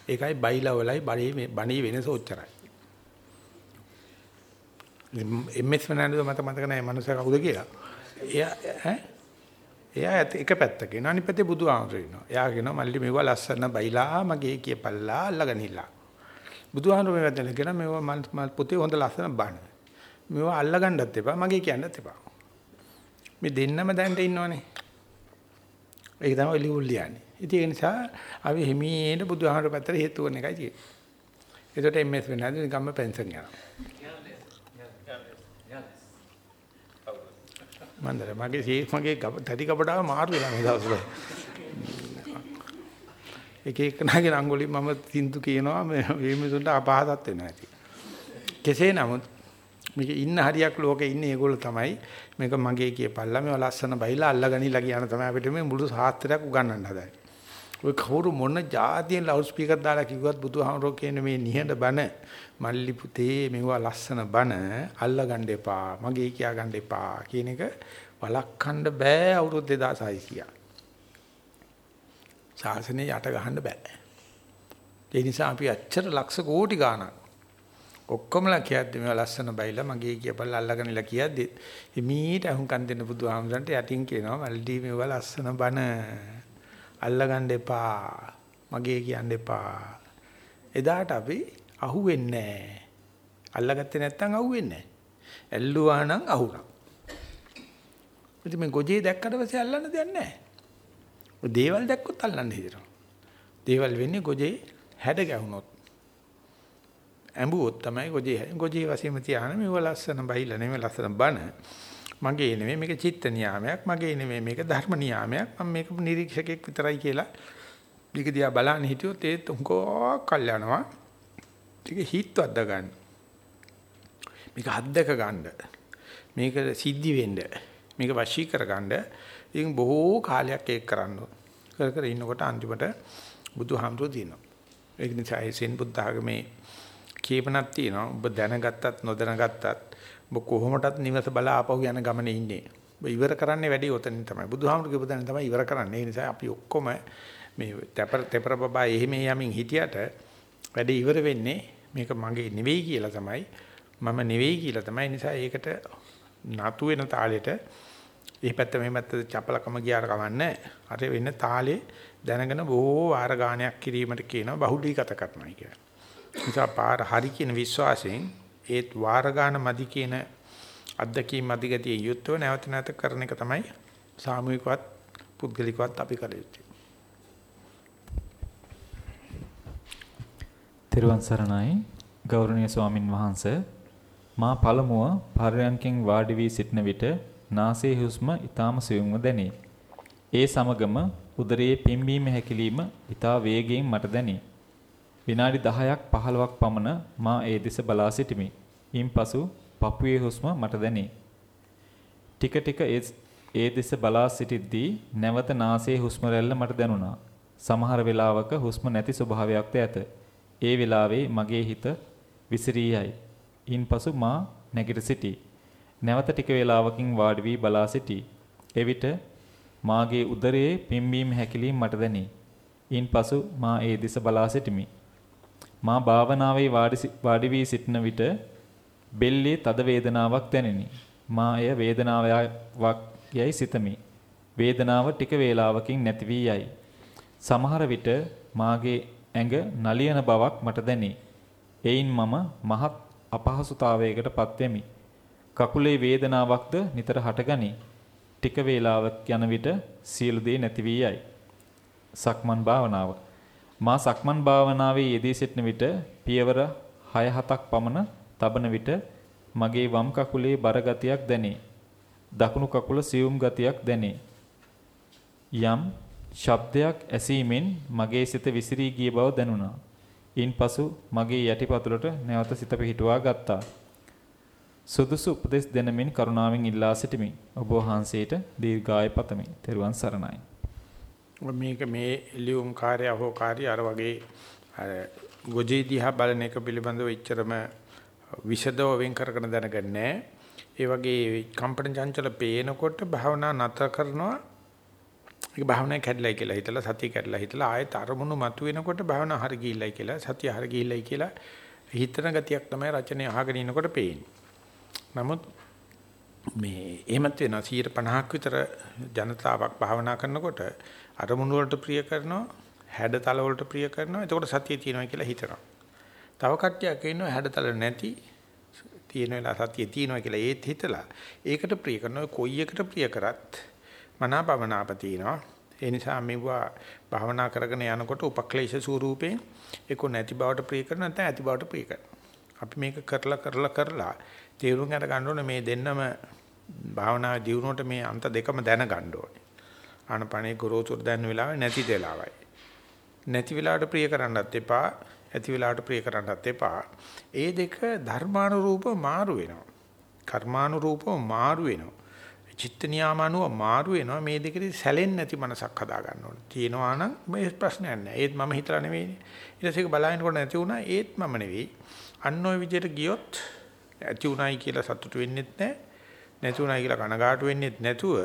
ඒකයි බයිලා වලයි බණේ බණේ වෙනස ඔච්චරයි. එම්.එස්. ෆර්නැන්ඩෝ මට මතක නැහැ මනුස්සයා කවුද කියලා. එයා ඈ එයා එක පැත්තක ඉන්නවා අනිත් පැත්තේ බුදුහාමුදුරු ඉන්නවා. එයා කියනවා මල්ලි මේවා ලස්සන බයිලා මගේ කියපල්ලා අල්ලගනිලා. බුදුහාමුදුරු මේ වැදෙන කියන මේවා මල් පොතේ හොඳ ලස්සන බණ. මේවා අල්ලගන්නත් එපා මගේ කියන්නත් එපා. මේ දෙන්නම දැන්ට ඉන්නවනේ. ඒක තමයි ලියුල් ලියන්නේ. ඉතින් ඒ නිසා අපි හිමීට බුදුහාමුදුරු පැත්තට හේතු වෙන එකයි තියෙන්නේ. ඒකට එම්.එස්. වෙනාද නිකම්ම පෙන්ෂන් යනවා. මන්දර මගේ සී මගේ තටි කපඩාව මාරු වෙලා මේ දවස්වල. එක එක නාගේ රංගොලි මම තින්තු කියනවා මේ මිනිසුන්ට අපහසත් වෙනවා ඇති. කෙසේ නමුත් මේක ඉන්න හරියක් ලෝකේ ඉන්නේ ඒගොල්ලෝ තමයි මේක මගේ කියපල්ලා මේව ලස්සන බයිලා අල්ලගනිලා කියන තමයි අපිට මේ මුළු සාස්ත්‍රයක් උගන්වන්න හදන්නේ. ඔය කවුරු මොන જાතියෙන් ලවුඩ් ස්පීකර් දාලා කිව්වත් බුදුහාමරෝ කියන මේ නිහඬ බණ මල්ලි පුතේ මේවා ලස්සන බණ අල්ලගන්න එපා මගේ කියා ගන්න එපා කියන එක වළක්වන්න බෑ අවුරුදු 2600. ශාසනය යට ගහන්න බෑ. ඒ නිසා අපි අච්චර ලක්ෂ කෝටි ගාණක් ඔක්කොමලා කියද්දි මේවා ලස්සන බයිලා මගේ කියපල් අල්ලගෙන ඉලා කියද්දි හිමීට අහුම්කන් දෙන්න බුදුහාමුදුරන්ට යටින් කියනවා මල්ලි මේවා ලස්සන බණ අල්ලගන්න එපා. මගේ කියන්න එපා. එදාට අපි අහුවෙන්නේ නැහැ. අල්ලගත්තේ නැත්නම් අහුවෙන්නේ නැහැ. ඇල්ලුවා නම් අහුණා. ඉතින් මේ ගොජේ දැක්කට පස්සේ අල්ලන්න දෙයක් නැහැ. ඔය දේවල් දැක්කොත් අල්ලන්න හිතෙනවා. දේවල් වෙන්නේ ගොජේ හැඩ ගැහුනොත්. ඇඹුවොත් තමයි ගොජේ ගොජේ වශයෙන්ම තියාන මේව ලස්සන බයිලා නෙමෙයි ලස්සන බන. මගේ නෙමෙයි මේක චිත්ත නියාමයක් මගේ නෙමෙයි මේක ධර්ම නියාමයක්. මම මේක නිරීක්ෂකෙක් විතරයි කියලා මේක දිහා බලන්න හිටියොත් ඒ තුන්කෝ කල් යනවා ටික හිතවද්ද ගන්න. මේක අද්දක ගන්න. මේක සිද්ධි වෙන්න. මේක වශී කර ගන්න. ඉතින් බොහෝ කාලයක් ඒක කරන්න කර කර ඉන්නකොට අන්තිමට බුදුහාමුදුරුවෝ දිනනවා. ඒක නිසා ඒ සෙන් බුද්ධ ආගමේ කීපනක් තියෙනවා. ඔබ දැනගත්තත් නොදැනගත්තත් ඔබ කොහොමටත් නිවස බලා ආපහු යන ගමනේ ඉන්නේ. ඔබ ඉවර කරන්නේ වැඩි උතනින් තමයි. බුදුහාමුදුරුවෝ කියපු දැන තමයි ඉවර කරන්නේ. ඒ නිසා අපි ඔක්කොම මේ තෙපර තෙපර බබා එහෙම යමින් හිටියට වැඩ ඉවර වෙන්නේ මේක මගේ නෙවෙයි කියලා තමයි. මම නෙවෙයි කියලා තමයි. නිසා ඒකට නතු වෙන තාලෙට මේ පැත්ත මේ පැත්ත චපලකම ගියාට කවන්නේ අර වෙන තාලේ දැනගෙන බොහෝ වාර ගානයක් කිරීමට කියනවා බහුලීගත කරනවා කියලා. නිසා පාර හරි කියන විශ්වාසයෙන් ඒත් වාර ගාන මදි කියන අද්දකීම් මදි ගතිය යුක්තව නැවත නැවත කරන එක තමයි සාමූහිකවත් පුද්ගලිකවත් අපි කළ යුත්තේ. තෙරුවන් සරණයි ගෞරවනීය ස්වාමින් වහන්සේ මා පළමුව පරයන්කෙන් වාඩි වී සිටන විට නාසයේ හුස්ම ඊටාම සියුම්ව දැනේ. ඒ සමගම උදරයේ පිම්බීම හැකිලිම ඊටා වේගයෙන් මට දැනේ. විනාඩි 10ක් 15ක් පමණ මා ඒ දෙස බලා සිටිමි. ඉන්පසු පපුවේ හුස්ම මට දැනේ. ටික ටික ඒ දෙස බලා සිටිද්දී නැවත නාසයේ හුස්ම රැල්ල මට දැනුණා. සමහර වෙලාවක හුස්ම නැති ස්වභාවයක්ද ඇත. ඒ වෙලාවේ මගේ හිත විසිරී යයි. ඉන්පසු මා නැගිට සිටී. නැවත ටික වේලාවකින් වාඩි වී බලා සිටී. එවිට මාගේ උදරයේ පිම්බීම හැකිලීම මට දැනේ. ඉන්පසු මා ඒ දෙස බලා සිටිමි. මා භාවනාවේ වාඩි වී සිටින විට බෙල්ලේ තද වේදනාවක් දැනිනි. මා එය වේදනාවක් යයි සිතමි. වේදනාව ටික වේලාවකින් නැති වී යයි. සමහර විට මාගේ ඇඟ නලියන බවක් මට දැනේ. එයින් මම මහත් අපහසුතාවයකට පත්වෙමි. කකුලේ වේදනාවක්ද නිතර හටගනී. ටික වේලාවක් යන විට සියලු දේ නැති වී යයි. සක්මන් භාවනාව. මා සක්මන් භාවනාවේ යෙදී සිටින විට පියවර 6-7ක් පමණ තබන විට මගේ වම් කකුලේ බර ගතියක් දැනේ. දකුණු කකුල සියුම් ගතියක් දැනේ. යම් ශබ්දයක් ඇසීමෙන් මගේ සිත විසිරී ගිය බව දැනුණා. ඉන්පසු මගේ යටිපතුලට නැවත සිත පිහිටුවා ගත්තා. සුදුසු උපදෙස් දෙනමින් කරුණාවෙන් ඉල්ලා සිටිමි. ඔබ වහන්සේට දීර්ඝාය පතමි. තෙරුවන් සරණයි. මේක මේ ලියුම් කාර්ය හෝ කාර්ය අර වගේ අර ගොජේ දිහා බලන එක පිළිබඳව එච්චරම විෂදව වෙන් කරගෙන දැනගන්නේ ඒ වගේ කම්පන චංචල පේනකොට භාවනා නතර කරනවා ඒක භාවනාවේ කැඩලයි කියලා හිතලා සතිය කැඩලා හිතලා ආයෙත් අරමුණු මතුවෙනකොට භාවනා හරි ගිහිල්ලයි කියලා සතිය හරි ගිහිල්ලයි කියලා හිතන ගතියක් තමයි රචනය අහගෙන ඉනකොට පේන්නේ. නමුත් මේ එහෙමත් වෙනවා 50ක් විතර ජනතාවක් භාවනා කරනකොට අරමුණු වලට ප්‍රිය කරනවා හැඩතල වලට ප්‍රිය කරනවා එතකොට සතිය තියෙනවා කියලා හිතනවා. තව කට්ටියක් ඉන්නවා හැඩතල නැති තියෙන වෙලාව සතිය තියෙනවා කියලා ඒත් හිතලා ඒකට ප්‍රිය කරනවා කොයි එකට ප්‍රිය කරත් මනාපමනාප තියෙනවා. ඒ නිසා මේවා භාවනා කරගෙන යනකොට උපක්ලේශ ස්වරූපයෙන් ඒක නැති බවට ප්‍රිය කරන නැත්නම් ඇති බවට ප්‍රිය කරනවා. අපි මේක කරලා කරලා කරලා තේරුම් අර ගන්න ඕනේ මේ දෙන්නම භාවනා දියුණුවට මේ අන්ත දෙකම දැනගන්න ඕනේ. ආනපනේ ගොරෝසුර දැන් වෙලාවේ නැති වෙලාවයි. නැති වෙලාවට ප්‍රිය කරන්නත් එපා, ඇති වෙලාවට ප්‍රිය කරන්නත් එපා. ඒ දෙක ධර්මානුරූපව මාරු වෙනවා. කර්මානුරූපව මාරු වෙනවා. චිත්ත නියාමනුව මාරු වෙනවා මේ දෙකේ සැලෙන්නේ නැති මනසක් හදා ගන්න ඕනේ. තියෙනවා නම් මේ ප්‍රශ්නයක් නැහැ. ඒත් මම හිතලා නෙවෙයිනේ. ඊට පස්සේ බලහිනකොට නැති වුණා ඒත් මම නෙවෙයි. අන්න ওই විදිහට ගියොත් ඇති උනායි කියලා සතුටු වෙන්නෙත් නැහැ. නැති උනායි කියලා කනගාටු වෙන්නෙත් නැතුව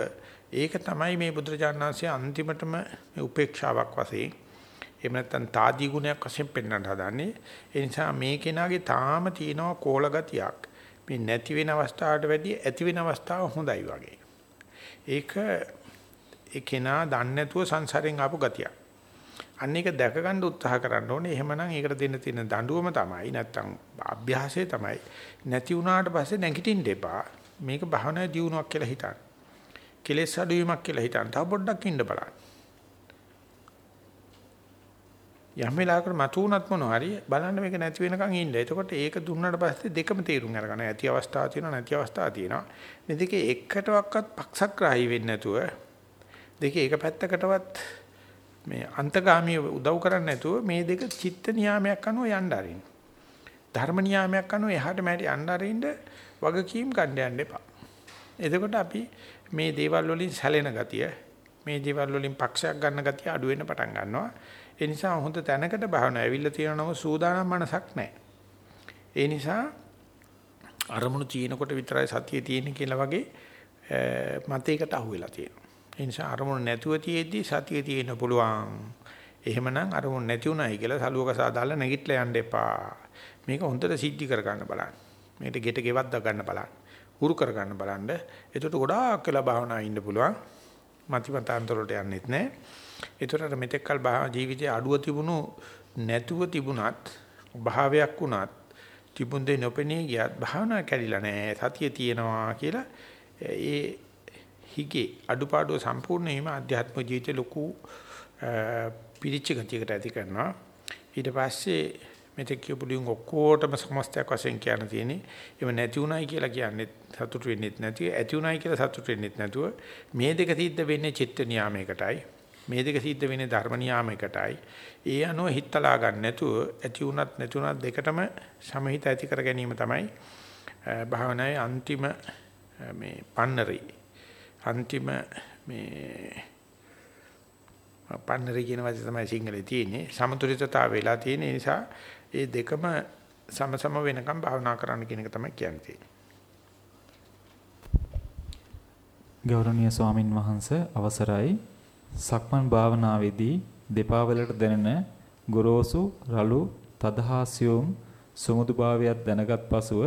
ඒක තමයි මේ බුදුරජාණන් වහන්සේ අන්තිමටම මේ උපේක්ෂාවක් වශයෙන් එහෙම නැත්නම් తాදී ගුණයක් වශයෙන් පෙන්වන්න හදන්නේ. ඒ නිසා මේ කෙනාගේ තාම තියෙනවා කෝල ගතියක්. මේ නැති වෙන අවස්ථාවට වැඩිය ඇති වෙන අවස්ථාව හොඳයි වගේ. ඒක ඒ කෙනා දන්නේ නැතුව සංසාරයෙන් ආපු ගතියක්. අන්න ඒක දැක ගන්න උත්සාහ කරන්න ඕනේ. එහෙමනම් ඒකට දෙන්න තියෙන දඬුවම තමයි නැත්තම් අභ්‍යාසය තමයි. නැති වුණාට පස්සේ නැගිටින්න එපා. මේක භවනා දියුණුවක් කියලා හිතන්න. කෙලෙස් අඩුවීමක් කියලා හිතන්න. තව පොඩ්ඩක් ඉන්න බලන්න. යම් වෙලාවකට මතුණත් මොනවා හරි බලන්න මේක නැති වෙනකන් ඉන්න. එතකොට ඒක දුන්නාට පස්සේ දෙකම තේරුම් අරගන්න. ඇති අවස්ථාව තියෙනවා නැති අවස්ථාව තියෙනවා. මේ දෙකේ එකටවත් පක්ෂග්‍රාහී වෙන්නේ නැතුව දෙකේ එක පැත්තකටවත් මේ අන්තගාමී උදව් කරන්නේ නැතුව මේ දෙක චිත්ත නියාමයක් අනුව යන්න ආරින්න. ධර්ම නියාමයක් අනුව එහාට මෙහාට යන්න ආරින්න වගකීම් ගන්න යන්න එපා. එතකොට අපි මේ දේවල් වලින් සැලෙන ගතිය මේ දේවල් වලින් පක්ෂයක් ගන්න ගතිය අඩු වෙන්න පටන් ගන්නවා. ඒ නිසා හොඳ තැනකට භාවනා ඇවිල්ලා තියෙනවම සූදානම් මනසක් නැහැ. ඒ නිසා අරමුණු චීනකොට විතරයි සතිය තියෙන්නේ කියලා වගේ මතයකට අහු වෙලා තියෙනවා. ඒ නිසා අරමුණු නැතුව තියෙද්දි සතිය තියෙන්න පුළුවන්. එහෙමනම් අරමුණු නැති උනායි කියලා සලුවක සාදාලා නැගිටලා යන්න එපා. මේක හොඳට සිද්ධි කර ගන්න බලන්න. මේකට ගෙට ගෙවද්දා ගන්න බලන්න. හුරු කර ගන්න බලන්න. එතකොට ගොඩාක් වෙලා භාවනා ඉන්න පුළුවන්. මතිමතාන්තර වලට යන්නෙත් නැහැ. ඒතරට මෙතෙක්කල් ජීවිතයේ අඩුව තිබුණු නැතුව තිබුණත් භාවයක් වුණත් තිබුණ දෙ නොපෙනී ගියත් භාවනා කැඩිලා නැහැ. සතිය තියෙනවා කියලා ඒ හිගේ අඩුපාඩුව සම්පූර්ණයෙන්ම ආධ්‍යාත්ම ජීවිතේ ලොකු පිරිච්ච ගතියකට ඇති කරනවා. ඊට පස්සේ මෙතෙක් කියපු ලියුම් ඔක්කොටම සමස්තයක් වශයෙන් කියන්න තියෙන්නේ. එව නැති උනායි කියලා කියන්නේ සතුට වෙන්නෙත් නැති, ඇති උනායි කියලා සතුට වෙන්නෙත් නැතුව මේ දෙක සිද්ධ වෙන්නේ චිත්ත නියාමයකටයි. මේ දෙක සිද්ධ වෙන්නේ ධර්ම නියාමයකටයි. ඒ අනුව හිතලා ගන්න නැතුව ඇති උනත් නැති උනත් දෙකටම සමහිත ඇති කර ගැනීම තමයි භාවනාවේ අන්තිම මේ පන්නරේ. අන්තිම මේ පන්නරේ කියන වචනේ තමයි සිංහලේ තියෙන්නේ. සමතුලිතතාව වෙලා තියෙන නිසා ඒ දෙකම සමසම වෙනකම් භාවනා කරන්න කියන එක තමයි කියන්නේ. ගෞරවනීය ස්වාමින් වහන්සේ අවසරයි සක්මන් භාවනාවේදී දෙපා වලට දැනෙන ගොරෝසු රළු තදහාසියුම් සුමුදු භාවයක් දැනගත් පසුව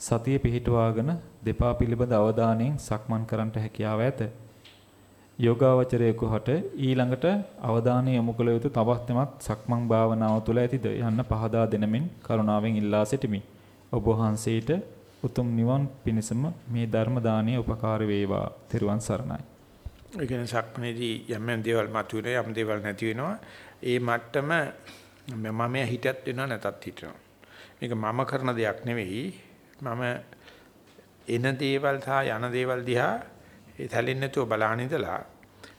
සතිය පිහිටුවාගෙන දෙපා පිළිබඳ අවධානයෙන් සක්මන් කරන්නට හැකියාව ඇත. යෝගාවචරයෙකු හට ඊළඟට අවධානය යොමු කළ යුතු තවත් තෙමත් සක්මන් භාවනාව තුළ ඇතිද යන්න පහදා දෙනමින් කරුණාවෙන් ඉල්ලා සිටිමි. ඔබ වහන්සේට උතුම් නිවන් පිණසම මේ ධර්ම දානය උපකාර වේවා. තෙරුවන් සරණයි. ඒ කියන්නේ සක්මනේදී යම් යම් දේවල් මතුවෙන යම් දේවල් නැති වෙනවා. ඒ මට්ටම මම හිතත් වෙනවා නැතත් හිතනවා. මේක මම කරන දෙයක් නෙවෙයි. මම එන දේවල් සහ යන දේවල් දිහා ඒ තැලෙන්නේ නැතුව බලහන් ඉඳලා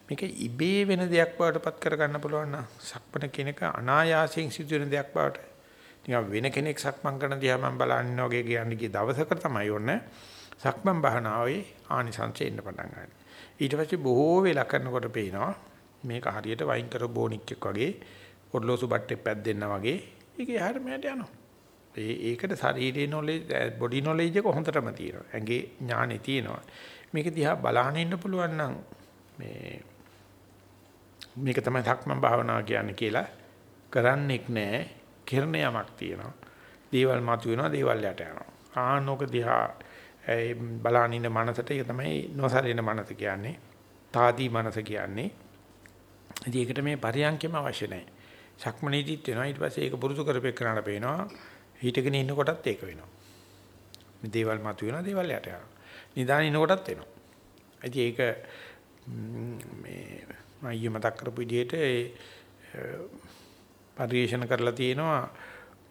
මේක ඉබේ වෙන දෙයක් බවටපත් කරගන්න පුළුවන් නම් සක්මන කෙනෙක් අනායාසයෙන් සිදුවෙන දෙයක් බවට නිකන් වෙන කෙනෙක් සක්මන් කරන දිහා මම බලන්නේ වගේ කියන්නේ ගිය දවසක තමයි ඔන්න සක්මන් භාවනාවේ ආනිසංසෙ එන්න පටන් ගන්න. ඊට පස්සේ බොහෝ වෙලා කරනකොට පේනවා මේක හරියට වයින් කර බෝනික් එක් වගේ ඔර්ලෝසු බට්ටේ පැද්දෙන්න වගේ ඒක එහාට මෙහාට යනවා. ඒ ඒකට ශරීරයේ නොලෙජ් බොඩි නොලෙජ් එක හොඳටම තියෙනවා. ඇඟේ ඥානෙ තියෙනවා. මේක දිහා බලහන් ඉන්න පුළුවන් නම් මේ මේක තමයි ධක්මන් භාවනාව කියන්නේ කියලා කරන්නෙක් නෑ. කිරණ යමක් තියෙනවා. දේවල් මතුවෙනවා දේවල් යට යනවා. ආනෝක දිහා ඒ බලහන් ඉන්න මනසට ඒක තමයි නොසලින මනස කියන්නේ. තාදී මනස කියන්නේ. ඉතින් ඒකට මේ පරියන්කෙම අවශ්‍ය නැහැ සක්මනීදිත් වෙනවා. ඊට පස්සේ ඒක පුරුදු කරපෙක් කරන්න පේනවා. හිටගෙන ඉන්නකොටත් ඒක වෙනවා. මේ දේවල් මතුවෙනවා දේවල් යට යනවා. නිදාන ඉනකොටත් එනවා. ඉතින් ඒක මේ මම ඊයේ මතක් කරපු විදිහට ඒ පරිශන කරලා තියෙනවා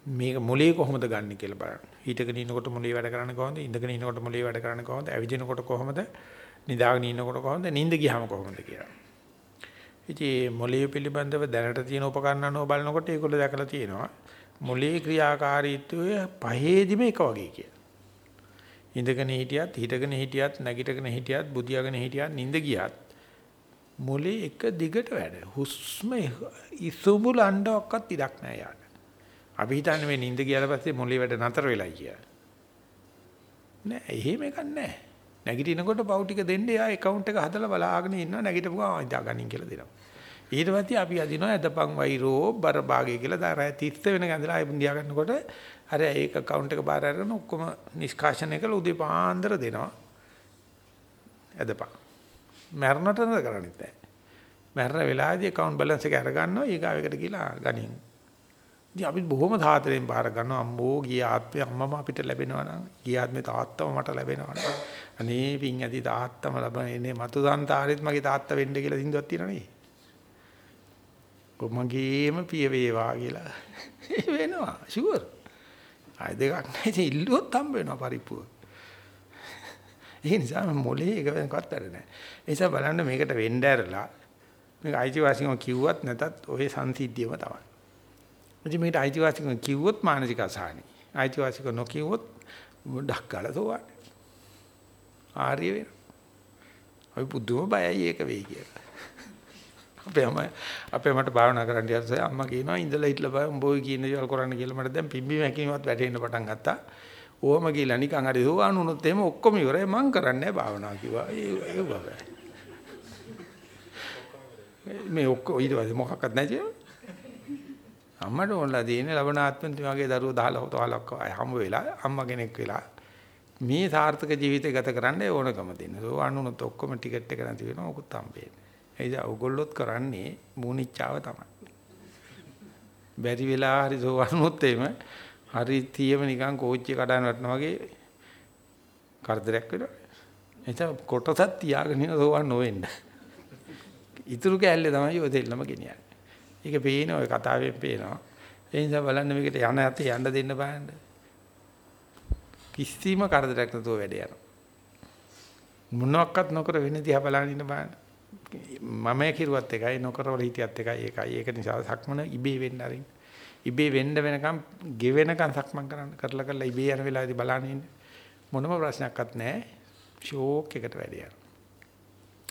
මේක මොලේ කොහොමද ගන්න කියලා බලන්න. හිටගෙන ඉන්නකොට මොලේ වැඩ කරන්නේ කොහොමද? ඉඳගෙන ඉන්නකොට මොලේ වැඩ කරන්නේ කොහොමද? ඇවිදිනකොට කොහොමද? නිදාගෙන ඉන්නකොට කොහොමද? නිින්ද ගියාම කොහොමද කියලා. ඉතින් මොලේ පිළිබඳව දැනට තියෙන උපකරණ අනුව බලනකොට ඒගොල්ලෝ දැකලා තියෙනවා. මොලේ ක්‍රියාකාරීත්වය පහේදිම එක වගේ කියලා. ඉඳගෙන හිටියත් හිටගෙන හිටියත් නැගිටගෙන හිටියත් බුදියාගෙන හිටියත් නිින්ද ගියත් මොලේ එක දිගට වැඩ. හුස්ම ඉසුඹුල අඬක්වත් ඉඩක් නැහැ යාට. අපි හිතන්නේ මේ නිින්ද ගියාට පස්සේ මොලේ වැඩ නතර වෙලා කියලා. නෑ එහෙම එකක් නෑ. නැගිටිනකොට පව් ටික දෙන්න එයා account එක හදලා බලාගෙන ඉන්නවා නැගිටපු ගමන් ඉඳගනින් කියලා දෙනවා. ඊට පස්සේ අපි අදිනවා එදපන් වෛරෝ බර භාගය කියලා දාරය 30 වෙන ගඳලා ආයෙ බුදියා ගන්නකොට අර ඒක account එක බාර අරගෙන ඔක්කොම නිෂ්කාශනය කරලා උදේ පාන්දර දෙනවා. එදපන්. මරණට නේද කරන්නේ නැහැ. මරණ වෙලාවේදී account balance එක අරගන්නවා ඊගාවෙකට ගිහලා ගනින්. ඉතින් අපි බොහොම සාතරෙන් බාර ගන්නවා අම්මෝ ගිය ආත්මේ අම්මම අපිට ලැබෙනවා නම් ගිය ආත්මේ තාත්තම මට ලැබෙනවා නම් අනේ පින් ඇති තාත්තම ලබන්නේ මතු සංතාරෙත් මගේ තාත්තා වෙන්න කියලා සින්දුවක් තියෙනවා නේ. මගේම පිය වේවා කියලා. වෙනවා ෂුවර්. ආය දෙකක් නැහැ ඉතින් ඉල්ලුවොත් හම්බ වෙනවා පරිප්පුව. ඒ නිසා මොලේ එක වෙනකවත් වැඩ නැහැ. ඒ නිසා බලන්න මේකට වෙන්න ඇරලා මේක අයිතිවාසිකම කිව්වත් නැතත් ඔය සංසිද්ධියම තමයි. ඉතින් මේකට අයිතිවාසිකම කිව්වොත් මානසික අසහනයි. අයිතිවාසිකම නොකිව්වොත් ඩක් ගාලා තෝවන්නේ. ආර්ය වෙනවා. අපි පුදුම බයයි ඒක වෙයි කියලා. අපේ අම්ම අපේ මට භාවනා කරන්න යද්දී අම්මා කියනවා ඉඳලා හිටලා බලන්න උඹ ඔය කියන දේවල් කරන්න කියලා මට දැන් පිම්බි මැකිනවත් වැටෙන්න පටන් ගත්තා. ඕම කියලා නිකන් හරි සෝවාන් වුණොත් එහෙම ඔක්කොම ඉවරයි මං කරන්නේ භාවනා කිව්වා. ඒ බබා. මේ ඔක්කොම ඊට පස්සේ මොකක්වත් නැති අම්මට ඕනලා තියෙන්නේ ලබන ආත්මෙත් වගේ දරුවෝ 10 12ක් හම්බ වෙලා අම්මා කෙනෙක් වෙලා මේ සාර්ථක ජීවිතය ගත කරන්න ඕනකම දෙන්න. සෝවාන් වුණොත් ඔක්කොම ටිකට් එක නැති වෙනවා මොකුත් හම්බෙන්නේ. එයිද ඔයගොල්ලොත් කරන්නේ මූනිච්චාව තමයි. බැරි වෙලා හරි සෝවන් වුත් එහෙම හරි තියම නිකන් කෝච්චිය කඩන වටනවා වගේ කරදරයක් වෙනවා. එතන කොටසක් තියාගෙන ඉන්න සෝවන් නොවෙන්න. ඉතුරු කැලේ තමයි ඔය දෙල්ලම ගෙනියන්නේ. ඒක පේන ඔය කතාවෙන් පේනවා. ඒ නිසා බලන්න මේකට යන යතේ යන්න දෙන්න බලන්න. කිසිම කරදරයක් නැතුව වැඩ යනවා. මොනවත් නොකර වෙන දිහා බලන්න ඉන්න බලන්න. මම කිරුවත් එකයි නොකරවල හිටියත් එකයි ඒකයි. ඒක නිසා සක්මන ඉබේ වෙන්න අරින් ඉබේ වෙන්න වෙනකම් ගෙවෙනකම් සක්මන් කරන්න කරලා කරලා ඉබේ යන වෙලාවේදී බලන්න ඉන්න. මොනම ප්‍රශ්නයක්වත් නැහැ. ෂෝක් එකට වැඩ යනවා.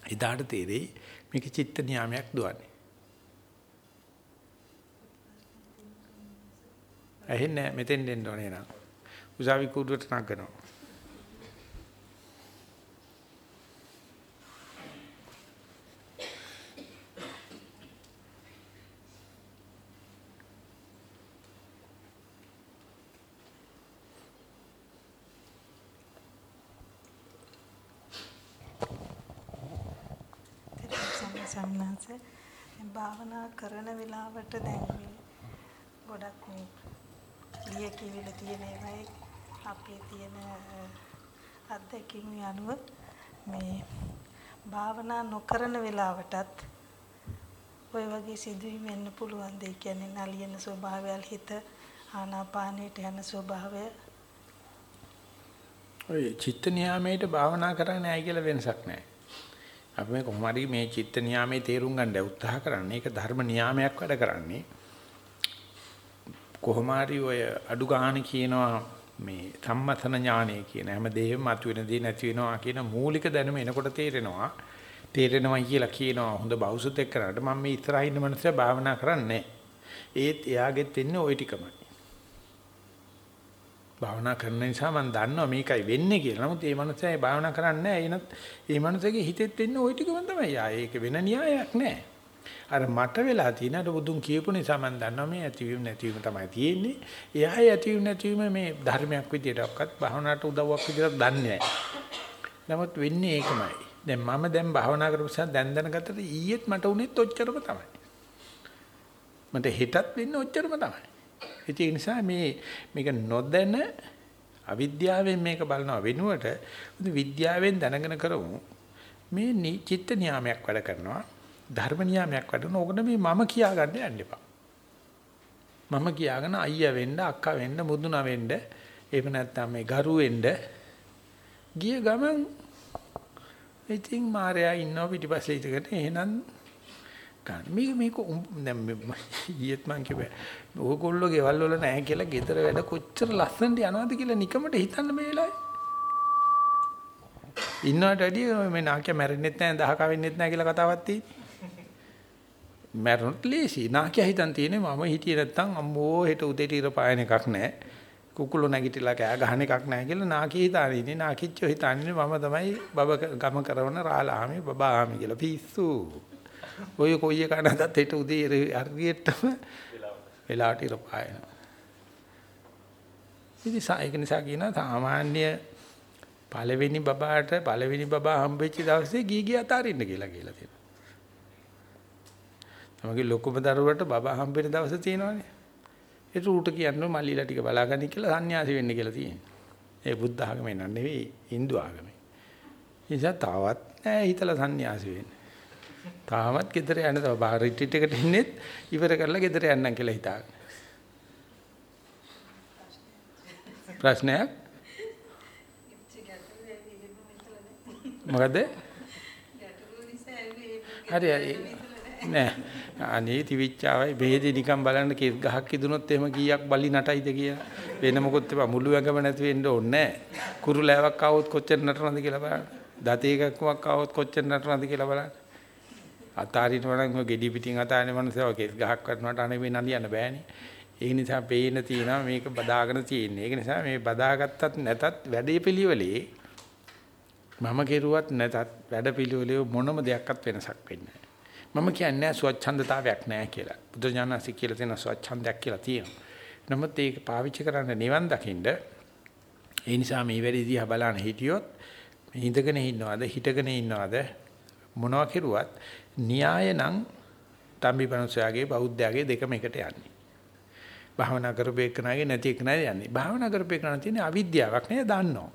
එදාට තේරෙයි මේක චිත්ත නියාමයක් දුවන්නේ. ඇහෙන්නේ මෙතෙන් දෙන්න ඕනේ නං උසාවි කුඩුවට නගනවා. භාවනා කරන වෙලාවට දැන් ගොඩක් මේ ලිය කිවිල තියෙන ඒවායි අපේ තියෙන අත්දැකීම් අනුව මේ භාවනා නොකරන වෙලාවටත් ওই වගේ සිදුවීම් වෙන්න පුළුවන් දෙය කියන්නේ නලියන ස්වභාවයල් හිත ආනාපානයට යන ස්වභාවය ඔය චිත්ත නියාමයට භාවනා කරන්නේ නැහැ කියලා වෙනසක් නැහැ. අපි මේ කොහොම හරි මේ චිත්ත නියාමයේ තේරුම් ගන්න උත්සාහ කරන්නේ. ඒක ධර්ම නියාමයක් වැඩ කරන්නේ. කොහොම හරි ඔය අඩු ගන්න කියනවා මේ සම්මතන ඥානය කියන හැම දෙයක්ම මතුවෙන දේ නැති වෙනවා කියන මූලික දැනුම එනකොට තේරෙනවා. තේරෙනවා කියලා කියනවා හොඳ බෞසුතෙක් කරාට මම මේ ඉස්සරහින් ඉන්න මනුස්සයා භාවනා කරන්නේ ඒත් එයාගෙත් එන්නේ ওই ටිකමයි. භාවනා කරන නිසා මම දන්නවා මේකයි වෙන්නේ කියලා. නමුත් මේ මනුස්සයා ඒ භාවනා කරන්නේ නැහැ. එනත් මේ මනුස්සයාගේ හිතෙත් වෙන්නේ ওই ටිකම තමයි. ආ ඒක වෙන න්‍යායක් නැහැ. අර මට වෙලා තියෙන අර බුදුන් කියපු නිසා මම දන්නවා මේ ඇතිවීම නැතිවීම තමයි තියෙන්නේ. එයා ඇතිවීම නැතිවීම මේ ධර්මයක් විදියටවත් භාවනාවට උදව්වක් විදියට දන්නේ නැහැ. නමුත් වෙන්නේ ඒකමයි. දැන් මම දැන් භාවනා කරපු නිසා දැන් දැනගත්තට ඊයේත් මට උනේත් ඔච්චරම තමයි. මට හෙටත් වෙන්නේ ඔච්චරම තමයි. ඒ නිසා මේ මේක නොදැන අවිද්‍යාවෙන් මේක බලනවා වෙනුවට විද්‍යාවෙන් දැනගෙන කරමු. මේ චිත්ත නියාමයක් වැඩ කරනවා ධර්ම නියාමයක් වැඩ කරනවා. ඕකට මේ මම කියාගන්න යන්න එපා. මම කියාගෙන අයියා වෙන්න අක්කා වෙන්න මුදුනා වෙන්න එහෙම නැත්නම් මේ ගරු වෙන්න ගිය ගමන් ඉතින් මාර්යා ඉන්නවා පිටිපස්සේ ඉඳගෙන. එහෙනම් ගන්න. මේක මේක දැන් ඊයේත් මං කිව්වා. ඕගොල්ලෝ ගෙවල් වල නැහැ කියලා ගෙදර වැඩ කොච්චර ලස්සනට යනවද කියලා නිකමට හිතන්න මේ වෙලාවේ. ඉන්නවට වැඩිය මේ නාකිය මැරෙන්නෙත් නැහැ දහක වෙන්නෙත් නැහැ කියලා කතාවක් තියෙන්නේ. මැරුණත් ලේසි. නාකිය හිතන් තියෙන්නේ මම හිටියේ නැත්තම් අම්මෝ හෙට උදේට ඉර පායන එකක් නැහැ. කුකුළු නැගිටලා කෑ ගහන එකක් නැහැ කියලා නාකිය හිතානේ ඉන්නේ. නාකිච්චෝ හිතන්නේ මම තමයි බබ ගම කරවන රාලාමි බබාමි කියලා පිස්සු. ඔය කොයි එක නදත් හෙට උදේ හරියටම වෙලාවට ඉර පායනවා. ඉතින් ඒක නිසා කියන සාමාන්‍ය පළවෙනි බබාට පළවෙනි බබා හම්බෙච්ච දවසේ ගී ගිය අතාරින්න කියලා කියලා තියෙනවා. තමගේ ලොකුම දරුවට බබා හම්බෙන දවස තියෙනවානේ. ඒ රූට කියන්නේ මල්ලිලා ටික බලාගන්න කියලා සන්‍යාසි වෙන්න කියලා තියෙනවා. ඒ බුද්ධ ආගමේ නන් නෙවෙයි Hindu ආගමේ. ඒ නිසා තාවත් නෑ හිතලා සන්‍යාසි වෙන්න. තාමත් ගෙදර යන්න තව බාහිර රිට්‍රීට් එකට ඉන්නෙත් ඉවර කරලා ගෙදර යන්නම් කියලා හිතාගෙන. ප්‍රශ්නයක්? මොකද? හරි නෑ අනේ තිවිච්චාවයි බෙහෙදි නිකන් බලන්න කෙස් ගහක් ඉදුනොත් එහෙම කීයක් බලි නටයිද කියලා වෙන මොකොත් එපා මුළු ඇඟම නැති වෙන්න ඕනේ නෑ කුරුලෑවක් ආවොත් කොච්චර නටනවද කියලා බලන්න දත එකක්මක් આવොත් කොච්චර නටනවද කියලා බලන්න. අතාරිනවා නම් ඔය ගෙඩි පිටින් අතාරින මනුස්සයව කෙස් ගහක් කරනවට අනේ මේ නලියන්න බෑනේ. ඒ නිසා පේන තියෙනවා මේක බදාගෙන තියෙන්නේ. ඒක නිසා මේ බදාගත්තත් නැතත් වැඩේ පිළිවෙලේ මම කෙරුවත් නැතත් වැඩ පිළිවෙලේ මොනම දෙයක්වත් වෙනසක් වෙන්නේ මම කියන්නේ ස්වච්ඡන්දතාවයක් නැහැ කියලා. බුදු ඥානසි කියලා තියෙන ස්වච්ඡන්දයක් කියලා තියෙනවා. නමුත් ඒක පාවිච්චි කරන්න නිවන් දකින්න ඒ නිසා මේ වැඩි දිහා බලන්න හිටියොත් ඉඳගෙන ඉන්නවද හිටගෙන ඉන්නවද මොනවා කෙරුවත් න්‍යාය නම් තම්බිපනසයාගේ බෞද්ධයාගේ දෙකම එකට යන්නේ. භාවනා කරපු එකනාගේ නැති එකනාගේ යන්නේ. භාවනා කරපු එකනා තියෙන අවිද්‍යාවක් නේද දන්නවා.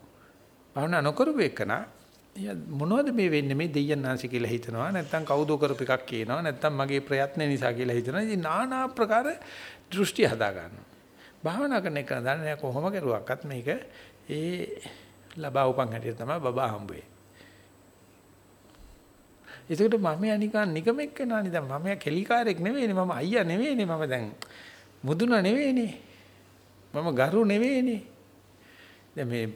භාවනා නොකරපු එකනා මොනවද මේ වෙන්නේ මේ දෙයයන්ාංශ කියලා හිතනවා නැත්නම් කවුද කරපු එකක් කියනවා නැත්නම් මගේ ප්‍රයත්න නිසා කියලා හිතනවා. ඉතින් নানা ආකාර දෘෂ්ටි හදා ගන්නවා. භාවනා කරන එක දන්නේ කොහොම කරුවක්වත් මේක ඒ ලබා උපන් හැටියට තමයි බබා හම්බුවේ. ඒකට මම නිකන් නිකමෙක් වෙනානේ දැන් මම කෙලිකාරෙක් නෙවෙයිනේ. මම අයියා නෙවෙයිනේ. මම දැන් මුදුන නෙවෙයිනේ. මම ගරු නෙවෙයිනේ. දැන් මේ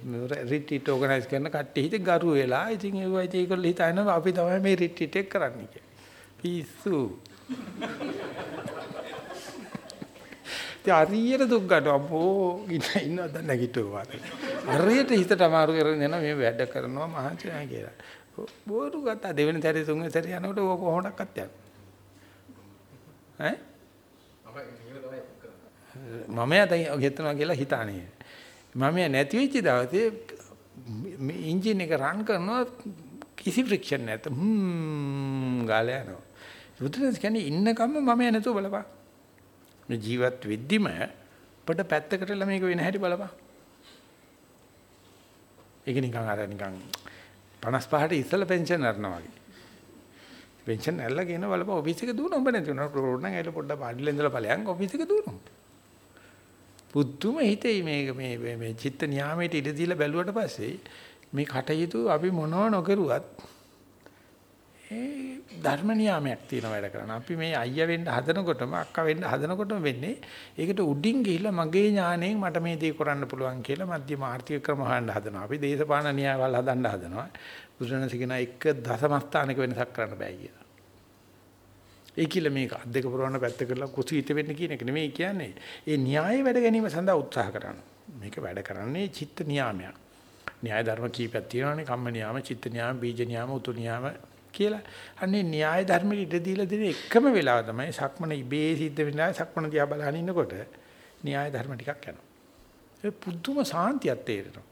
රිට්‍රීට් ඕගනයිස් කරන කට්ටිය හිත ගරු වෙලා ඉතින් ඒවා ඉතින් ඒගොල්ලෝ හිතනවා අපි තමයි මේ රිට්‍රීට් එක කරන්නේ කියලා. පිස්සු. ඉතින් හරියට දුක් ගන්නවා. අපෝ ඉන්න ඉන්නවද නැගිටුවා. හරියට හිතට අමාරු කරගෙන යනවා. මේ වැඩ කරනවා මහන්සියා කියලා. බෝරු ගත්තා දෙවෙනි සැරේ තුන්වෙනි සැරේ යනකොට ඕක කොහොමඩක්වත් යන්නේ. ඈ? මම යතයි ගෙතනවා කියලා හිතානේ. මම නැති වෙච්ච දවසේ එන්ජින් එක රන් කරනවා කිසි ෆ්‍රික්ෂන් නැත. හ්ම් ගාලා යනවා. බුදුරජාණන් කියන්නේ ඉන්නකම්ම මම නැතුව බලපන්. මේ ජීවත් වෙද්දිම පොඩ පැත්තකටලා මේක වෙන හැටි බලපන්. ඒක නිකන් අර නිකන් 55ට ඉස්සලා පෙන්ෂන් අරනවා වගේ. පෙන්ෂන් ඇල්ලගෙන බලපන් ඔෆිස් එක දුවන ඔබ නැති උනා රෝඩ් නම් ඇවිල්ලා පොඩ්ඩක් පාඩිලා ඉඳලා ඵලයන් ඔෆිස් එක දුවනවා. පුදුම හිතේ මේක මේ මේ චිත්ත නියාමයට ඉඩ දීලා බැලුවට පස්සේ මේ කටයුතු අපි මොනව නොකරුවත් ඒ ධර්ම නියාමයක් තියෙන වැඩ කරන. අපි මේ අයියා වෙන්න හදනකොටම අක්කා වෙන්න හදනකොටම වෙන්නේ ඒකට උඩින් ගිහිල්ලා මගේ ඥාණයෙන් මට මේ දේ කරන්න පුළුවන් කියලා මධ්‍යම ආර්ථික ක්‍රම හොයන්න හදනවා. අපි දේශපාලන න්‍යායවල හදන්න හදනවා. බුදුරණස් කියන එක දසමස්ථානක වෙනසක් කරන්න බෑ කියලා. ඒ කියලා මේක අද්දක පුරවන්න පැත්ත කරලා කුසීත වෙන්න කියන එක නෙමෙයි කියන්නේ. ඒ න්‍යාය වැඩ ගැනීම සඳහා උත්සාහ කරනවා. මේක වැඩ කරන්නේ චිත්ත නියාමයක්. න්‍යාය ධර්ම කීපයක් තියෙනවානේ කම්ම නියාම, චිත්ත නියාම, බීජ නියාම, උතු නියාම කියලා. අන්නේ න්‍යාය ධර්මෙට ඉඩ දීලා දෙන එකම වෙලාව තමයි සක්මන ඉබේ සිද්ධ වෙනවා සක්මන දිහා බලන ඉන්නකොට න්‍යාය ධර්ම ටිකක් යනවා. ඒ පුදුම සාන්තියක් තේරෙනවා.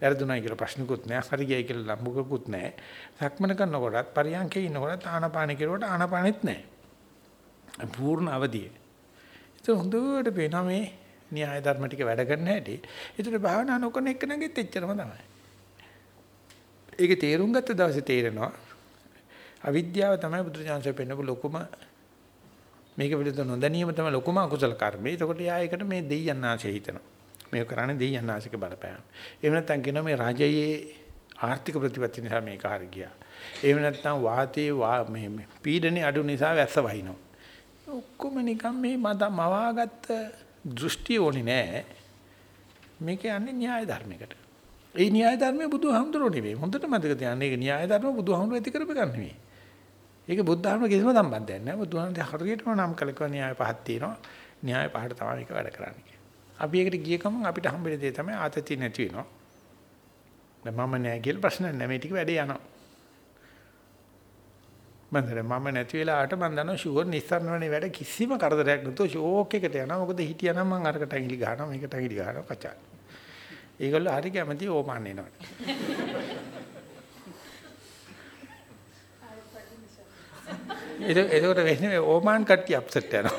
වැරදුණයි කියලා ප්‍රශ්නකුත් නෑ හරි ගියයි කියලා ලම්බුකකුත් නෑ. සක්මන කරනකොටත් පරියන්කේ ඉන්නකොටත් ආනාපාන කෙරුවට ආනාපානෙත් නෑ. පූර්ණ අවදියේ. ඒක හොඳට පේනවා මේ න්‍යාය ධර්ම ටික වැඩ කරන හැටි. ඒතර භාවනා නොකරන එක නැගෙත් එච්චරම තමයි. ඒක තේරුම් ගත්ත දවසේ තේරෙනවා අවිද්‍යාව තමයි බුදුරජාණන්සේ පෙන්නපු ලොකුම මේක පිළිතුර නොදැනීම තමයි ලොකුම අකුසල කර්මය. එතකොට යා ඒකට මේ දෙයයන් ආශය හිතනවා. මේක කරන්නේ දෙයයන් ආශික බලපෑම. එහෙම නැත්නම් කියනවා මේ රජයේ ආර්ථික ප්‍රතිපත්ති නිසා මේක හරි ගියා. එහෙම නැත්නම් වාතයේ මේ පීඩනේ අඩු නිසා වැස්ස වහිනවා. ඔක්කොම නිකන් මේ මත මවාගත්ත දෘෂ්ටි ඕනේ නෑ. මේක යන්නේ න්‍යාය ධර්මයකට. ඒ න්‍යාය ධර්මයේ බුදුහාමුදුරුවෝ නෙවෙයි. හොඳට මතක තියාගන්න. ඒක න්‍යාය ධර්ම බුදුහාමුදුරුවෝ ඇති කරපු එකක් නෙවෙයි. ඒක බුද්ධ ධර්ම කිසිම සම්බන්ධයක් නැහැ. බුදුහාමුදුරුවෝ හරියටම නම් කළකව න්‍යාය පහක් තියෙනවා. න්‍යාය පහට තමයි මේක වැඩ කරන්නේ. අපි ඒකට ගිය ගමන් අපිට හම්බෙන දේ තමයි ආතතිය නැති වෙනවා. දැන් මම නෑ කියලා ප්‍රශ්න නැහැ. මේ ටික වැඩේ යනවා. මන්දර මම නැති වෙලාවට මම දන්නවා ෂුවර් නිස්සාරණ වෙන වැඩ කිසිම කරදරයක් නැතුව ෂෝක් එකට යනවා. මොකද හිටියනම් මම අරකට ඇඟිලි ගහනවා මේකට ඇඟිලි ගහනවා කචා. ඒගොල්ලෝ හරි කැමති ඕමාන් එනවට. ඒක ඒකට වෙන්නේ ඕමාන් කට්ටිය අප්සෙට් යනවා.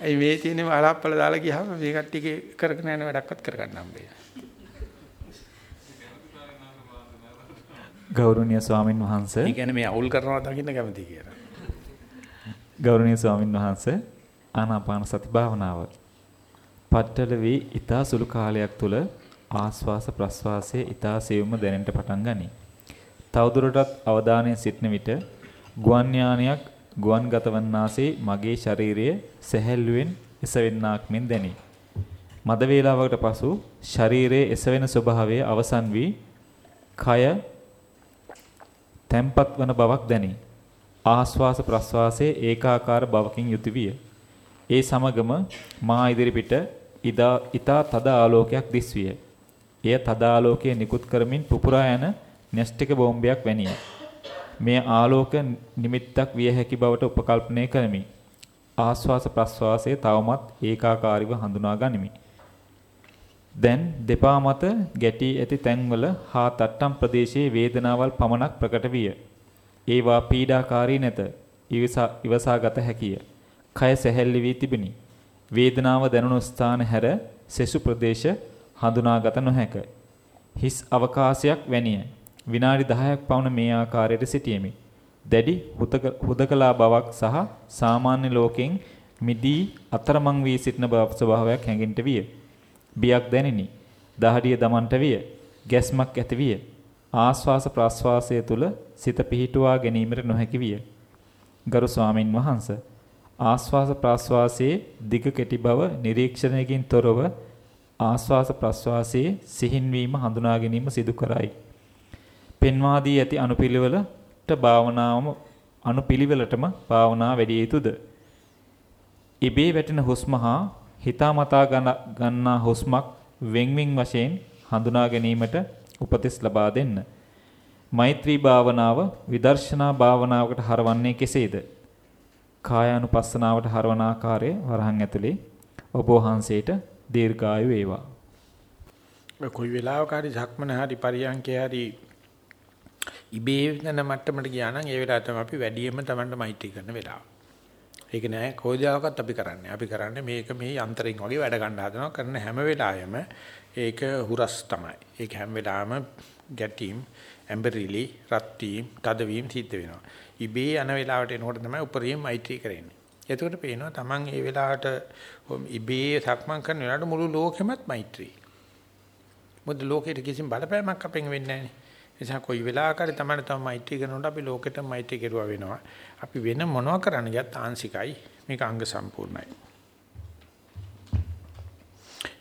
ඒ මේ තියෙන වලප්පල දාලා ගියාම මේ කට්ටියගේ කරගෙන යන වැඩක්වත් කරගන්න හම්බෙන්නේ. ගෞරවනීය ස්වාමින් වහන්සේ. ඒ කියන්නේ මේ අවුල් කරනවා දකින්න කැමති කියලා. ගෞරවනීය ස්වාමින් වහන්සේ ආනාපාන සති භාවනාව පట్టල වී ඊතා සුළු කාලයක් තුල ආස්වාස ප්‍රස්වාසයේ ඊතා සියුම්ම දැනෙන්න පටන් ගනී. තවදුරටත් අවධානයෙන් සිටන විට ගුවන් යානයක් ගුවන් ගතවන්නාසේ මගේ ශරීරය සැහැල්ලුවෙන් එසවෙන්නාක් මෙන් දැනේ. මද වේලාවකට පසු ශරීරයේ එසවෙන ස්වභාවය අවසන් වී කය තැම්පත් වන බවක් දැනේ. ආස්වාස ප්‍රස්වාසයේ ඒකාකාර බවකින් යුතු විය. ඒ සමගම මා ඉදිරිපිට ඉදා ඊතා තද ආලෝකයක් දිස්විය. එය තද ආලෝකයේ නිකුත් කරමින් පුපුරා යන න්‍යෂ්ටික බෝම්බයක් වැනිය. මේ ආලෝක නිමිත්තක් විය හැකි බවට උපකල්පනය කරමි. ආස්වාස ප්‍රස්වාසයේ තවමත් ඒකාකාරීව හඳුනා ගනිමි. දැන් දෙපා මත ගැටි ඇති තැන්වල හා තට්ටම් ප්‍රදේශයේ වේදනාවල් පමණක් ප්‍රකට විය. ඒවා පීඩාකාරී නැත. ඉවසා ගත හැකිය. කය සැහැල්ලි වී තිබිනි. වේදනාව දැනුණු ස්ථාන හැර සෙසු ප්‍රදේශ හඳුනාගත නොහැක. හිස් අවකාශයක් වැනිය. විනාඩි 10ක් පවන මේ ආකාරයට සිටියෙමි. දැඩි හුදකලා බවක් සහ සාමාන්‍ය ලෝකෙන් මිදී අතරමං වී සිටින බව ස්වභාවයක් හැඟෙන්නට විය. බියක් දැනිනි. දහඩිය දමන්ට විය. ගැස්මක් ඇති විය. ආස්වාස ප්‍රාස්වාසය තුල සිත පිහිටුවා ගැනීමට නොහැකි විය. ගරු ස්වාමින් වහන්සේ ආස්වාස ප්‍රාස්වාසයේ දිග කෙටි බව නිරීක්ෂණයකින් තොරව ආස්වාස ප්‍රස්වාසයේ සිහින් වීම හඳුනා ගැනීම සිදු කරයි. පෙන්වා දී ඇති අනුපිළිවෙලට භාවනාවම අනුපිළිවෙලටම භාවනා වැඩි යුතුයද? ඉබේ වැටෙන හුස්ම හා හිතාමතා ගන්නා හුස්මක් වෙන්වෙන් වශයෙන් හඳුනා ගැනීමට උපදෙස් ලබා දෙන්න. මෛත්‍රී භාවනාව විදර්ශනා භාවනාවකට හරවන්නේ කෙසේද? කායානුපස්සනාවට හරවන ආකාරය වරහන් ඇතුලේ ඔබ වහන්සේට දීර්ඝායු වේවා. කොයි වෙලාවක හරි ධක්මන හරි පරියන්කේ හරි ඉබේ වෙන මට්ටමට ගියා නම් ඒ වෙලාව තමයි අපි වැඩියෙන්ම Tamanට මෛත්‍රී කරන වෙලාව. ඒක නෑ කොයිදාකත් අපි කරන්නේ. අපි කරන්නේ මේක මේ යන්ත්‍රයෙන් වගේ වැඩ ගන්න හදනවා. කරන හැම වෙලාවෙම ඒක හුරස් තමයි. ඒක හැම වෙලාවෙම ගැටීම්, ඇම්බරිලි, රත්වීම්, තදවීම් සිද්ධ වෙනවා. ඉබේ යන වෙලාවට එනකොට තමයි උපරිම මෛත්‍රී කරන්නේ. එතකොට පේනවා Taman ඒ වෙලාවට ඉබේ සක්මන් කරන වෙලාවට මුළු ලෝකෙමත් මෛත්‍රී. මොකද ලෝකෙට කිසිම බලපෑමක් අපෙන් වෙන්නේ නැහැ. නිසා කොයි වෙලාවකරි තමයි තම මෛත්‍රී කරනකොට අපි ලෝකෙට මෛත්‍රී කෙරුවා වෙනවා. අපි වෙන මොනවා කරන්න ගියත් ආංශිකයි. මේක අංග සම්පූර්ණයි.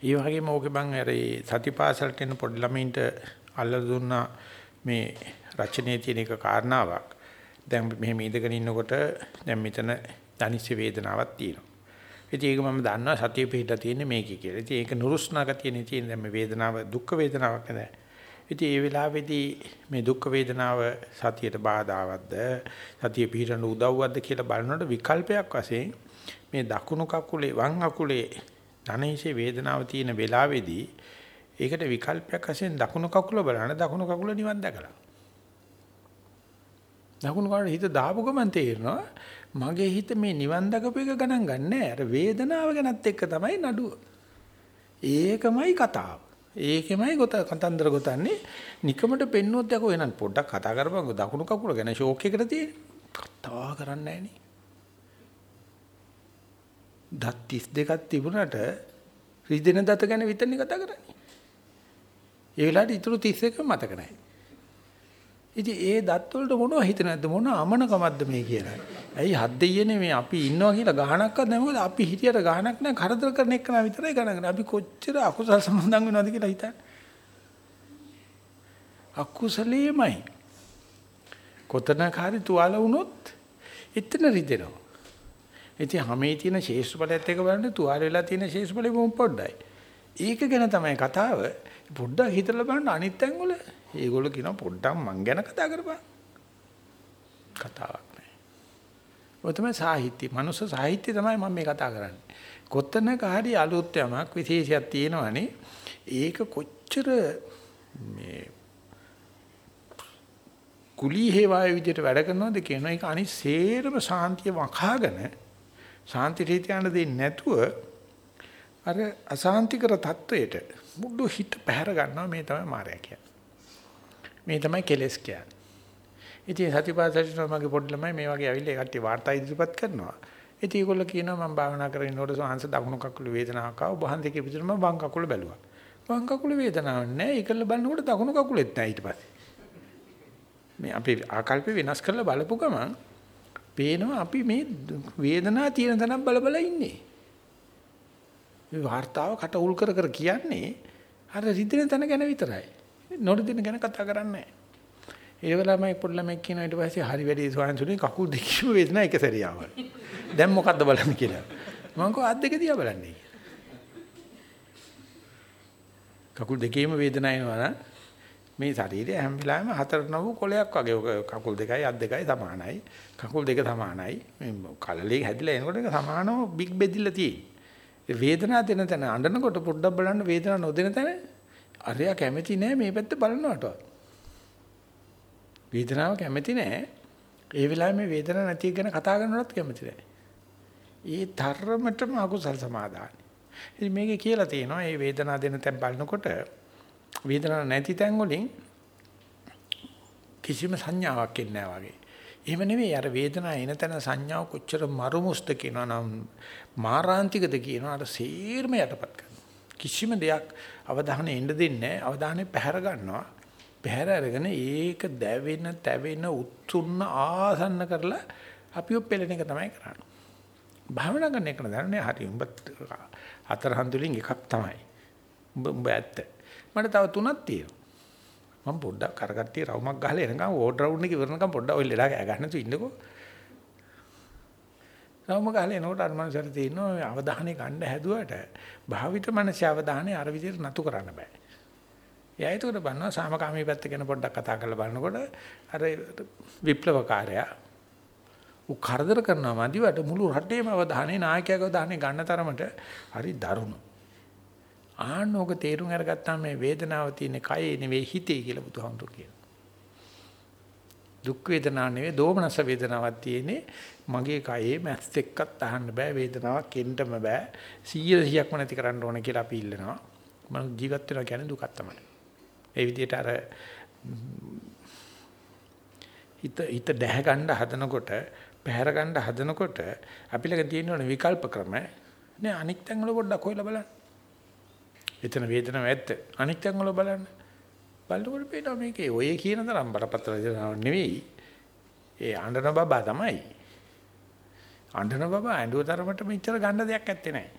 ඒ වගේම ඕකේ බං අර සතිපාසලට එන පොඩි ළමයින්ට අල්ලලා දුන්නා මේ රචනයේ තියෙන එක කාරණාවක්. දැන් මෙහෙම ඉඳගෙන ඉන්නකොට දැන් මෙතන දනිස්ස වේදනාවක් තියෙනවා. ඉතින් ඒක මම දන්නවා සතිය පිටලා තියෙන්නේ මේකේ කියලා. ඉතින් ඒක නුරුස්නා ගතියනේ තියෙන දැන් මේ වේදනාව දුක් වේදනාවක් නේද? ඉතින් ඒ වෙලාවේදී මේ දුක් වේදනාව සතියට බාධාවත්ද සතිය පිටරන උදව්වක්ද කියලා බලනකොට විකල්පයක් වශයෙන් මේ දකුණු කකුලේ වම් අකුලේ ධනේශේ වේදනාව තියෙන වෙලාවේදී ඒකට විකල්පයක් වශයෙන් දකුණු කකුල බලන දකුණු කකුල නිවන් දැකලා දකුණු කකුලේ හිත දාපු ගමන් තේරෙනවා මගේ හිත මේ නිවන් දකපු එක ගණන් ගන්නෑ. අර වේදනාව ගැනත් එක්ක තමයි නඩුව. ඒකමයි කතාව. ඒකෙමයි ගොත කතන්දර ගොතන්නේ. නිකමට පෙන්නුවොත් යකෝ එහෙනම් පොඩ්ඩක් කතා කරපන්. දකුණු කකුල ගැන ෂෝක් එකකට තියෙන්නේ කතා කරන්නේ නෑනේ දත් 32ක් තිබුණාට රිදෙන දත ගැන විතරනේ කතා කරන්නේ. ඒ වෙලාවට ඊටු 31 මතක නැහැ. ඉතින් ඒ දත් වලට මොනව හිතනවද මොන අමනකමක්ද මේ කියලා. ඇයි හත් දෙයියනේ මේ අපි ඉන්නවා කියලා ගහනක්වත් නැහැ මොකද අපි හිටියට ගහනක් නැහැ කරදර කරන එක නා විතරයි ගණන් ගන්න. අපි කොච්චර අකුසල් සම්බන්ධම් වෙනවද කියලා හිතන්න. අකුසලේමයි. කොතනකාරී තුවාල වුණොත් එතන රිදෙනවා. ඉතින් හැමේ තියෙන ශේෂ්ඨ බලයත් එක බලන්න තුවාල වෙලා තියෙන ශේෂ්ඨ බලෙ මොම් පොඩ්ඩයි. ඒක ගැන තමයි කතාව. පොඩ්ඩක් හිතලා බලන්න අනිත් ඇඟවල ඒගොල්ලෝ කියනවා පොඩ්ඩක් මං ගැන කතා කරපන්. කතාවක් නෑ. ඔය තමයි සාහිත්‍ය. මනුස්ස සාහිත්‍ය තමයි මම මේ කතා කරන්නේ. කොතනක හරි අලුත් යමක් විශේෂයක් තියෙනවනේ. ඒක කොච්චර මේ කුලී හේවාය විදිහට වැඩ කරනවද කියනවා. ඒක අනිසේරම සාන්තිය වකහාගෙන සාන්ති රීතියන දෙන්නේ නැතුව අර අසාන්තිකර தത്വයට මුඩු හිත පැහැර ගන්නවා මේ තමයි මායя කියන්නේ. මේ තමයි කෙලස් කියන්නේ. ඉතින් සතිපස්සට මගේ පොඩි ළමයි මේ වගේ ඇවිල්ලා ඒ කට්ටිය වාර්තා ඉදිරිපත් කරනවා. ඉතින් ඒගොල්ලෝ කියනවා මම භාවනා කරගෙන ඉන්නකොට සෝහන්ස දකුණු කකුල වේදනාවක් ආවා. ඔබ හන්දේ කියපු විදිහට මම වම් කකුල බැලුවා. වම් කකුල වේදනාවක් නැහැ. ඒකල බලනකොට දකුණු කකුලෙත් නැහැ ඊට පස්සේ. මේ අපේ ආකල්ප වෙනස් කරලා බලපු ගමන් පේනවා අපි මේ වේදනාව තියෙන තැනක් බල බල ඉන්නේ. මේ වார்த்தාව කට උල් කර කර කියන්නේ අර රිදෙන තැන ගැන විතරයි. නොරිදෙන ගැන කතා කරන්නේ නැහැ. ඒ වෙලාවම පොඩි ළමෙක් කියන ඊට පස්සේ හරි වැඩි ස්වාංශුනේ කකුල් දෙකම වේදනාව එක සැරියාව. දැන් මොකද්ද බලන්න කියලා. මම කෝ අත් දෙක දිහා බලන්නේ. කකුල් දෙකේම වේදනාව එනවා නම් මේ ශරීරය හැම වෙලාවෙම හතර නව කොලයක් වගේ කකුල් දෙකයි අත් දෙකයි සමානයි. කකුල් දෙක සමානයි. මේ කලලේ හැදිලා එනකොට ඒක සමානව බිග් බෙදිලා තියෙන්නේ. වේදනාව දෙන තැන අඬනකොට පොඩ්ඩක් බලන්න වේදනාව නොදෙන තැන අරයා කැමති නෑ මේ පැත්ත බලනවටවත්. වේදනාව කැමති නෑ. ඒ වෙලාවේ මේ වේදනාව නැති ගැන කතා කරනවත් කැමති නෑ. ඒ තරමටම අකුසල් සමාදානයි. ඉතින් මේකේ කියලා තියෙනවා මේ වේදනාව දෙන තැන් බලනකොට වේදනාවක් නැති තැන් වලින් කිසිම සංඥාවක් එන්නේ නැහැ වගේ. එහෙම නෙවෙයි අර වේදනාව එන තැන සංඥාව කොච්චර මරුමුස්ත කියනවා නම් මාරාන්තිකද කියනවා අර සීර්ම යටපත් කරනවා. කිසිම දෙයක් අවධානය එන්න දෙන්නේ නැහැ. අවධානය පැහැර ගන්නවා. පැහැර අරගෙන ඒක දැවෙන, තැවෙන, උත්තුන්න ආසන්න කරලා අපිව පෙළෙන එක තමයි කරන්නේ. භාවනා කරන එක නදන්නේ හරි උඹ හතර හන්දුලින් එකක් තමයි. උඹ උඹ ඇත්ත. මට තව තුනක් තියෙනවා. මම පොඩ්ඩක් කරගට්ටිය රවුමක් ගහලා එනකම් ඕඩ් රවුන්ඩ් එක ඉවරනකම් පොඩ්ඩක් ඔය ලෙඩා ගෑ ගන්න තු ඉන්නකෝ. රවුම ගහලා එනකොට අර මනසට තියෙනවා අවධානය ගන්න හැදුවට භාවිත මනසේ අවධානය අර විදිහට නතු කරන්න බෑ. එයා ඒකට බලනවා සාමකාමී පැත්ත ගැන පොඩ්ඩක් කතා කරලා බලනකොට අර විප්ලවකාරයා උ කරදර කරනවා මදිවට මුළු රටේම අවධානය නායකයාගේ අවධානය ගන්න තරමට හරි දරුණු. ආන්නෝක තේරුම් අරගත්තාම මේ වේදනාව තියෙන කයේ නෙවෙයි හිතේ කියලා බුදුහාමුදුරු කියනවා. දුක් වේදනාව නෙවෙයි දෝමනස වේදනාවක් තියෙන්නේ මගේ කයේ මැස් එක්කත් අහන්න බෑ වේදනාවක් එන්නම බෑ 100 100ක්ම නැති කරන්න ඕන කියලා අපි ඉල්ලනවා. මම ජීවත් වෙනවා කියන්නේ දුකක් තමයි. ඒ විදිහට අර හිත හිත දැහ ගන්න හදනකොට පැහැර ගන්න හදනකොට අපි ළඟ තියෙන විකල්ප ක්‍රම නේ අනික් තැන් වල පොඩ්ඩක් හොයලා බලන්න. එතන වේදනාවක් ඇත්ත. අනික් තැන් වල බලන්න. බලනකොට පේනවා මේකේ ඔය කියන තරම් බරපතල දේවල් නෙවෙයි. ඒ අඬන බබා තමයි. අඬන බබා ඇඬුව තරමට මෙච්චර ගන්න දෙයක් ඇත්තේ නැහැ.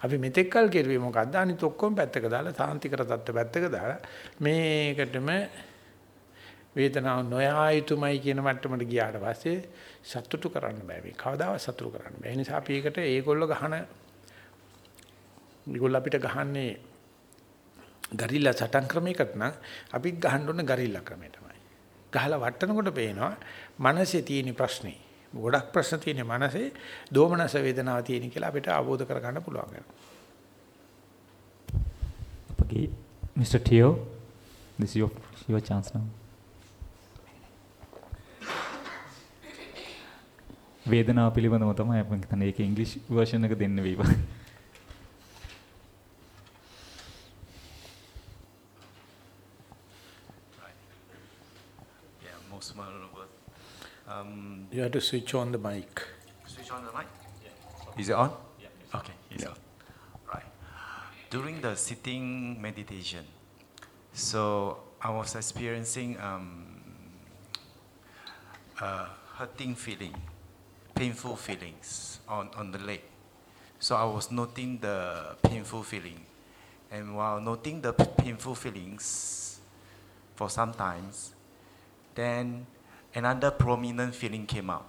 අපි මෙතෙක් කල් කෙරුවේ මොකද්ද? අනිත් ඔක්කොම පැත්තක දාලා සාන්තිකර තත්ත්ව පැත්තක දාලා මේකටම වේදනාව නොයා යුතුමයි කියන මට්ටමට ගියාට පස්සේ සතුටු කරන්න බෑ මේ කවදාවත් සතුටු කරන්න බෑ ඒ නිසා අපි ඒකට ඒගොල්ලෝ ගහන ඒගොල්ලෝ අපිට ගහන්නේ ගරිල්ලා සටන් ක්‍රමයකට නම් අපිත් ගහන්න ඕනේ ගරිල්ලා ක්‍රමය තමයි ගහලා වටනකොට පේනවා මනසේ තියෙන ප්‍රශ්නේ ගොඩක් ප්‍රශ්න තියෙන මනසේ දෝමනස වේදනාව තියෙන කියලා අපිට අවබෝධ කරගන්න පුළුවන් වෙනවා අපගේ Mr. Tio this is your your chance now වේදනාව පිළිබඳව තමයි අපි හිතන්නේ ඒක ඉංග්‍රීසි වර්ෂන් එක දෙන්න වේවා. You have to switch on the mic switch on the mic. Yeah. Is it on? Yeah. Okay, it's on. Right. During the sitting meditation, so I was experiencing um, a hurting feeling, painful feelings on, on the leg. So I was noting the painful feeling. And while noting the painful feelings for some times, then another prominent feeling came out.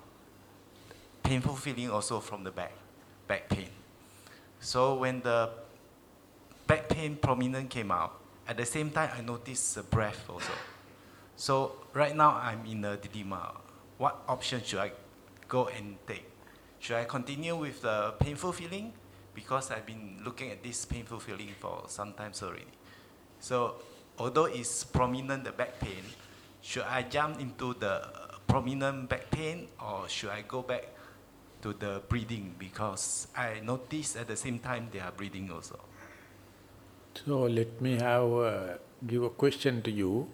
Painful feeling also from the back, back pain. So when the back pain prominent came out, at the same time I noticed the breath also. So right now I'm in a dilemma. What option should I go and take? Should I continue with the painful feeling? Because I've been looking at this painful feeling for some time already. So although it's prominent the back pain, should I jump into the prominent back pain or should I go back to the breathing because I notice at the same time they are breathing also. So let me have uh, give a question to you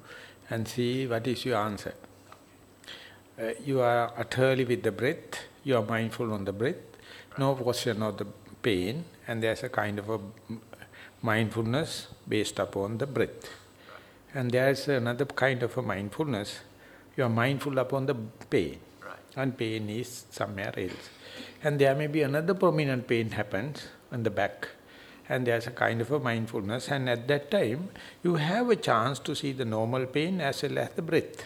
and see what is your answer. Uh, you are utterly with the breath, you are mindful on the breath, no question of the pain, and there's a kind of a mindfulness based upon the breath. And there's another kind of a mindfulness, you are mindful upon the pain, Right. and pain is somewhere else. And there may be another prominent pain happens on the back, and there's a kind of a mindfulness and at that time you have a chance to see the normal pain as well as the breath.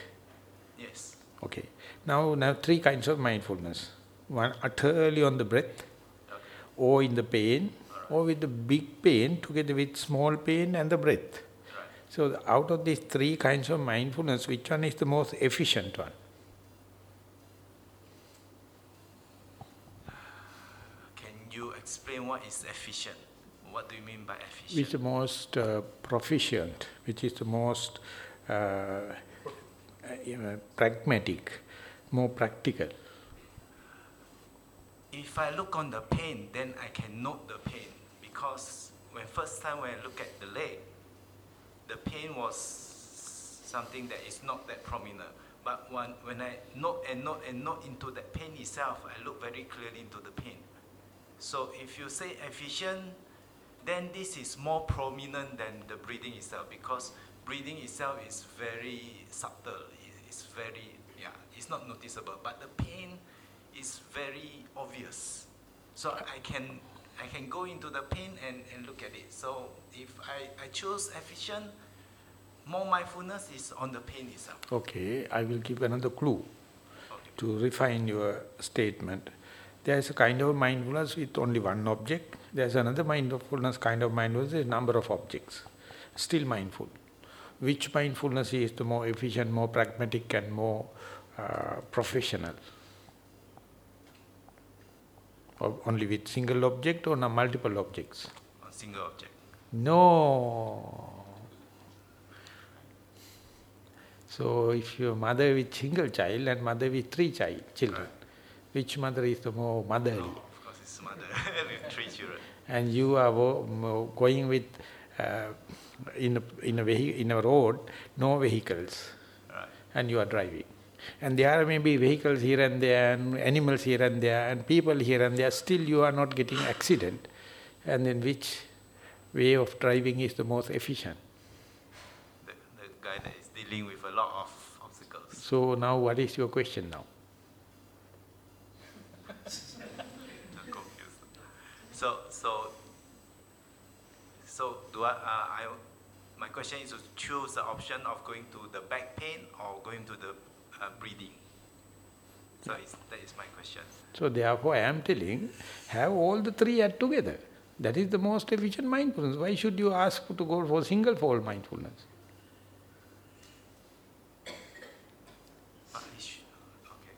Yes. Okay. Now, now three kinds of mindfulness. One utterly on the breath, Okay. or in the pain, or with the big pain together with small pain and the breath. So out of these three kinds of mindfulness, which one is the most efficient one? Can you explain what is efficient? What do you mean by efficient? Which is the most uh, proficient, which is the most uh, uh, you know, pragmatic, more practical. If I look on the pain, then I can note the pain because when first time when I look at the leg, the pain was something that is not that prominent. But when, when I note and note and note into that pain itself, I look very clearly into the pain. So if you say efficient, then this is more prominent than the breathing itself because breathing itself is very subtle. It's very, yeah, it's not noticeable. But the pain is very obvious. So I can, I can go into the pain and, and look at it. So if I, I choose efficient, more mindfulness is on the pain itself. Okay, I will give another clue Okay. to refine your statement. There is a kind of mindfulness with only one object. There is another mindfulness kind of mindfulness with number of objects. Still mindful. Which mindfulness is the more efficient, more pragmatic and more uh, professional? Or only with single object or multiple objects? On single object. No. So if your mother with single child and mother with three child children, which mother is the more motherly? No, of course it's mother with three children. And you are going with uh, in a, in a in a road, no vehicles, Right. and you are driving. And there may be vehicles here and there, and animals here and there, and people here and there. Still, you are not getting accident. And then which way of driving is the most efficient? The, the guy that is dealing with a lot of obstacles. So now what is your question now? So, so, so do I, uh, I, my question is to choose the option of going to the back pain or going to the uh, breathing. So it's, that is my question. So therefore I am telling, have all the three at together. That is the most efficient mindfulness. Why should you ask to go for single fold mindfulness? But it sh- okay.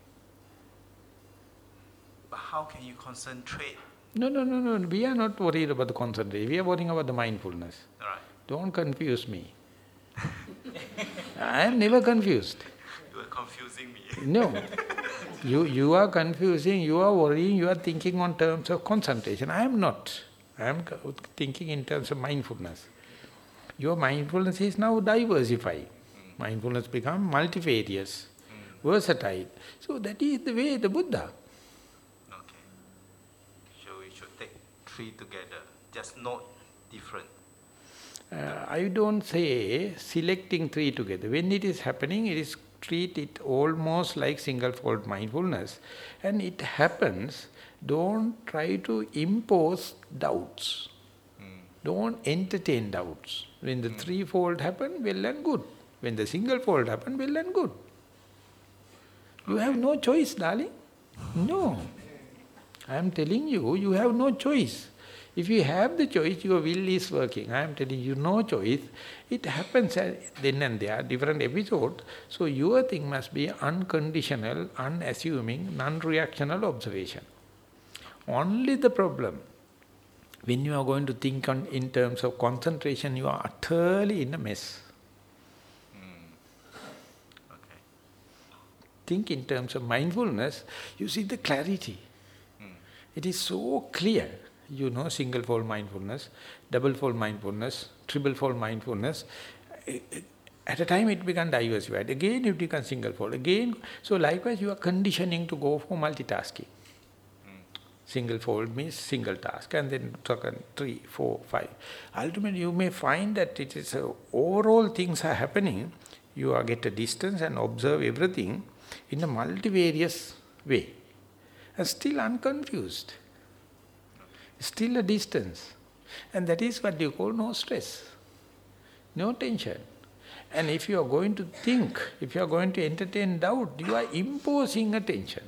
But how can you concentrate? No, no, no, no. We are not worried about the concentration. We are worrying about the mindfulness. Right. Don't confuse me. I am never confused. Confusing me. No. You, you are confusing, you are worrying, you are thinking on terms of concentration. I am not. I am thinking in terms of mindfulness. Your mindfulness is now diversified. Mindfulness become multifarious, versatile. So that is the way the Buddha. Okay. So we should take three together. Just not different. Uh, I don't say selecting three together. When it is happening, it is treat it almost like single fold mindfulness. And it happens, don't try to impose doubts. Don't entertain doubts. When the hmm. three-fold happen, well and good. When the single-fold happen, well and good. You have no choice, darling. No. I am telling you, you have no choice. If you have the choice, your will is working. I am telling you, no choice. It happens then and there, different episodes. So your thing must be unconditional, unassuming, non-reactional observation. Only the problem, when you are going to think on, in terms of concentration, you are utterly in a mess. Hmm. Okay. Think in terms of mindfulness, you see the clarity. Hmm. It is so clear. You know single fold mindfulness, double fold mindfulness, triple fold mindfulness. At a time it becomes diversified. Again it becomes single fold. Again, so likewise you are conditioning to go for multitasking. Single fold means single task and then second, three, four, five. Ultimately you may find that it is a, overall things are happening. You are get a distance and observe everything in a multivarious way. And still unconfused. Still a distance. And that is what you call no stress, no tension. And if you are going to think, if you are going to entertain doubt, you are imposing attention.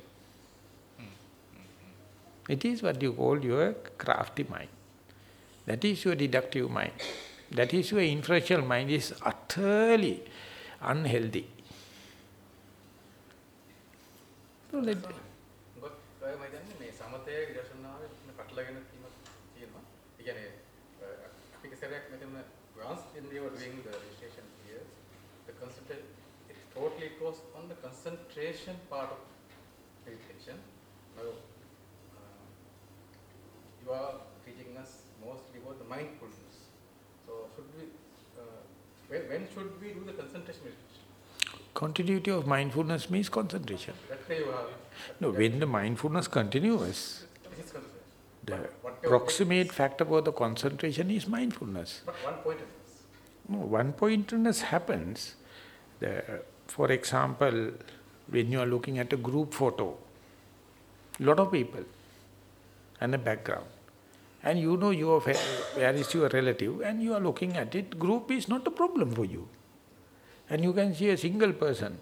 It is what you call your crafty mind. That is your deductive mind. That is your inferential mind is utterly unhealthy. So let, it was on the concentration part of meditation. Now uh, you are teaching us mostly about the mindfulness. So should we uh, when, should we do the concentration meditation? continuity of mindfulness means concentration. That way you have No, when the mindfulness continues, this is concentration. the proximate factor for the concentration is mindfulness. But one point is this. No, one pointedness happens. The, for example, when you are looking at a group photo, lot of people and a background, and you know your fa- where is your relative, and you are looking at it, group is not a problem for you. And you can see a single person,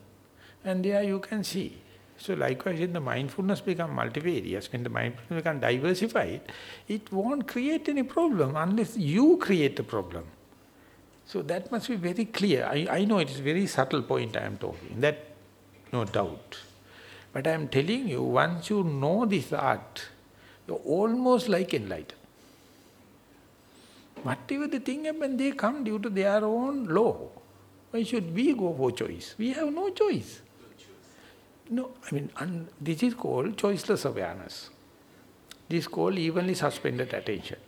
and there you can see. So likewise, when the mindfulness become multivarious, when the mindfulness become diversified, it won't create any problem unless you create a problem. So that must be very clear. I, I know it is a very subtle point I am talking, that no doubt. But I am telling you, once you know this art, you're almost like enlightened. Whatever the thing happen, they come due to their own law. Why should we go for choice? We have no choice. No, I mean, this is called choiceless awareness. This is called evenly suspended attention.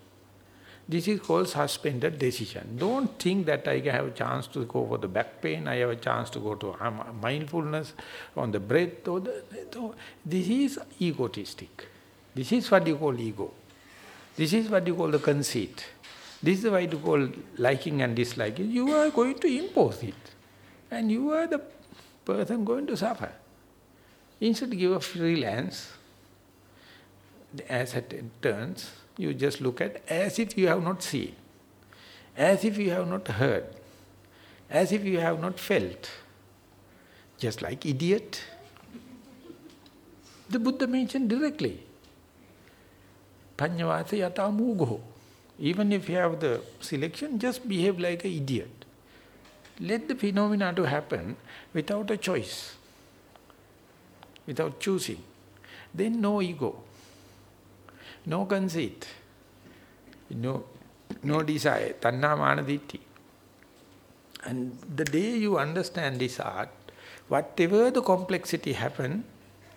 This is called suspended decision. Don't think that I have a chance to go for the back pain, I have a chance to go to mindfulness on the breath. Or the, this is egotistic. This is what you call ego. This is what you call the conceit. This is what you call liking and disliking. You are going to impose it. And you are the person going to suffer. Instead give a freelance, as it turns, you just look at as if you have not seen, as if you have not heard, as if you have not felt. Just like idiot. The Buddha mentioned directly. Panyavasa yata mugo. Even if you have the selection, just behave like an idiot. Let the phenomena to happen without a choice, without choosing. Then no ego, no conceit, no, no desire, tanna mana ditti. And the day you understand this art, whatever the complexity happen,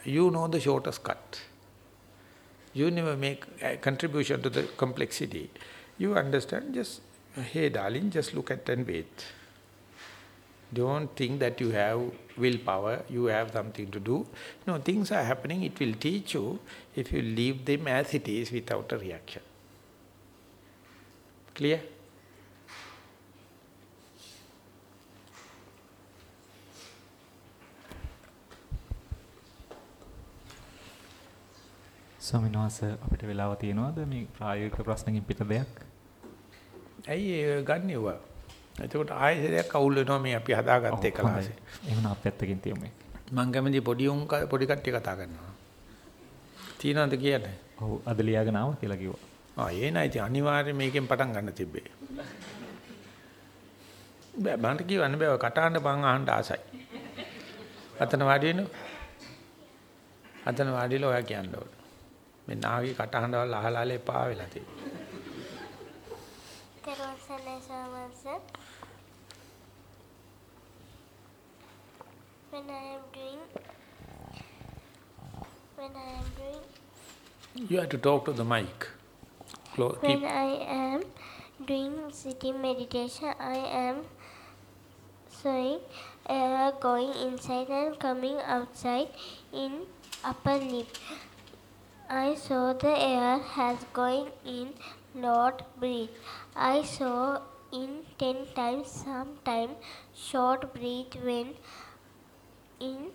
you know the shortest cut. You never make a contribution to the complexity. You understand, just, hey darling, just look at and wait. Don't think that you have willpower, you have something to do. No, things are happening, it will teach you if you leave them as it is without a reaction. Clear? ස්වාමීන් වහන්සේ අපිට වෙලාව තියෙනවද මේ ප්‍රායෝගික ප්‍රශ්නකින් පිට දෙයක්? ඇයි ඒ ගන්නෙව? එතකොට ආයෙත් කවුල් වෙනවා මේ අපි හදාගත්ත එක ලාසේ. එහෙනම් අප පැත්තකින් තියමු. මං කැමති පොඩි උන් පොඩි කට්ටිය කතා කරනවා. තියනවද කියන්නේ? ඔව් අද ලියාගෙන ආවා කියලා කිව්වා. ආ ඒ නයි ඉතින් අනිවාර්යයෙන් මේකෙන් පටන් ගන්න තිබ්බේ. බෑ මන්ට කියවන්න බෑ කටහඬ බං අහන්න ආසයි. අතන වාඩි වෙන්න. අතන වාඩිලා ඔයා කියන්න ඕන. මේ නාගේ කටහඬවල් අහලාලා එපා වෙලා තියෙනවා. When I am doing when I am doing You have to talk to the mic. Close, when keep, I am doing sitting meditation I am seeing air going inside and coming outside in upper lip. I saw the air has going in, not breathe. I saw in ten times, sometime short breathe when in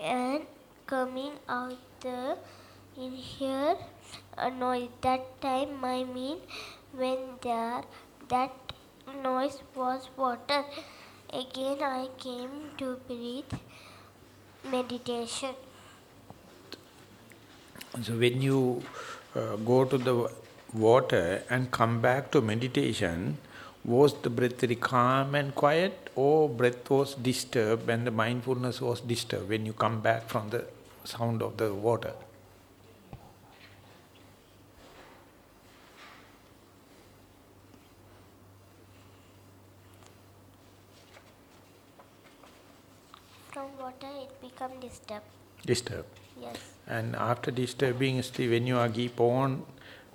and coming out the in here a noise. That time my mean when there that noise was water. Again I came to breathe meditation. So when you uh, go to the water and come back to meditation, was the breath very calm and quiet or breath was disturbed and the mindfulness was disturbed when you come back from the sound of the water? From water it become disturbed. Disturbed. Yes. And after disturbing, still when you are keep on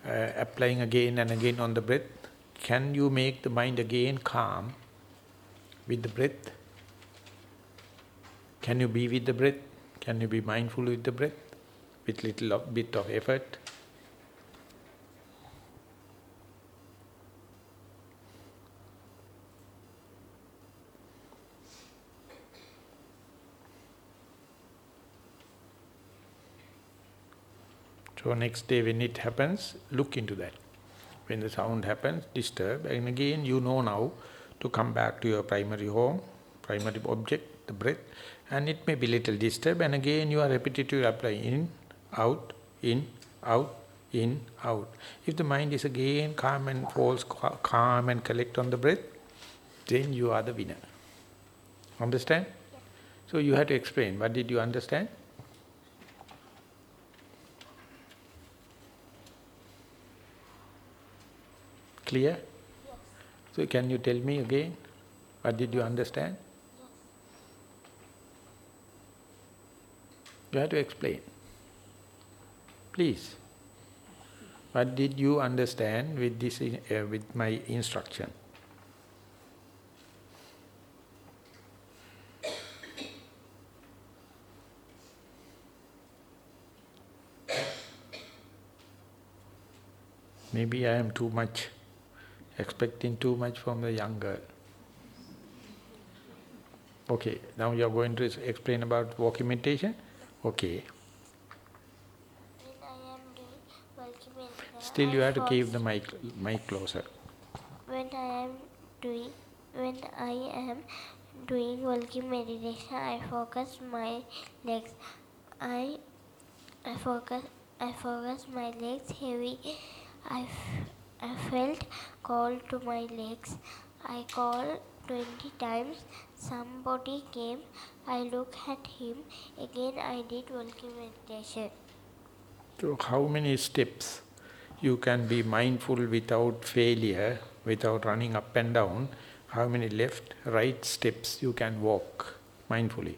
uh, applying again and again on the breath, can you make the mind again calm with the breath? Can you be with the breath? Can you be mindful with the breath? With little of, bit of effort? So next day when it happens, look into that. When the sound happens, disturb, and again you know now to come back to your primary home, primary object, the breath, and it may be little disturbed, and again you are repetitive apply in, out, in, out, in, out. If the mind is again calm and falls calm and collect on the breath, then you are the winner. Understand? So you have to explain. What did you understand? Clear? So can you tell me again? What did you understand? You have to explain. Please. What did you understand with this uh, with my instruction? Maybe I am too much expecting too much from the young girl. Okay, now you are going to explain about walking meditation? Okay. When I am doing walking meditation, Still you have to keep the mic, mic closer. when I am doing when I am doing walking meditation, I focus my legs. I I focus I focus my legs heavy. I, I felt call to my legs. I call 20 times. Somebody came. I look at him. Again I did walking meditation. So how many steps you can be mindful without failure, without running up and down? How many left, right steps you can walk mindfully?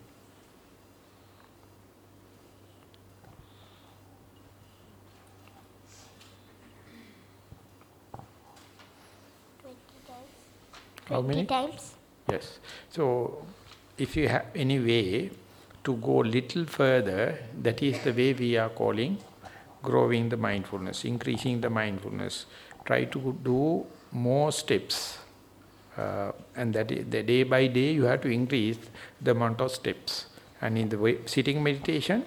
Twenty times. How many? times. Yes. So, if you have any way to go little further, that is the way we are calling growing the mindfulness, increasing the mindfulness. Try to do more steps. Uh, and that is, the day by day you have to increase the amount of steps. And in the way, sitting meditation,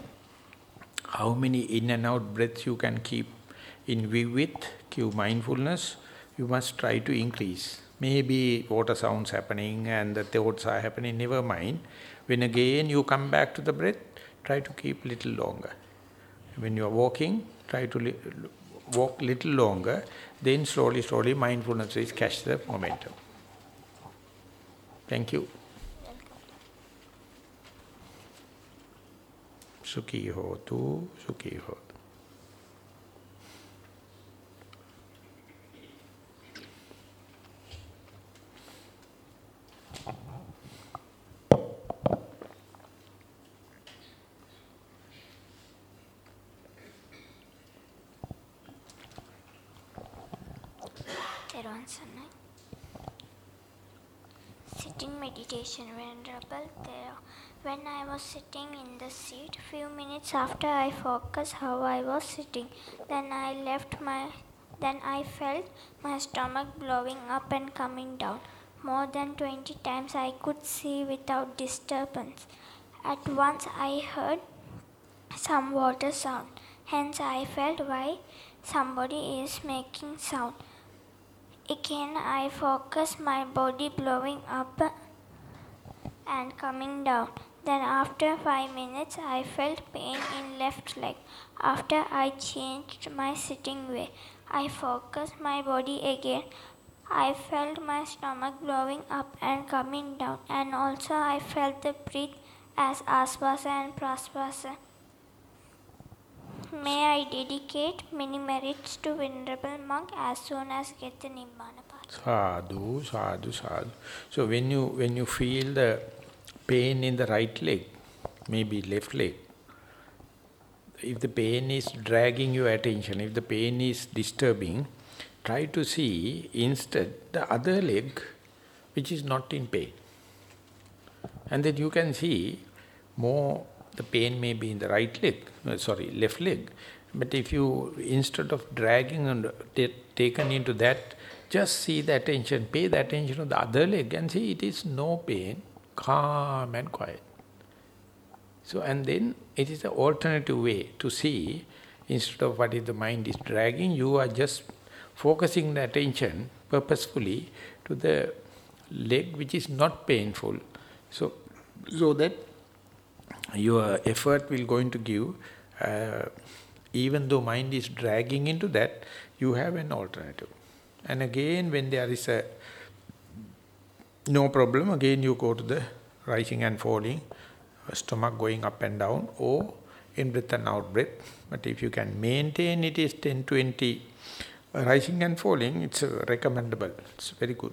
how many in and out breaths you can keep in view with, keep mindfulness, you must try to increase. Maybe water sounds happening and the thoughts are happening, never mind. When again you come back to the breath, try to keep little longer. When you are walking, try to li walk little longer, then slowly, slowly mindfulness is catch the momentum. Thank you. Sukhi hotu, sukhi hotu. Meditation, Venerable Thera. When I was sitting in the seat, few minutes after I focused how I was sitting, then I left my, then I felt my stomach blowing up and coming down. More than 20 times I could see without disturbance. At once I heard some water sound. Hence I felt why somebody is making sound. Again, I focus my body blowing up and coming down. Then after 5 minutes, I felt pain in left leg. After I changed my sitting way, I focused my body again. I felt my stomach blowing up and coming down, and also I felt the breath as aspasa and praspasa. May I dedicate many merits to Venerable Monk as soon as get the Nibbana path. Sadhu, sadhu, sadhu. So when you when you feel the pain in the right leg, maybe left leg, if the pain is dragging your attention, if the pain is disturbing, try to see instead the other leg which is not in pain. And then you can see more, the pain may be in the right leg, uh, sorry, left leg. But if you, instead of dragging and taken into that, just see the attention, pay the attention to the other leg and see it is no pain, calm and quiet. So, and then it is an alternative way to see, instead of what is the mind is dragging, you are just focusing the attention purposefully to the leg which is not painful. So, so that your effort will going to give, uh, even though mind is dragging into that, you have an alternative. And again, when there is a no problem, again you go to the rising and falling, stomach going up and down, or in breath and out breath. But if you can maintain it is 10, 20, rising and falling, it's uh, recommendable. It's very good.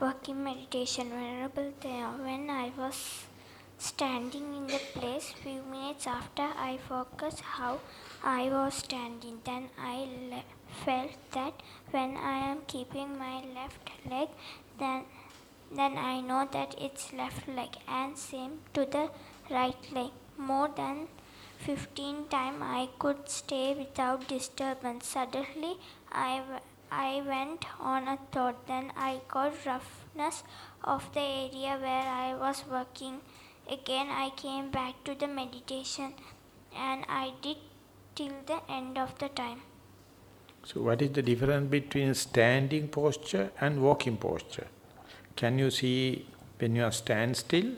Walking meditation, Venerable. When I was standing in the place, few minutes after I focused how I was standing, then I felt that when I am keeping my left leg, then then I know that it's left leg and same to the right leg. More than 15 times I could stay without disturbance. Suddenly I, I went on a thought. Then I got roughness of the area where I was working. Again I came back to the meditation and I did till the end of the time. So what is the difference between standing posture and walking posture? Can you see when you are stand still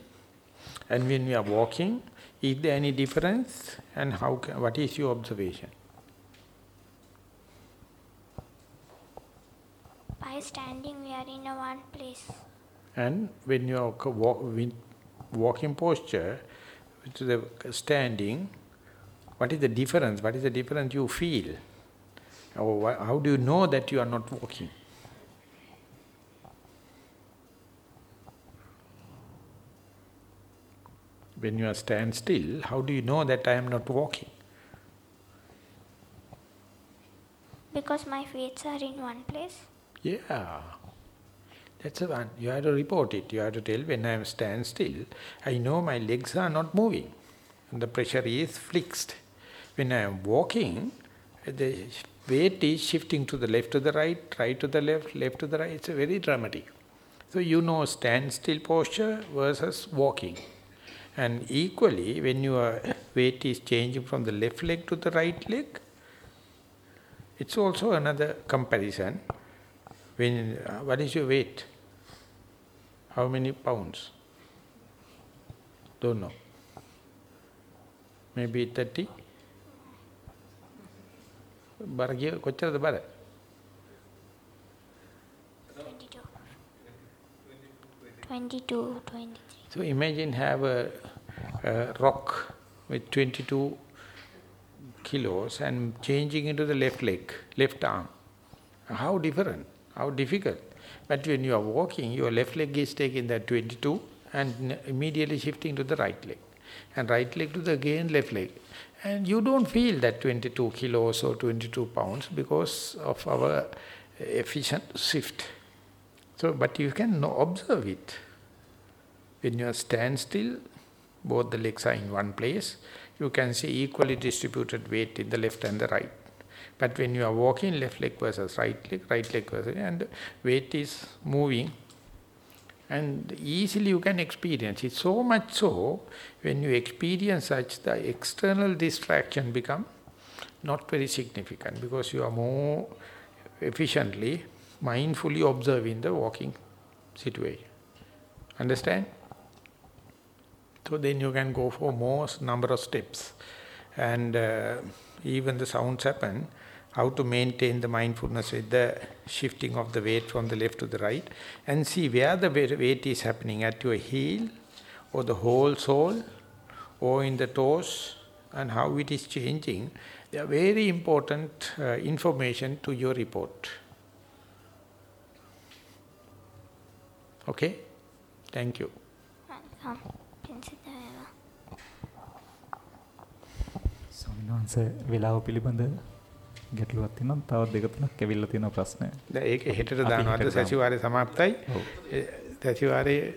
and when you are walking, is there any difference and how? Can, what is your observation? By standing, we are in a one place. And when you are walk, walking posture, to the standing, what is the difference? What is the difference you feel? Oh, or how do you know that you are not walking? When you are stand still, how do you know that I am not walking? Because my feet are in one place. Yeah. That's the one. You have to report it. You have to tell when I am stand still, I know my legs are not moving. And the pressure is fixed. When I am walking, the weight is shifting to the left to the right, right to the left, left to the right. It's very dramatic. So you know standstill posture versus walking. And equally, when your weight is changing from the left leg to the right leg, it's also another comparison. When uh, What is your weight? How many pounds? Don't know. Maybe 30? Bargi ಕೊಚ್ಚರದ ಬರ So imagine have a, a rock with 22 kilos and changing into the left leg, left arm. How different, how difficult. But when you are walking, your left leg is taking that 22 and immediately shifting to the right leg. And right leg to the again left leg. And you don't feel that 22 kilos or 22 pounds because of our efficient shift. So, but you can observe it. When you stand still, both the legs are in one place, you can see equally distributed weight in the left and the right. But when you are walking, left leg versus right leg, right leg versus, and weight is moving And easily you can experience it. So much so, when you experience such, the external distraction become not very significant because you are more efficiently, mindfully observing the walking situation. Understand? So then you can go for more number of steps. And uh, even the sounds happen, how to maintain the mindfulness with the shifting of the weight from the left to the right and see where the wa- weight is happening, at your heel or the whole sole or in the toes and how it is changing. They are very important uh, information to your report. Okay? Thank you. welcome. පින්සිත වේවා. ස්වාමීන් වහන්සේ වෙලාව පිළිබඳ ගැටලුවක් තියෙනවා තව දෙක තුනක් ඇවිල්ලා තියෙනවා ප්‍රශ්න. දැන් ඒක හෙටට දානවාද සතිವಾರේ સમાප්තයි. සතිವಾರේ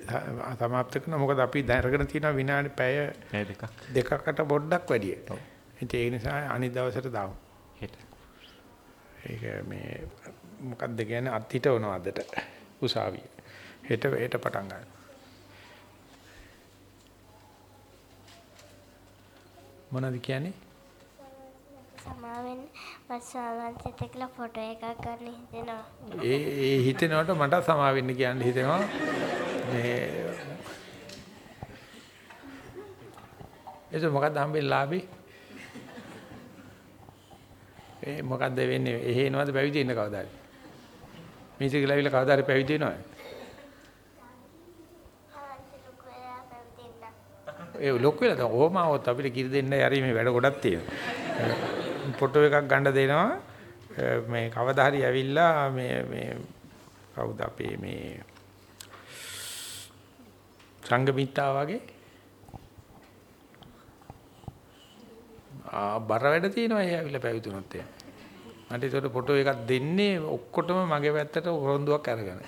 સમાප්ත කරන මොකද අපි දැනගෙන තියෙනවා විනාඩි පැය පැය දෙකක්. දෙකකට පොඩ්ඩක් වැඩි. ඔව්. ඒ නිසා අනිත් දවසට දාමු. හෙට. ඒක මේ මොකක්ද කියන්නේ අත්හිට වුණා අදට. උසාවිය. හෙට හෙට පටන් ගන්නවා. මොනවද කියන්නේ? සමාවෙන් මත් ස්වාමීන්සිත කියලා ෆොටෝ එකක් ගන්න හිතෙනවා. ඒ ඒ හිතෙනවට මට සමා වෙන්න කියන්න හිතෙනවා. මේ ඒක මොකක්ද හම්බෙන්නේ ලාභේ? ඒ මොකක්ද වෙන්නේ? එහෙ එනවද පැවිදි වෙන්න කවදාද? මේක කියලා විල කවදාද පැවිදි වෙනවද? ඒ ලොකු වෙලා තමයි ඕම આવොත් අපිට කිරි දෙන්න යරි මේ වැඩ ගොඩක් තියෙනවා. ෆොටෝ එකක් ගන්න දෙනවා. මේ කවදා හරි ඇවිල්ලා මේ මේ කවුද අපේ මේ සංගමිත්තා වගේ ආ බර වැඩ තියෙනවා ඒ ඇවිල්ලා පැවිතුනොත් එහෙම. මට ඒකට ෆොටෝ එකක් දෙන්නේ ඔක්කොටම මගේ පැත්තට රොන්දුවක් අරගෙන.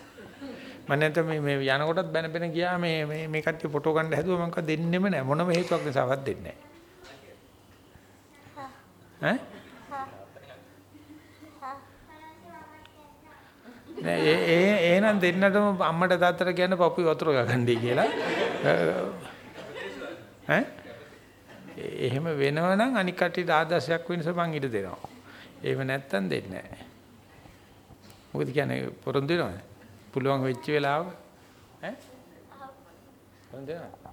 මම නැත්නම් මේ මේ යනකොටත් බැන බැන ගියා මේ මේ මේ කට්ටිය ෆොටෝ ගන්න හැදුවා මම කිව්වා දෙන්නෙම නැහැ මොනම හේතුවක් නිසාවත් දෙන්නේ නැහැ. ඈ? නෑ ඒ ඒ එහෙනම් දෙන්නටම අම්මට තාත්තට කියන්න පපුවේ වතුර ගගන්නයි කියලා. ඈ? එහෙම වෙනවනම් අනික් කට්ටියට ආදර්ශයක් වෙනස මං ඉඩ දෙනවා. එහෙම නැත්තම් දෙන්නේ නැහැ. මොකද කියන්නේ පොරොන්දු වෙනවද? පුළුවන් වෙච්ච වෙලාවක ඈ? පොරොන්දු වෙනවද?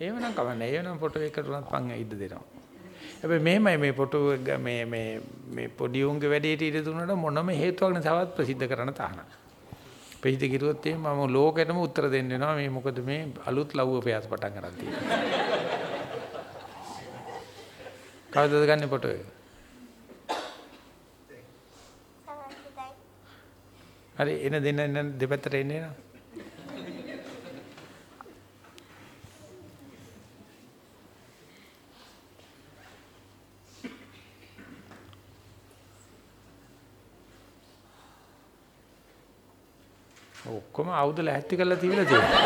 එහෙමනම් කවන්නේ. එහෙමනම් ෆොටෝ එකකට උනත් මං ඉඩ දෙනවා. හැබැයි මෙහෙමයි මේ එක මේ මේ මේ පොඩි උන්ගේ වැඩේට ඉඩ දුන්නට මොනම හේතුවක් නැසවත් ප්‍රසිද්ධ කරන්න තහනම්. ප්‍රසිද්ධ කිරුවොත් එහෙනම් මම ලෝකෙටම උත්තර දෙන්න වෙනවා මේ මොකද මේ අලුත් ලව්ව පෑස් පටන් ගන්න තියෙනවා. කවදද ගන්න ෆොටෝ එක? හරි එන එන දෙපැත්තට එන්නේ නේද? ඔක්කොම ආයුධ ලැහැත්ති කරලා තියලා තියෙනවා.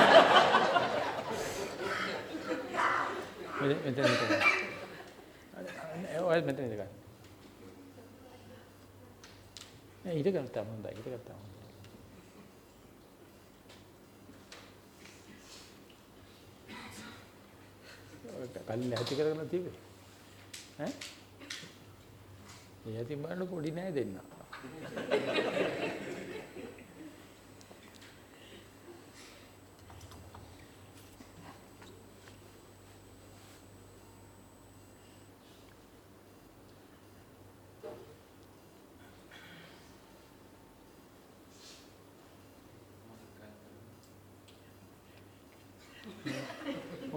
මෙතන මෙතන මෙතන. ඔය මෙතන ඉඳ ගන්න. නෑ ඉඳ ගත්තා හොඳයි ඉඳ ගත්තා හොඳයි. ඔය කල්ලි ලැහැත්ති කරගෙන තිබේ. ඈ? ඒ යතින් බලන්න පොඩි නෑ දෙන්න.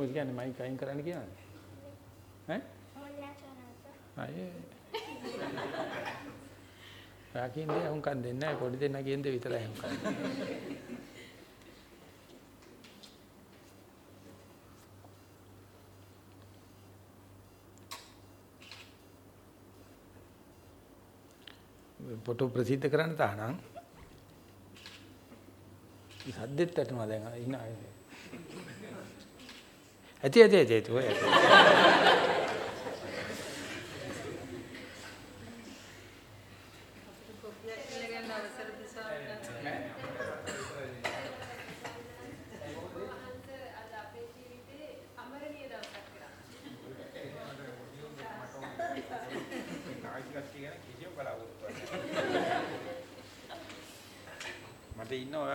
ඔය කියන්නේ මයික් අයින් කරන්න කියනවාද? ඈ? අය රාකින්නේ හුඟක් දෙන්නේ නැහැ පොඩි දෙන්නා කියන දේ විතරයි හුඟක්. ෆොටෝ ප්‍රසිද්ධ කරන්න තහනම් සද්දෙත් ඇටනවා දැන් ඉන්න අය. ඇති ඇති ඇති